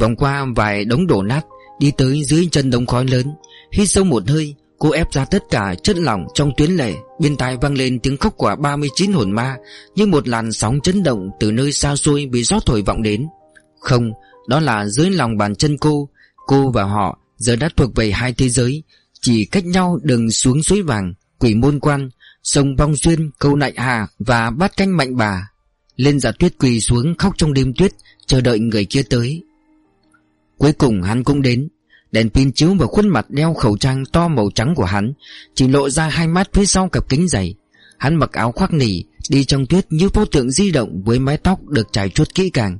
Vòng qua vài đống đổ nát Đi tới dưới chân đống khói lớn, Hít sâu một hơi, Cô ép ra tất cả chất lỏng trong tuyến lệ. Bên tai vang lên tiếng khóc của 39 hồn ma, Như một làn sóng chấn động Từ nơi xa xôi bị gió thổi vọng đến. Không, Đó là dưới lòng bàn chân cô. Cô và họ giờ đã thuộc về hai thế giới, Chỉ cách nhau đường xuống suối vàng, Quỷ môn quan, Sông Vong Duyên Câu Nại Hà Và bát canh mạnh bà. Lên giả tuyết quỳ xuống khóc trong đêm tuyết, Chờ đợi người kia tới. Cuối cùng hắn cũng đến. Đèn pin chiếu vào khuôn mặt đeo khẩu trang to màu trắng của hắn, Chỉ lộ ra hai mắt phía sau cặp kính dày. Hắn mặc áo khoác nỉ, Đi trong tuyết như pho tượng di động Với mái tóc được trải chuốt kỹ càng.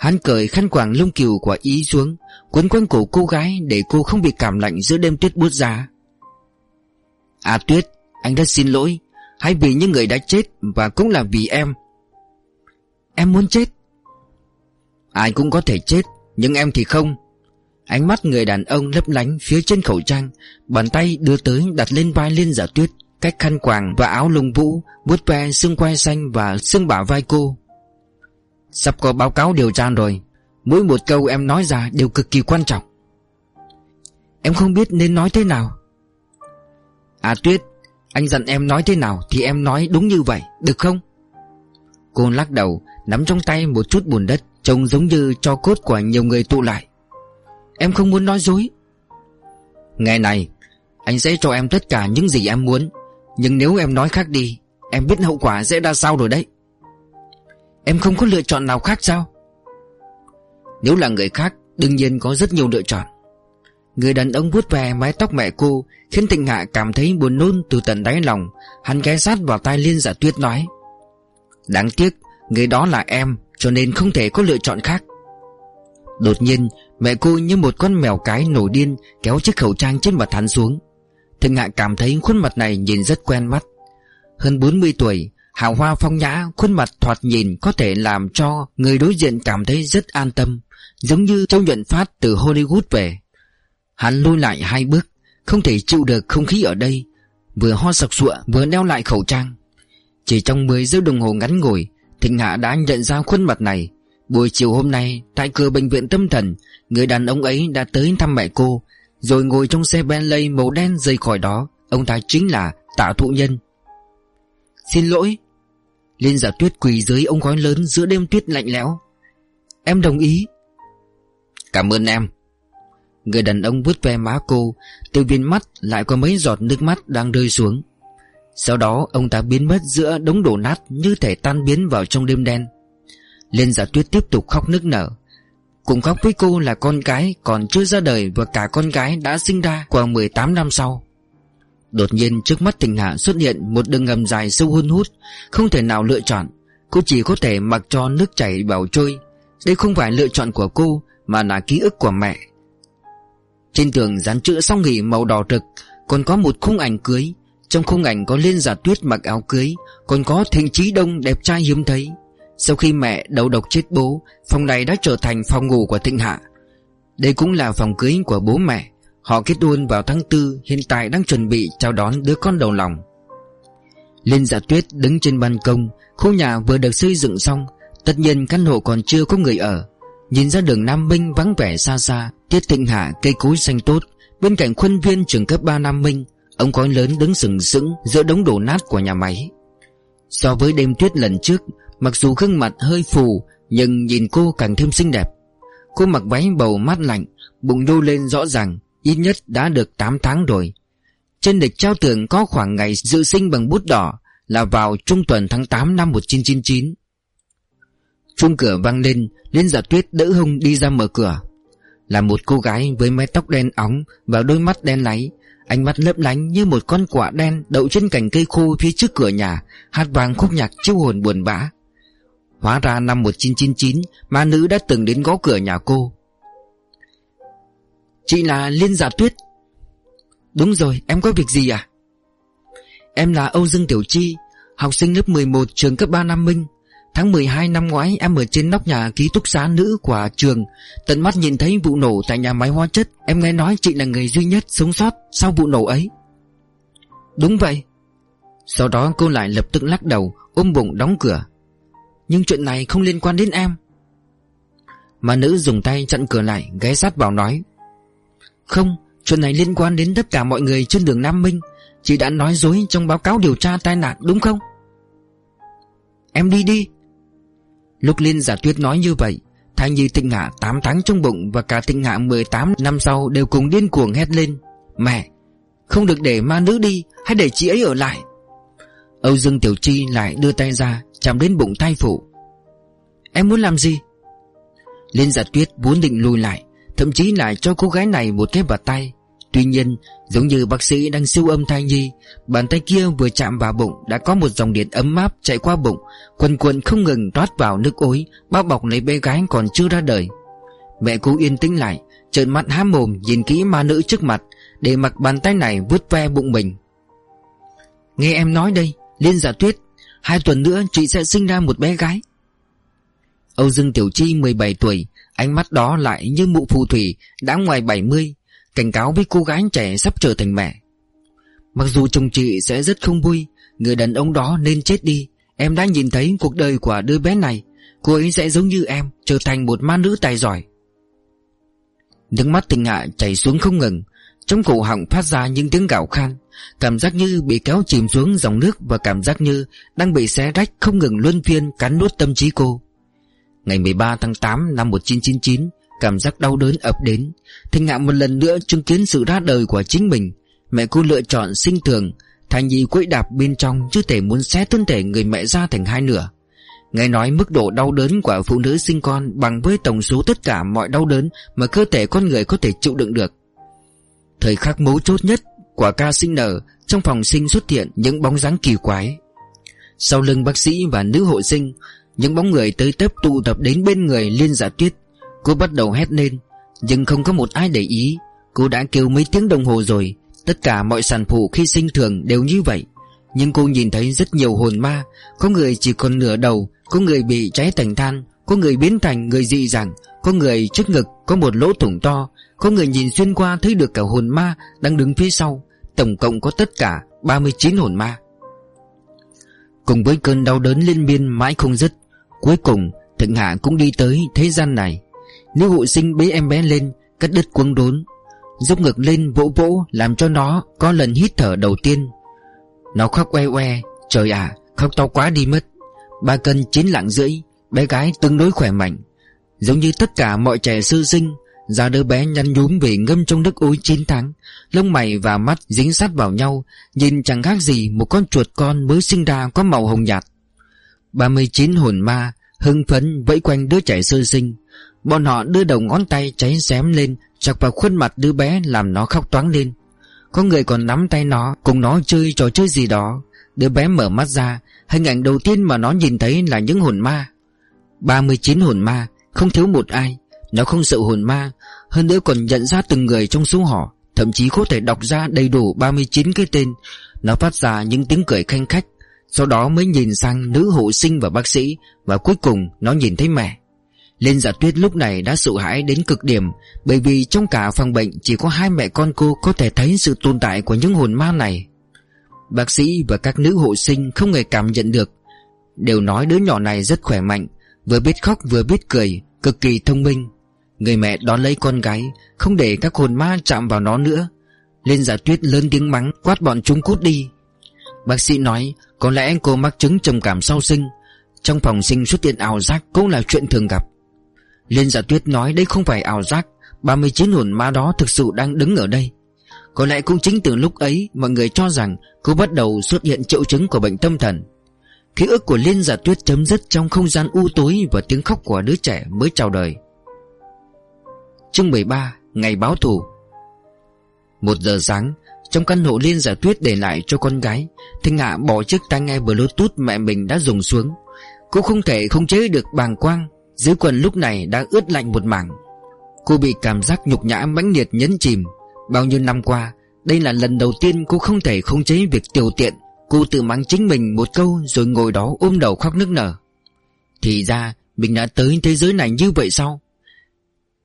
Hắn cởi khăn quàng lông cừu của ý xuống Quấn quanh cổ cô gái Để cô không bị cảm lạnh giữa đêm tuyết buốt giá. À tuyết, Anh rất xin lỗi. Hãy vì những người đã chết Và cũng là vì em. Em muốn chết. Ai cũng có thể chết. Nhưng em thì không. Ánh mắt người đàn ông lấp lánh phía trên khẩu trang, Bàn tay đưa tới đặt lên vai Liên giả tuyết, Cách khăn quàng và áo lông vũ, vuốt ve xương quai xanh và xương bả vai cô. Sắp có báo cáo điều tra rồi, Mỗi một câu em nói ra đều cực kỳ quan trọng. Em không biết nên nói thế nào. À Tuyết, Anh dặn em nói thế nào Thì em nói đúng như vậy, Được không? Cô lắc đầu, Nắm trong tay một chút bùn đất Trông giống như cho cốt của nhiều người tụ lại. Em không muốn nói dối. Ngày này, Anh sẽ cho em tất cả những gì em muốn, Nhưng nếu em nói khác đi, Em biết hậu quả sẽ ra sao rồi đấy. Em không có lựa chọn nào khác sao? Nếu là người khác, Đương nhiên có rất nhiều lựa chọn. Người đàn ông vuốt về mái tóc mẹ cô Khiến Tịnh Hạ cảm thấy buồn nôn từ tận đáy lòng. Hắn ghé sát vào tai Liên giả tuyết nói, Đáng tiếc, Người đó là em cho nên không thể có lựa chọn khác. Đột nhiên, Mẹ cô như một con mèo cái nổi điên Kéo chiếc khẩu trang trên mặt hắn xuống. Thịnh Hạ cảm thấy khuôn mặt này nhìn rất quen mắt. Hơn 40 tuổi, Hào hoa phong nhã, Khuôn mặt thoạt nhìn có thể làm cho Người đối diện cảm thấy rất an tâm, Giống như Châu Nhuận Phát từ Hollywood về. Hắn lui lại hai bước, Không thể chịu được không khí ở đây, Vừa ho sặc sụa, vừa đeo lại khẩu trang. Chỉ trong 10 giây đồng hồ ngắn ngủi Thịnh Hạ đã nhận ra khuôn mặt này. Buổi chiều hôm nay, Tại cửa bệnh viện tâm thần, Người đàn ông ấy đã tới thăm mẹ cô, Rồi ngồi trong xe Bentley màu đen rời khỏi đó. Ông ta chính là Tạ Thụ Nhân. Xin lỗi. Liên giả tuyết quỳ dưới ông khói lớn giữa đêm tuyết lạnh lẽo. Em đồng ý. Cảm ơn em. Người đàn ông vứt ve má cô Từ viên mắt lại có mấy giọt nước mắt đang rơi xuống. Sau đó, ông ta biến mất giữa đống đổ nát Như thể tan biến vào trong đêm đen. Liên giả tuyết tiếp tục khóc nức nở. Cùng khóc với cô là con gái Còn chưa ra đời và cả con gái đã sinh ra Qua 18 năm sau. Đột nhiên, trước mắt tình hạ xuất hiện Một đường ngầm dài sâu hun hút, Không thể nào lựa chọn. Cô chỉ có thể mặc cho nước chảy bảo trôi. Đây không phải lựa chọn của cô, Mà là ký ức của mẹ. Trên tường dán chữ song nghỉ màu đỏ rực, Còn có một khung ảnh cưới. Trong khung ảnh có Liên Giả Tuyết mặc áo cưới, Còn có Thịnh Trí Đông đẹp trai hiếm thấy. Sau khi mẹ đầu độc chết bố, Phòng này đã trở thành phòng ngủ của Thịnh Hạ. Đây cũng là phòng cưới của bố mẹ. Họ kết hôn vào tháng 4 Hiện tại đang chuẩn bị chào đón đứa con đầu lòng. Liên Giả Tuyết đứng trên ban công, Khu nhà vừa được xây dựng xong. Tất nhiên căn hộ còn chưa có người ở. Nhìn ra đường Nam Minh vắng vẻ xa xa, Tiết Thịnh Hạ cây cối xanh tốt. Bên cạnh khuôn viên trường cấp 3 Nam Minh Ông khói lớn đứng sừng sững Giữa đống đổ nát của nhà máy. So với đêm tuyết lần trước, Mặc dù gương mặt hơi phù, Nhưng nhìn cô càng thêm xinh đẹp. Cô mặc váy bầu mát lạnh, Bụng đô lên rõ ràng, Ít nhất đã được 8 tháng rồi. Trên địch trao tưởng có khoảng ngày dự sinh bằng bút đỏ Là vào trung tuần tháng 8 năm 1999 Chuông cửa vang lên, Liên giả tuyết đỡ hung đi ra mở cửa. Là một cô gái với mái tóc đen óng Và đôi mắt đen láy Ánh mắt lấp lánh như một con quả đen Đậu trên cành cây khô phía trước cửa nhà, Hát vang khúc nhạc chiêu hồn buồn bã. Hóa ra năm 1999 Ma nữ đã từng đến gõ cửa nhà cô. Chị là Liên Giả Tuyết. Đúng rồi, em có việc gì à? Em là Âu Dương Tiểu Chi, Học sinh lớp 11 trường cấp 3 Nam Minh. Tháng 12 năm ngoái, em ở trên nóc nhà ký túc xá nữ của trường. Tận mắt nhìn thấy vụ nổ tại nhà máy hóa chất. Em nghe nói chị là người duy nhất sống sót sau vụ nổ ấy. Đúng vậy. Sau đó cô lại lập tức lắc đầu, Ôm bụng đóng cửa. Nhưng chuyện này không liên quan đến em. Mà nữ dùng tay chặn cửa lại, Ghé sát vào nói, Không, Chuyện này liên quan đến tất cả mọi người trên đường Nam Minh. Chị đã nói dối trong báo cáo điều tra tai nạn, đúng không? Em đi đi. Lúc Liên giả tuyết nói như vậy Thai Nhi, Tịnh Hạ 8 tháng trong bụng Và cả Tịnh Hạ 18 năm sau Đều cùng điên cuồng hét lên, Mẹ, Không được để ma nữ đi, Hãy để chị ấy ở lại. Âu Dương Tiểu Chi lại đưa tay ra, Chạm đến bụng thai phụ. Em muốn làm gì? Liên giả tuyết vốn định lùi lại, Thậm chí lại cho cô gái này một cái vào tay. Tuy nhiên, giống như bác sĩ đang siêu âm thai nhi, Bàn tay kia vừa chạm vào bụng Đã có một dòng điện ấm áp chạy qua bụng, Quần quần không ngừng rót vào nước ối, Bao bọc lấy bé gái còn chưa ra đời. Mẹ cô yên tĩnh lại, Trợn mắt há mồm nhìn kỹ ma nữ trước mặt, Để mặc bàn tay này vứt ve bụng mình. Nghe em nói đây, Liên giả tuyết, Hai tuần nữa chị sẽ sinh ra một bé gái. Âu Dương Tiểu Chi 17 tuổi, Ánh mắt đó lại như mụ phù thủy, Đã ngoài 70 Cảnh cáo với cô gái trẻ sắp trở thành mẹ. Mặc dù chồng chị sẽ rất không vui, Người đàn ông đó nên chết đi. Em đã nhìn thấy cuộc đời của đứa bé này. Cô ấy sẽ giống như em, Trở thành một ma nữ tài giỏi. Nước mắt tình hạ chảy xuống không ngừng. Trong cổ họng phát ra những tiếng gạo khan, Cảm giác như bị kéo chìm xuống dòng nước Và cảm giác như đang bị xé rách không ngừng luân phiên cắn nuốt tâm trí cô. Ngày 13 tháng 8 năm 1999 Cảm giác đau đớn ập đến Thanh ngạo một lần nữa chứng kiến sự ra đời của chính mình. Mẹ cô lựa chọn sinh thường Thành nhi quẫy đạp bên trong Chứ thể muốn xé thân thể người mẹ ra thành hai nửa. Nghe nói mức độ đau đớn của phụ nữ sinh con Bằng với tổng số tất cả mọi đau đớn Mà cơ thể con người có thể chịu đựng được. Thời khắc mấu chốt nhất, Quả ca sinh nở, Trong phòng sinh xuất hiện những bóng dáng kỳ quái. Sau lưng bác sĩ và nữ hộ sinh, Những bóng người tới tấp tụ tập đến bên người Liên giả tuyết. Cô bắt đầu hét lên, Nhưng không có một ai để ý. Cô đã kêu mấy tiếng đồng hồ rồi, Tất cả mọi sản phụ khi sinh thường đều như vậy. Nhưng cô nhìn thấy rất nhiều hồn ma, Có người chỉ còn nửa đầu, Có người bị cháy thành than, Có người biến thành người dị dạng, Có người trước ngực có một lỗ thủng to, Có người nhìn xuyên qua thấy được cả hồn ma Đang đứng phía sau. Tổng cộng có tất cả 39 hồn ma. Cùng với cơn đau đớn liên miên mãi không dứt, Cuối cùng Thượng Hạ cũng đi tới thế gian này. Nữ hộ sinh bế em bé lên, Cắt đứt cuống đốn. Dốc ngực lên vỗ vỗ, Làm cho nó có lần hít thở đầu tiên. Nó khóc oe oe, Trời ạ, khóc to quá đi mất. Ba cân chín lạng rưỡi, Bé gái tương đối khỏe mạnh. Giống như tất cả mọi trẻ sơ sinh Da đứa bé nhăn nhúm vì ngâm trong nước ối 9 tháng, Lông mày và mắt dính sát vào nhau, Nhìn chẳng khác gì một con chuột con mới sinh ra có màu hồng nhạt. 39 hồn ma Hưng phấn vẫy quanh đứa trẻ sơ sinh. Bọn họ đưa đầu ngón tay cháy xém lên, Chọc vào khuôn mặt đứa bé làm nó khóc toáng lên. Có người còn nắm tay nó, Cùng nó chơi trò chơi gì đó. Đứa bé mở mắt ra, Hình ảnh đầu tiên mà nó nhìn thấy là những hồn ma. 39 hồn ma, Không thiếu một ai. Nó không sợ hồn ma, Hơn nữa còn nhận ra từng người trong số họ, Thậm chí có thể đọc ra đầy đủ 39 cái tên. Nó phát ra những tiếng cười khanh khách, Sau đó mới nhìn sang nữ hộ sinh và bác sĩ, Và cuối cùng nó nhìn thấy mẹ. Lên giả dạ tuyết lúc này đã sợ hãi đến cực điểm, Bởi vì trong cả phòng bệnh Chỉ có hai mẹ con cô có thể thấy sự tồn tại của những hồn ma này. Bác sĩ và các nữ hộ sinh không hề cảm nhận được. Đều nói đứa nhỏ này rất khỏe mạnh, Vừa biết khóc vừa biết cười, Cực kỳ thông minh. Người mẹ đón lấy con gái, Không để các hồn ma chạm vào nó nữa. Lên giả dạ tuyết lớn tiếng mắng, Quát bọn chúng cút đi. Bác sĩ nói, Có lẽ cô mắc chứng trầm cảm sau sinh. Trong phòng sinh xuất hiện ảo giác Cũng là chuyện thường gặp. Liên giả tuyết nói đây không phải ảo giác 39 hồn ma đó thực sự đang đứng ở đây. Có lẽ cũng chính từ lúc ấy, Mọi người cho rằng cô bắt đầu xuất hiện triệu chứng của bệnh tâm thần. Ký ức của Liên Giả Tuyết chấm dứt trong không gian u tối và tiếng khóc của đứa trẻ mới chào đời. Chương 13 Ngày báo thù. Một giờ sáng, Trong căn hộ Liên Giả Tuyết để lại cho con gái, Thanh Hạ bỏ chiếc tai nghe bluetooth mẹ mình đã dùng xuống. Cô không thể không chế được bàng quang dưới quần lúc này đã ướt lạnh một mảng. Cô bị cảm giác nhục nhã mãnh liệt nhấn chìm. Bao nhiêu năm qua, Đây là lần đầu tiên cô không thể không chế việc tiểu tiện. Cô tự mắng chính mình một câu Rồi ngồi đó ôm đầu khóc nức nở. Thì ra, mình đã tới thế giới này như vậy sao?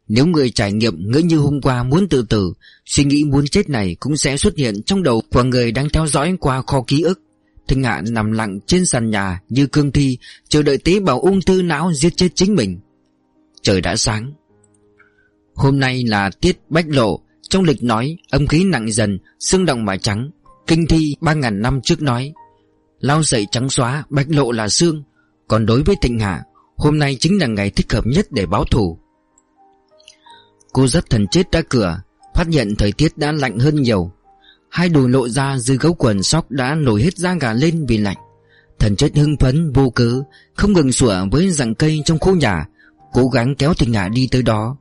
Nếu người trải nghiệm ngỡ như hôm qua muốn tự tử, Suy nghĩ muốn chết này cũng sẽ xuất hiện trong đầu của người đang theo dõi qua kho ký ức. Thinh Hạ nằm lặng trên sàn nhà như cương thi, Chờ đợi tế bào ung thư não giết chết chính mình. Trời đã sáng. Hôm nay là tiết bách lộ, Trong lịch nói, âm khí nặng dần, Xương động mà trắng, Kinh thi ba ngàn năm trước nói. Lao dậy trắng xóa, bách lộ là xương. Còn đối với Thịnh Hạ, Hôm nay chính là ngày thích hợp nhất để báo thù. Cô rất thần chết ra cửa, Phát hiện thời tiết đã lạnh hơn nhiều. Hai đồ lộ ra dưới gấu quần sóc đã nổi hết da gà lên vì lạnh. Thần chết hưng phấn, vô cớ, Không ngừng sủa với rặng cây trong khu nhà, Cố gắng kéo Thịnh Hạ đi tới đó.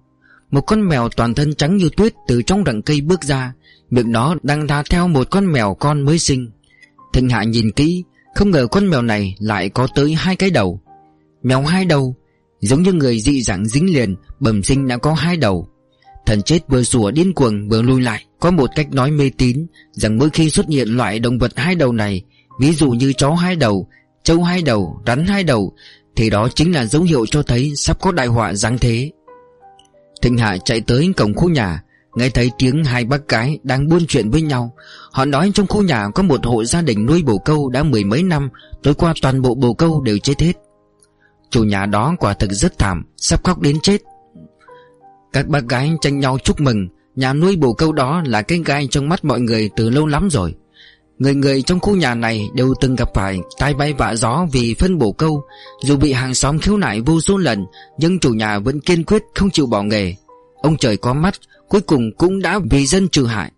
Một con mèo toàn thân trắng như tuyết từ trong rặng cây bước ra, Miệng nó đang đá theo một con mèo con mới sinh. Thịnh Hạ nhìn kỹ, Không ngờ con mèo này lại có tới hai cái đầu. Mèo hai đầu, Giống như người dị dạng dính liền, Bẩm sinh đã có hai đầu. Thần chết vừa sủa điên cuồng vừa lui lại. Có một cách nói mê tín Rằng mỗi khi xuất hiện loại động vật hai đầu này Ví dụ như chó hai đầu châu hai đầu, rắn hai đầu Thì đó chính là dấu hiệu cho thấy Sắp có đại họa giáng thế. Thịnh Hạ chạy tới cổng khu nhà Nghe thấy tiếng hai bác gái đang buôn chuyện với nhau. Họ nói trong khu nhà có một hộ gia đình nuôi bồ câu đã mười mấy năm Tối qua toàn bộ bồ câu đều chết hết. Chủ nhà đó quả thực rất thảm Sắp khóc đến chết. Các bác gái tranh nhau chúc mừng. Nhà nuôi bồ câu đó là cái gai trong mắt mọi người từ lâu lắm rồi. Người người trong khu nhà này đều từng gặp phải tai bay vạ gió vì phân bổ câu. Dù bị hàng xóm khiếu nại vô số lần, Nhưng chủ nhà vẫn kiên quyết không chịu bỏ nghề. Ông trời có mắt, Cuối cùng cũng đã vì dân trừ hại.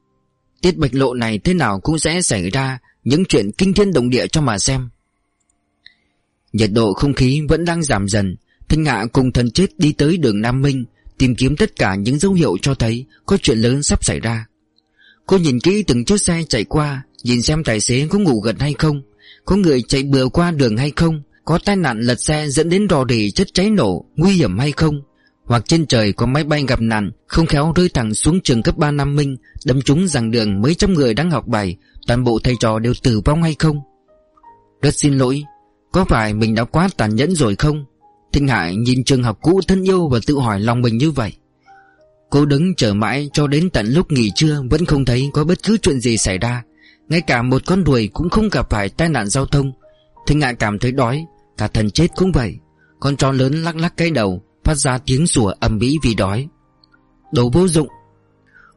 Tiết bạch lộ này thế nào cũng sẽ xảy ra Những chuyện kinh thiên động địa cho mà xem. Nhiệt độ không khí vẫn đang giảm dần. Thanh Hạ cùng thần chết đi tới đường Nam Minh. Tìm kiếm tất cả những dấu hiệu cho thấy Có chuyện lớn sắp xảy ra. Cô nhìn kỹ từng chiếc xe chạy qua, Nhìn xem tài xế có ngủ gần hay không, Có người chạy bừa qua đường hay không, Có tai nạn lật xe dẫn đến rò rỉ chất cháy nổ Nguy hiểm hay không, hoặc trên trời có máy bay gặp nạn Không khéo rơi thẳng xuống trường cấp 3 Nam Minh, Đâm trúng giảng đường mấy trăm người đang học bài, Toàn bộ thầy trò đều tử vong hay không. Rất xin lỗi, Có phải mình đã quá tàn nhẫn rồi không? Thinh Hải nhìn trường học cũ thân yêu Và tự hỏi lòng mình như vậy. Cô đứng chờ mãi cho đến tận lúc nghỉ trưa Vẫn không thấy có bất cứ chuyện gì xảy ra. Ngay cả một con đuổi cũng không gặp phải tai nạn giao thông. Thinh Hải cảm thấy đói, Cả thần chết cũng vậy. Con chó lớn lắc lắc cái đầu, Phát ra tiếng sủa ầm ĩ vì đói. Đồ vô dụng.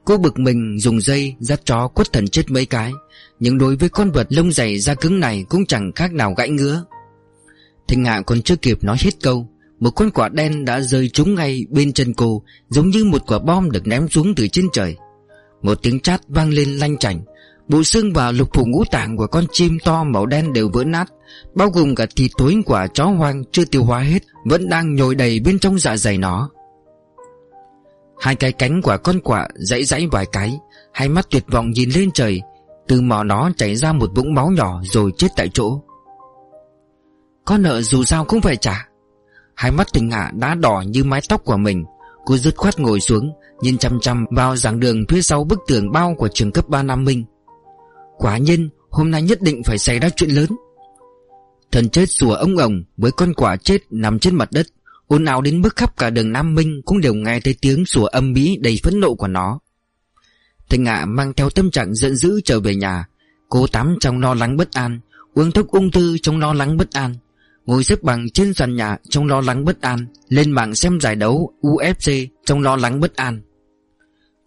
Cô bực mình dùng dây dắt chó quất thần chết mấy cái. Nhưng đối với con vật lông dày da cứng này Cũng chẳng khác nào gãy ngứa. Thịnh Hạ còn chưa kịp nói hết câu, Một con quả đen đã rơi trúng ngay bên chân cô, Giống như một quả bom được ném xuống từ trên trời. Một tiếng chát vang lên lanh chảnh, Bộ xương và lục phủ ngũ tạng của con chim to màu đen đều vỡ nát, Bao gồm cả thịt tối quả chó hoang chưa tiêu hóa hết, Vẫn đang nhồi đầy bên trong dạ dày nó. Hai cái cánh của con quạ dãy dãy vài cái, Hai mắt tuyệt vọng nhìn lên trời, Từ mỏ nó chảy ra một vũng máu nhỏ rồi chết tại chỗ. Có nợ dù sao cũng phải trả. Hai mắt tình hạ đã đỏ như mái tóc của mình. Cô dứt khoát ngồi xuống Nhìn chăm chăm vào giảng đường phía sau bức tường bao của trường cấp 3 Nam Minh. Quả nhiên hôm nay nhất định phải xảy ra chuyện lớn. Thần chết sủa ông ổng với con quả chết nằm trên mặt đất ồn ào đến mức khắp cả đường Nam Minh cũng đều nghe thấy tiếng sủa âm bí đầy phẫn nộ của nó. Thanh Ngạ mang theo tâm trạng giận dữ trở về nhà, cô tắm trong lo lắng bất an, uống thuốc ung thư trong lo lắng bất an, ngồi xếp bằng trên sàn nhà trong lo lắng bất an, lên mạng xem giải đấu UFC trong lo lắng bất an.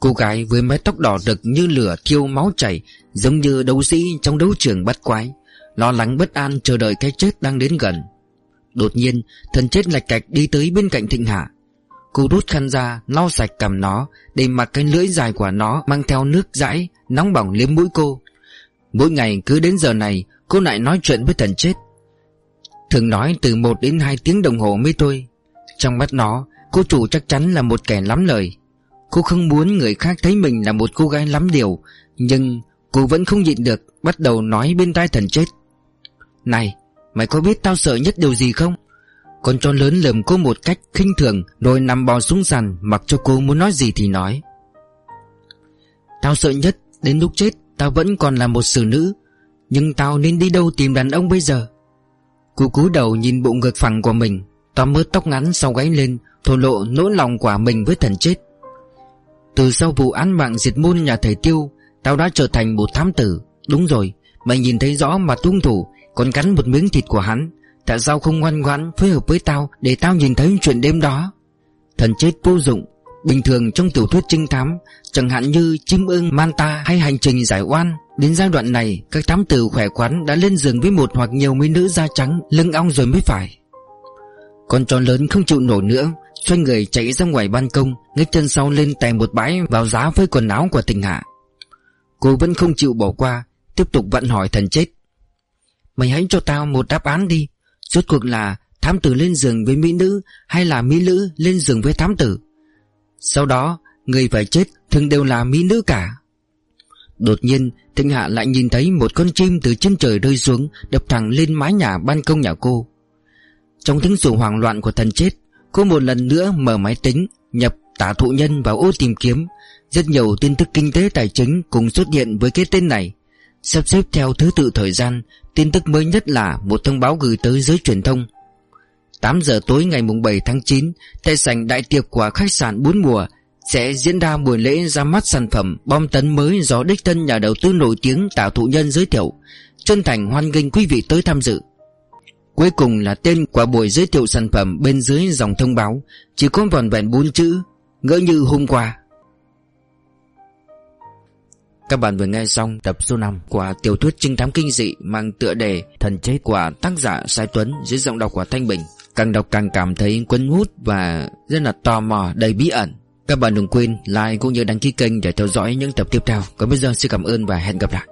Cô gái với mái tóc đỏ rực như lửa thiêu máu chảy, giống như đấu sĩ trong đấu trường bắt quái, lo lắng bất an chờ đợi cái chết đang đến gần. Đột nhiên Thần chết lạch cạch đi tới bên cạnh Thịnh Hạ Cô rút khăn ra lau sạch cầm nó Để mặc cái lưỡi dài của nó Mang theo nước dãi Nóng bỏng liếm mũi cô Mỗi ngày cứ đến giờ này Cô lại nói chuyện với thần chết Thường nói từ 1 đến 2 tiếng đồng hồ mới thôi. Trong mắt nó, Cô chủ chắc chắn là một kẻ lắm lời. Cô không muốn người khác thấy mình là một cô gái lắm điều, Nhưng cô vẫn không nhịn được, Bắt đầu nói bên tai thần chết. Này, Mày có biết tao sợ nhất điều gì không? Con chó lớn lườm cô một cách khinh thường, Rồi nằm bò xuống sàn, Mặc cho cô muốn nói gì thì nói. Tao sợ nhất Đến lúc chết, tao vẫn còn là một xử nữ, Nhưng tao nên đi đâu tìm đàn ông bây giờ? Cô cúi đầu nhìn bụng ngực phẳng của mình Tóm mớ tóc ngắn sau gáy lên, Thổ lộ nỗi lòng của mình với thần chết. Từ sau vụ án mạng diệt môn nhà thầy Tiêu, Tao đã trở thành một thám tử. Đúng rồi, Mày nhìn thấy rõ mà tung thủ, còn cắn một miếng thịt của hắn. Tại sao không ngoan ngoãn phối hợp với tao Để tao nhìn thấy chuyện đêm đó? Thần chết vô dụng Bình thường trong tiểu thuyết trinh thám, Chẳng hạn như chim ưng, manta hay hành trình giải oan, Đến giai đoạn này, Các thám tử khỏe khoắn đã lên giường với một hoặc nhiều mỹ nữ da trắng, Lưng ong rồi mới phải. Con chó lớn không chịu nổi nữa, Xoay người chạy ra ngoài ban công Ngách chân sau lên tè một bãi, vào giá với quần áo của tình hạ. Cô vẫn không chịu bỏ qua, Tiếp tục vận hỏi thần chết. Mày hãy cho tao một đáp án đi, Rốt cuộc là thám tử lên giường với mỹ nữ Hay là mỹ nữ lên giường với thám tử? Sau đó, Người phải chết thường đều là mỹ nữ cả. Đột nhiên, Thịnh Hạ lại nhìn thấy một con chim từ trên trời rơi xuống, Đập thẳng lên mái nhà ban công nhà cô. Trong tiếng sủa hoảng loạn của thần chết, Cô một lần nữa mở máy tính, Nhập tả thụ nhân vào ô tìm kiếm. Rất nhiều tin tức kinh tế tài chính cùng xuất hiện với cái tên này. Sắp xếp theo thứ tự thời gian, Tin tức mới nhất là một thông báo gửi tới giới truyền thông. 8 giờ tối ngày 7 tháng 9 Tại sảnh đại tiệc của khách sạn bốn mùa, Sẽ diễn ra buổi lễ ra mắt sản phẩm bom tấn mới do đích thân nhà đầu tư nổi tiếng Tào Thụ Nhân giới thiệu, Chân thành hoan nghênh quý vị tới tham dự Cuối cùng là tên của buổi giới thiệu sản phẩm bên dưới dòng thông báo, Chỉ có vòn vẹn bốn chữ Ngỡ như hôm qua các bạn vừa nghe xong tập số 5 của tiểu thuyết trinh thám kinh dị mang tựa đề Thần chết của tác giả Sai Tuấn dưới giọng đọc của Thanh Bình. Càng đọc càng cảm thấy cuốn hút và rất là tò mò, đầy bí ẩn. Các bạn đừng quên like cũng như đăng ký kênh để theo dõi những tập tiếp theo. Còn bây giờ xin cảm ơn và hẹn gặp lại.